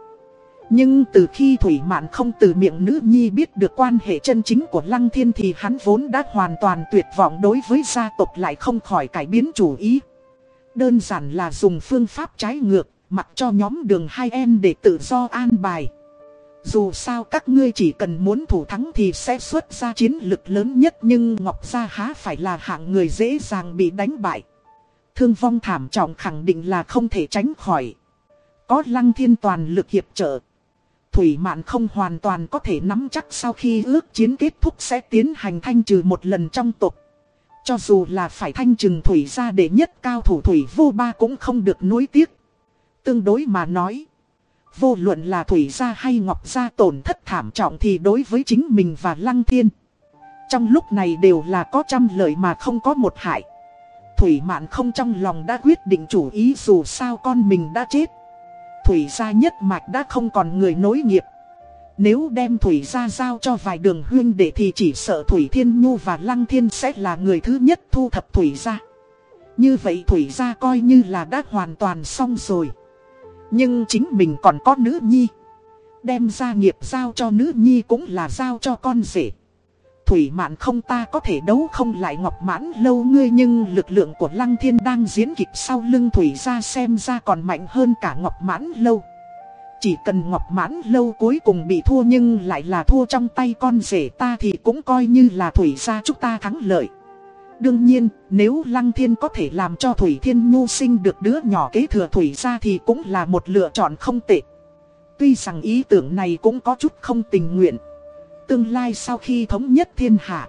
Nhưng từ khi Thủy Mạn không từ miệng nữ nhi biết được quan hệ chân chính của Lăng Thiên thì hắn vốn đã hoàn toàn tuyệt vọng đối với gia tộc lại không khỏi cải biến chủ ý. Đơn giản là dùng phương pháp trái ngược, mặc cho nhóm đường hai em để tự do an bài. Dù sao các ngươi chỉ cần muốn thủ thắng thì sẽ xuất ra chiến lực lớn nhất nhưng Ngọc Gia há phải là hạng người dễ dàng bị đánh bại. Thương vong thảm trọng khẳng định là không thể tránh khỏi. Có lăng thiên toàn lực hiệp trợ. Thủy mạn không hoàn toàn có thể nắm chắc sau khi ước chiến kết thúc sẽ tiến hành thanh trừ một lần trong tục. Cho dù là phải thanh trừng thủy ra để nhất cao thủ thủy vô ba cũng không được nuối tiếc. Tương đối mà nói. Vô luận là thủy gia hay ngọc gia tổn thất thảm trọng thì đối với chính mình và lăng thiên. Trong lúc này đều là có trăm lợi mà không có một hại. Thủy mạn không trong lòng đã quyết định chủ ý dù sao con mình đã chết. Thủy gia nhất mạch đã không còn người nối nghiệp. Nếu đem Thủy gia giao cho vài đường huyên để thì chỉ sợ Thủy Thiên Nhu và Lăng Thiên sẽ là người thứ nhất thu thập Thủy gia. Như vậy Thủy gia coi như là đã hoàn toàn xong rồi. Nhưng chính mình còn có nữ nhi. Đem gia nghiệp giao cho nữ nhi cũng là giao cho con rể. Thủy mạn không ta có thể đấu không lại ngọc mãn lâu ngươi nhưng lực lượng của lăng thiên đang diễn kịch sau lưng thủy ra xem ra còn mạnh hơn cả ngọc mãn lâu. Chỉ cần ngọc mãn lâu cuối cùng bị thua nhưng lại là thua trong tay con rể ta thì cũng coi như là thủy ra chúng ta thắng lợi. Đương nhiên, nếu Lăng Thiên có thể làm cho Thủy Thiên Nhu sinh được đứa nhỏ kế thừa Thủy ra thì cũng là một lựa chọn không tệ. Tuy rằng ý tưởng này cũng có chút không tình nguyện. Tương lai sau khi thống nhất thiên hạ,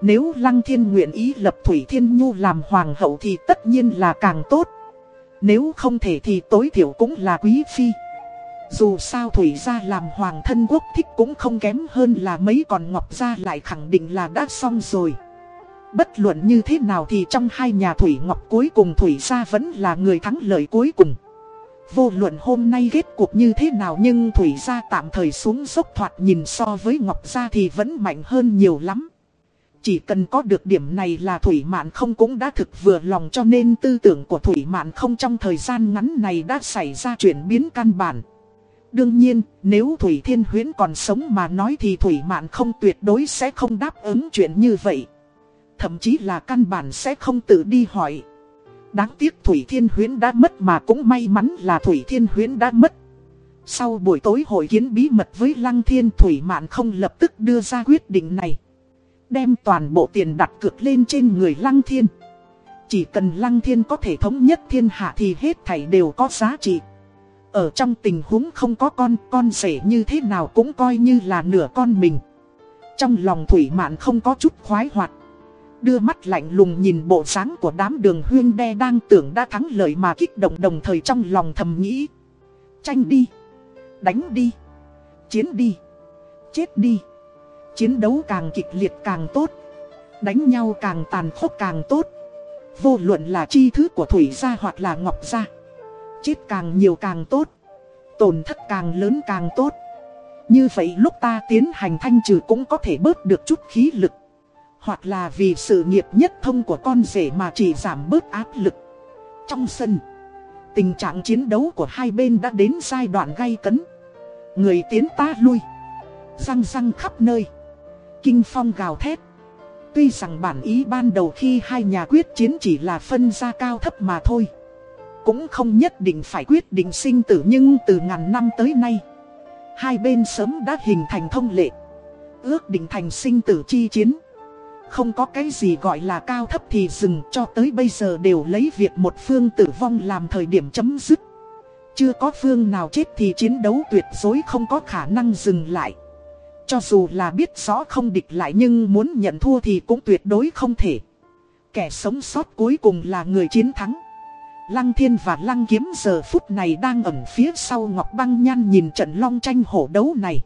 nếu Lăng Thiên nguyện ý lập Thủy Thiên Nhu làm hoàng hậu thì tất nhiên là càng tốt. Nếu không thể thì tối thiểu cũng là quý phi. Dù sao Thủy gia làm hoàng thân quốc thích cũng không kém hơn là mấy còn Ngọc gia lại khẳng định là đã xong rồi. Bất luận như thế nào thì trong hai nhà Thủy Ngọc cuối cùng Thủy gia vẫn là người thắng lợi cuối cùng. Vô luận hôm nay kết cuộc như thế nào nhưng Thủy gia tạm thời xuống dốc thoạt nhìn so với Ngọc gia thì vẫn mạnh hơn nhiều lắm. Chỉ cần có được điểm này là Thủy Mạn không cũng đã thực vừa lòng cho nên tư tưởng của Thủy Mạn không trong thời gian ngắn này đã xảy ra chuyển biến căn bản. Đương nhiên, nếu Thủy Thiên Huyến còn sống mà nói thì Thủy Mạn không tuyệt đối sẽ không đáp ứng chuyện như vậy. Thậm chí là căn bản sẽ không tự đi hỏi. Đáng tiếc Thủy Thiên Huyến đã mất mà cũng may mắn là Thủy Thiên Huyến đã mất. Sau buổi tối hội kiến bí mật với Lăng Thiên Thủy Mạn không lập tức đưa ra quyết định này. Đem toàn bộ tiền đặt cược lên trên người Lăng Thiên. Chỉ cần Lăng Thiên có thể thống nhất thiên hạ thì hết thảy đều có giá trị. Ở trong tình huống không có con, con rể như thế nào cũng coi như là nửa con mình. Trong lòng Thủy Mạn không có chút khoái hoạt. Đưa mắt lạnh lùng nhìn bộ dáng của đám đường huyên đe đang tưởng đã thắng lợi mà kích động đồng thời trong lòng thầm nghĩ. Tranh đi. Đánh đi. Chiến đi. Chết đi. Chiến đấu càng kịch liệt càng tốt. Đánh nhau càng tàn khốc càng tốt. Vô luận là chi thứ của Thủy gia hoặc là Ngọc gia. Chết càng nhiều càng tốt. Tổn thất càng lớn càng tốt. Như vậy lúc ta tiến hành thanh trừ cũng có thể bớt được chút khí lực. Hoặc là vì sự nghiệp nhất thông của con rể mà chỉ giảm bớt áp lực. Trong sân, Tình trạng chiến đấu của hai bên đã đến giai đoạn gay cấn. Người tiến ta lui, Răng răng khắp nơi, Kinh phong gào thét. Tuy rằng bản ý ban đầu khi hai nhà quyết chiến chỉ là phân ra cao thấp mà thôi, Cũng không nhất định phải quyết định sinh tử, Nhưng từ ngàn năm tới nay, Hai bên sớm đã hình thành thông lệ, Ước định thành sinh tử chi chiến không có cái gì gọi là cao thấp thì dừng, cho tới bây giờ đều lấy việc một phương tử vong làm thời điểm chấm dứt. Chưa có phương nào chết thì chiến đấu tuyệt đối không có khả năng dừng lại. Cho dù là biết rõ không địch lại nhưng muốn nhận thua thì cũng tuyệt đối không thể. Kẻ sống sót cuối cùng là người chiến thắng. Lăng thiên và lăng kiếm giờ phút này đang ẩn phía sau Ngọc Băng Nhan nhìn trận long tranh hổ đấu này.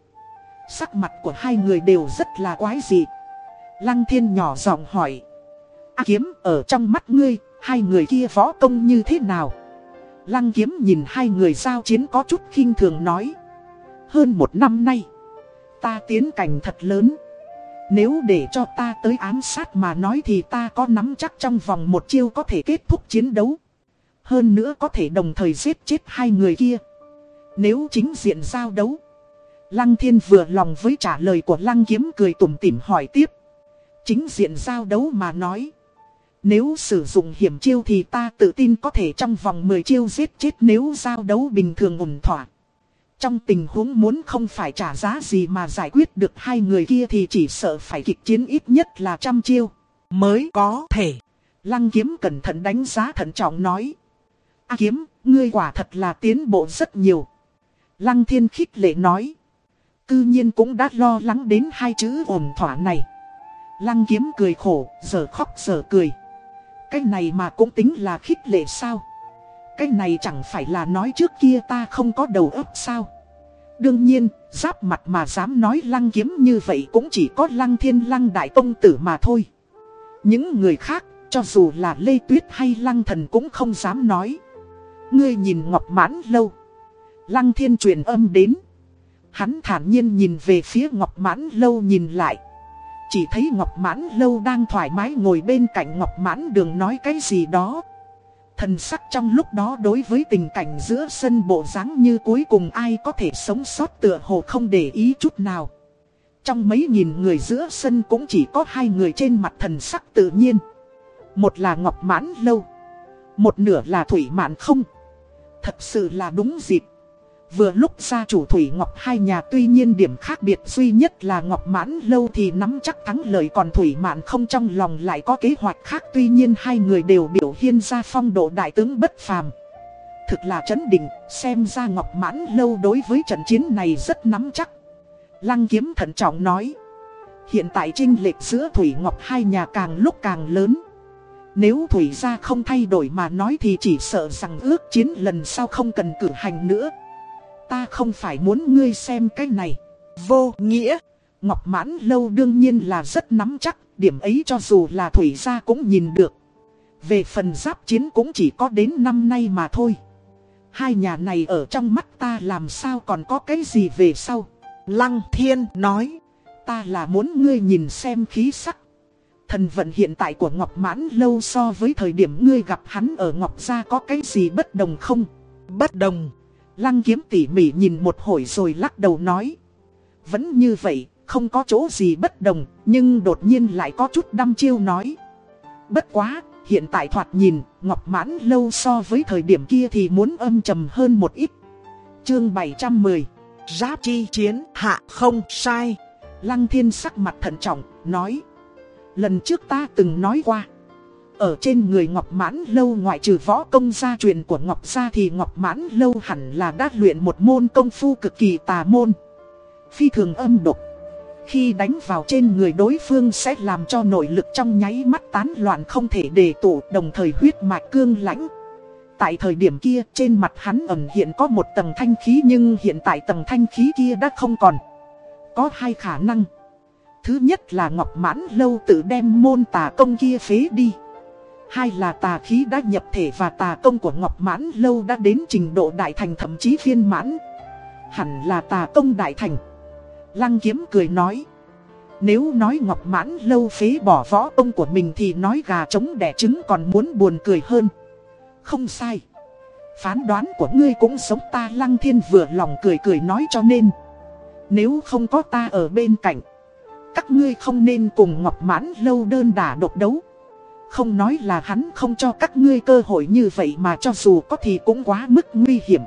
Sắc mặt của hai người đều rất là quái dị. Lăng thiên nhỏ giọng hỏi. A kiếm ở trong mắt ngươi, hai người kia võ công như thế nào? Lăng kiếm nhìn hai người giao chiến có chút khinh thường nói. Hơn một năm nay, ta tiến cảnh thật lớn. Nếu để cho ta tới ám sát mà nói thì ta có nắm chắc trong vòng một chiêu có thể kết thúc chiến đấu. Hơn nữa có thể đồng thời giết chết hai người kia. Nếu chính diện giao đấu. Lăng thiên vừa lòng với trả lời của lăng kiếm cười tủm tỉm hỏi tiếp. Chính diện giao đấu mà nói. Nếu sử dụng hiểm chiêu thì ta tự tin có thể trong vòng 10 chiêu giết chết nếu giao đấu bình thường ổn thỏa. Trong tình huống muốn không phải trả giá gì mà giải quyết được hai người kia thì chỉ sợ phải kịch chiến ít nhất là trăm chiêu. Mới có thể. Lăng kiếm cẩn thận đánh giá thận trọng nói. A kiếm, ngươi quả thật là tiến bộ rất nhiều. Lăng thiên khích lệ nói. Cư nhiên cũng đã lo lắng đến hai chữ ổn thỏa này. Lăng kiếm cười khổ, giờ khóc giờ cười. Cái này mà cũng tính là khích lệ sao? Cái này chẳng phải là nói trước kia ta không có đầu óc sao? Đương nhiên, giáp mặt mà dám nói lăng kiếm như vậy cũng chỉ có lăng thiên lăng đại công tử mà thôi. Những người khác, cho dù là Lê Tuyết hay lăng thần cũng không dám nói. Ngươi nhìn ngọc mãn lâu. Lăng thiên truyền âm đến. Hắn thản nhiên nhìn về phía ngọc mãn lâu nhìn lại. Chỉ thấy Ngọc Mãn Lâu đang thoải mái ngồi bên cạnh Ngọc Mãn Đường nói cái gì đó. Thần sắc trong lúc đó đối với tình cảnh giữa sân bộ dáng như cuối cùng ai có thể sống sót tựa hồ không để ý chút nào. Trong mấy nghìn người giữa sân cũng chỉ có hai người trên mặt thần sắc tự nhiên. Một là Ngọc Mãn Lâu. Một nửa là Thủy Mạn không. Thật sự là đúng dịp. Vừa lúc gia chủ Thủy Ngọc hai nhà tuy nhiên điểm khác biệt duy nhất là Ngọc Mãn lâu thì nắm chắc thắng lợi còn Thủy mãn không trong lòng lại có kế hoạch khác tuy nhiên hai người đều biểu hiện ra phong độ đại tướng bất phàm. Thực là chấn định, xem ra Ngọc Mãn lâu đối với trận chiến này rất nắm chắc. Lăng kiếm thận trọng nói. Hiện tại trinh lệch giữa Thủy Ngọc hai nhà càng lúc càng lớn. Nếu Thủy gia không thay đổi mà nói thì chỉ sợ rằng ước chiến lần sau không cần cử hành nữa. Ta không phải muốn ngươi xem cái này. Vô nghĩa. Ngọc mãn lâu đương nhiên là rất nắm chắc. Điểm ấy cho dù là thủy gia cũng nhìn được. Về phần giáp chiến cũng chỉ có đến năm nay mà thôi. Hai nhà này ở trong mắt ta làm sao còn có cái gì về sau. Lăng thiên nói. Ta là muốn ngươi nhìn xem khí sắc. Thần vận hiện tại của Ngọc Mãn lâu so với thời điểm ngươi gặp hắn ở Ngọc Gia có cái gì bất đồng không? Bất đồng. Lăng kiếm tỉ mỉ nhìn một hồi rồi lắc đầu nói. Vẫn như vậy, không có chỗ gì bất đồng, nhưng đột nhiên lại có chút đăm chiêu nói. Bất quá, hiện tại thoạt nhìn, Ngọc Mãn lâu so với thời điểm kia thì muốn âm trầm hơn một ít. Chương 710 Giáp chi chiến hạ không sai. Lăng thiên sắc mặt thận trọng, nói. Lần trước ta từng nói qua. Ở trên người Ngọc Mãn Lâu ngoại trừ võ công gia truyền của Ngọc Gia thì Ngọc Mãn Lâu hẳn là đã luyện một môn công phu cực kỳ tà môn. Phi thường âm độc. Khi đánh vào trên người đối phương sẽ làm cho nội lực trong nháy mắt tán loạn không thể đề tụ, đồng thời huyết mạch cương lãnh. Tại thời điểm kia, trên mặt hắn ẩn hiện có một tầng thanh khí nhưng hiện tại tầng thanh khí kia đã không còn. Có hai khả năng. Thứ nhất là Ngọc Mãn Lâu tự đem môn tà công kia phế đi. Hai là tà khí đã nhập thể và tà công của Ngọc Mãn Lâu đã đến trình độ đại thành thậm chí viên mãn. Hẳn là tà công đại thành. Lăng kiếm cười nói. Nếu nói Ngọc Mãn Lâu phế bỏ võ công của mình thì nói gà trống đẻ trứng còn muốn buồn cười hơn. Không sai. Phán đoán của ngươi cũng sống ta Lăng Thiên vừa lòng cười cười nói cho nên. Nếu không có ta ở bên cạnh. Các ngươi không nên cùng Ngọc Mãn Lâu đơn đả độc đấu. Không nói là hắn không cho các ngươi cơ hội như vậy mà cho dù có thì cũng quá mức nguy hiểm.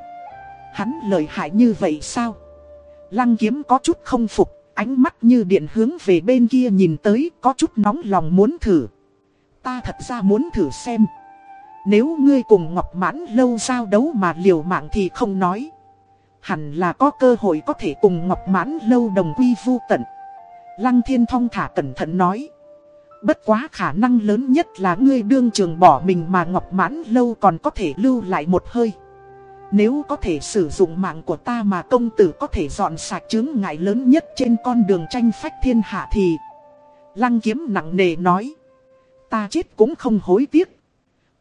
Hắn lợi hại như vậy sao? Lăng kiếm có chút không phục, ánh mắt như điện hướng về bên kia nhìn tới có chút nóng lòng muốn thử. Ta thật ra muốn thử xem. Nếu ngươi cùng Ngọc Mãn lâu giao đấu mà liều mạng thì không nói. Hẳn là có cơ hội có thể cùng Ngọc Mãn lâu đồng quy vu tận. Lăng thiên thong thả cẩn thận nói. Bất quá khả năng lớn nhất là ngươi đương trường bỏ mình mà Ngọc Mãn Lâu còn có thể lưu lại một hơi. Nếu có thể sử dụng mạng của ta mà công tử có thể dọn sạch chứng ngại lớn nhất trên con đường tranh phách thiên hạ thì... Lăng kiếm nặng nề nói. Ta chết cũng không hối tiếc.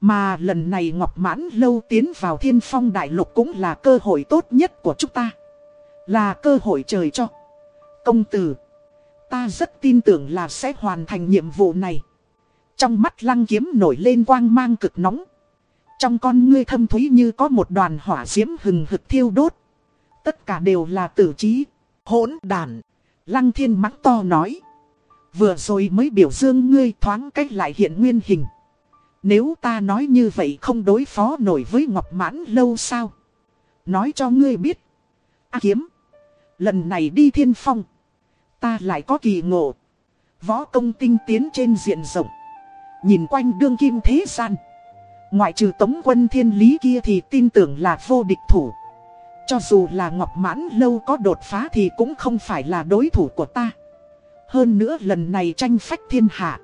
Mà lần này Ngọc Mãn Lâu tiến vào thiên phong đại lục cũng là cơ hội tốt nhất của chúng ta. Là cơ hội trời cho. Công tử. Ta rất tin tưởng là sẽ hoàn thành nhiệm vụ này. Trong mắt lăng kiếm nổi lên quang mang cực nóng. Trong con ngươi thâm thúy như có một đoàn hỏa diễm hừng hực thiêu đốt. Tất cả đều là tử trí, hỗn đàn. Lăng thiên mắng to nói. Vừa rồi mới biểu dương ngươi thoáng cách lại hiện nguyên hình. Nếu ta nói như vậy không đối phó nổi với Ngọc Mãn lâu sao? Nói cho ngươi biết. A kiếm. Lần này đi thiên phong. Ta lại có kỳ ngộ. Võ công tinh tiến trên diện rộng. Nhìn quanh đương kim thế gian. Ngoại trừ tống quân thiên lý kia thì tin tưởng là vô địch thủ. Cho dù là Ngọc Mãn lâu có đột phá thì cũng không phải là đối thủ của ta. Hơn nữa lần này tranh phách thiên hạ.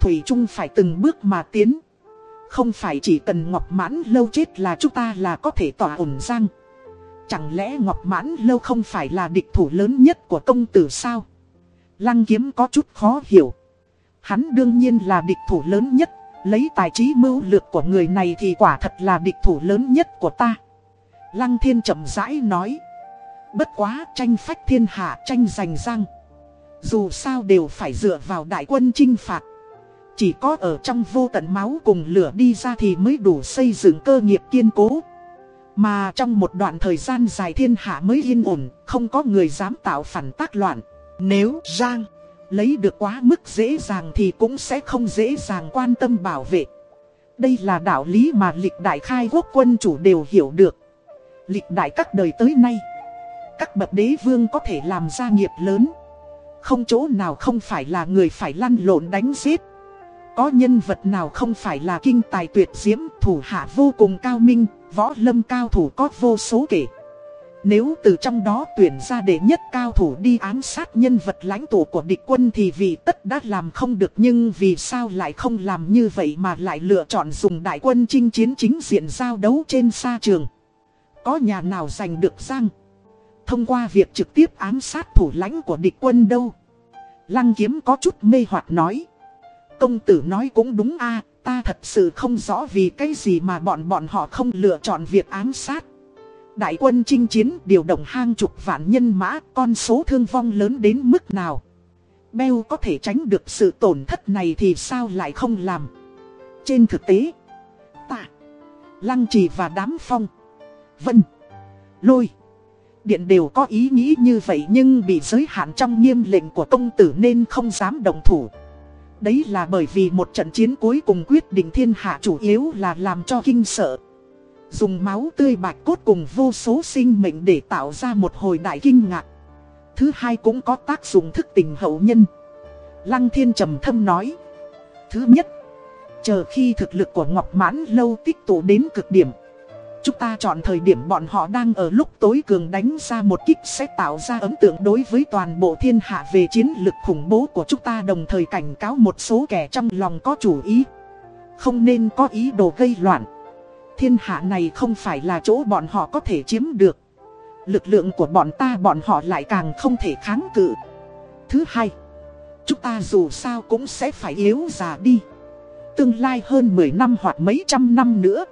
Thủy Trung phải từng bước mà tiến. Không phải chỉ cần Ngọc Mãn lâu chết là chúng ta là có thể tỏa ổn răng. Chẳng lẽ Ngọc Mãn lâu không phải là địch thủ lớn nhất của công tử sao? Lăng kiếm có chút khó hiểu. Hắn đương nhiên là địch thủ lớn nhất. Lấy tài trí mưu lược của người này thì quả thật là địch thủ lớn nhất của ta. Lăng thiên chậm rãi nói. Bất quá tranh phách thiên hạ, tranh giành răng. Dù sao đều phải dựa vào đại quân chinh phạt. Chỉ có ở trong vô tận máu cùng lửa đi ra thì mới đủ xây dựng cơ nghiệp kiên cố. Mà trong một đoạn thời gian dài thiên hạ mới yên ổn, không có người dám tạo phản tác loạn. Nếu Giang lấy được quá mức dễ dàng thì cũng sẽ không dễ dàng quan tâm bảo vệ. Đây là đạo lý mà lịch đại khai quốc quân chủ đều hiểu được. Lịch đại các đời tới nay, các bậc đế vương có thể làm ra nghiệp lớn. Không chỗ nào không phải là người phải lăn lộn đánh giết. Có nhân vật nào không phải là kinh tài tuyệt diễm, thủ hạ vô cùng cao minh, võ lâm cao thủ có vô số kể. Nếu từ trong đó tuyển ra đệ nhất cao thủ đi ám sát nhân vật lãnh tụ của địch quân thì vì tất đã làm không được nhưng vì sao lại không làm như vậy mà lại lựa chọn dùng đại quân chinh chiến chính diện giao đấu trên sa trường. Có nhà nào giành được răng? Thông qua việc trực tiếp ám sát thủ lãnh của địch quân đâu? Lăng kiếm có chút mê hoặc nói. Công tử nói cũng đúng a ta thật sự không rõ vì cái gì mà bọn bọn họ không lựa chọn việc ám sát. Đại quân chinh chiến điều động hang chục vạn nhân mã, con số thương vong lớn đến mức nào. Beo có thể tránh được sự tổn thất này thì sao lại không làm. Trên thực tế, ta, lăng trì và đám phong, vân, lôi, điện đều có ý nghĩ như vậy nhưng bị giới hạn trong nghiêm lệnh của công tử nên không dám đồng thủ. Đấy là bởi vì một trận chiến cuối cùng quyết định thiên hạ chủ yếu là làm cho kinh sợ. Dùng máu tươi bạch cốt cùng vô số sinh mệnh để tạo ra một hồi đại kinh ngạc. Thứ hai cũng có tác dụng thức tình hậu nhân. Lăng thiên trầm thâm nói. Thứ nhất, chờ khi thực lực của Ngọc Mãn lâu tích tụ đến cực điểm. Chúng ta chọn thời điểm bọn họ đang ở lúc tối cường đánh ra một kích sẽ tạo ra ấn tượng đối với toàn bộ thiên hạ về chiến lực khủng bố của chúng ta đồng thời cảnh cáo một số kẻ trong lòng có chủ ý. Không nên có ý đồ gây loạn. Thiên hạ này không phải là chỗ bọn họ có thể chiếm được. Lực lượng của bọn ta bọn họ lại càng không thể kháng cự. Thứ hai, chúng ta dù sao cũng sẽ phải yếu già đi. Tương lai hơn 10 năm hoặc mấy trăm năm nữa.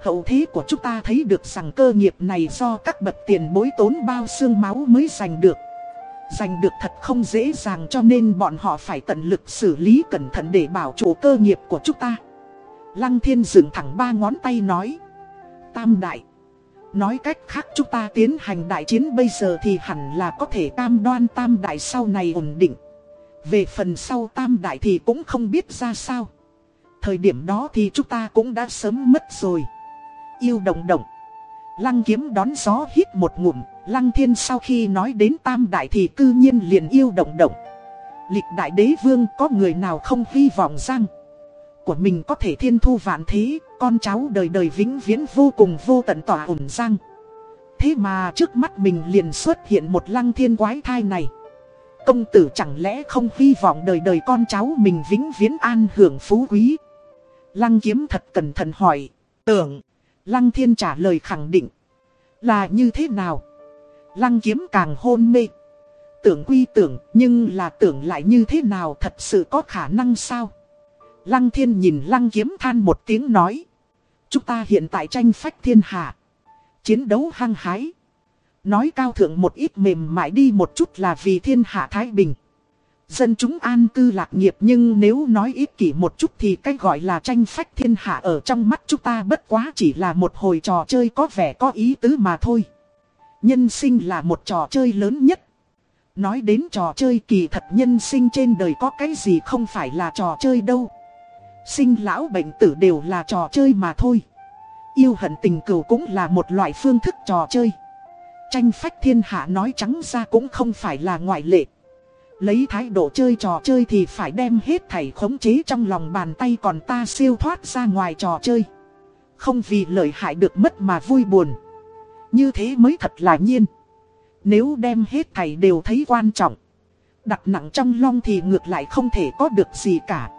Hậu thế của chúng ta thấy được rằng cơ nghiệp này do các bậc tiền bối tốn bao xương máu mới giành được. Giành được thật không dễ dàng cho nên bọn họ phải tận lực xử lý cẩn thận để bảo chủ cơ nghiệp của chúng ta. Lăng thiên dựng thẳng ba ngón tay nói. Tam đại. Nói cách khác chúng ta tiến hành đại chiến bây giờ thì hẳn là có thể cam đoan tam đại sau này ổn định. Về phần sau tam đại thì cũng không biết ra sao. Thời điểm đó thì chúng ta cũng đã sớm mất rồi. Yêu động động. Lăng kiếm đón gió hít một ngụm. Lăng thiên sau khi nói đến tam đại thì cư nhiên liền yêu động động. Lịch đại đế vương có người nào không hy vọng rằng của mình có thể thiên thu vạn thế, con cháu đời đời vĩnh viễn vô cùng vô tận tỏa ủng răng. Thế mà trước mắt mình liền xuất hiện một lăng thiên quái thai này. Công tử chẳng lẽ không hy vọng đời đời con cháu mình vĩnh viễn an hưởng phú quý. Lăng kiếm thật cẩn thận hỏi, tưởng, lăng thiên trả lời khẳng định. Là như thế nào? Lăng kiếm càng hôn mê. Tưởng quy tưởng, nhưng là tưởng lại như thế nào thật sự có khả năng sao? Lăng thiên nhìn lăng kiếm than một tiếng nói. Chúng ta hiện tại tranh phách thiên hạ. Chiến đấu hăng hái. Nói cao thượng một ít mềm mại đi một chút là vì thiên hạ thái bình. Dân chúng an cư lạc nghiệp nhưng nếu nói ít kỷ một chút thì cách gọi là tranh phách thiên hạ ở trong mắt chúng ta bất quá chỉ là một hồi trò chơi có vẻ có ý tứ mà thôi. Nhân sinh là một trò chơi lớn nhất. Nói đến trò chơi kỳ thật nhân sinh trên đời có cái gì không phải là trò chơi đâu. Sinh lão bệnh tử đều là trò chơi mà thôi. Yêu hận tình cừu cũng là một loại phương thức trò chơi. Tranh phách thiên hạ nói trắng ra cũng không phải là ngoại lệ. Lấy thái độ chơi trò chơi thì phải đem hết thảy khống chế trong lòng bàn tay còn ta siêu thoát ra ngoài trò chơi. Không vì lợi hại được mất mà vui buồn. Như thế mới thật là nhiên. Nếu đem hết thảy đều thấy quan trọng. Đặt nặng trong long thì ngược lại không thể có được gì cả.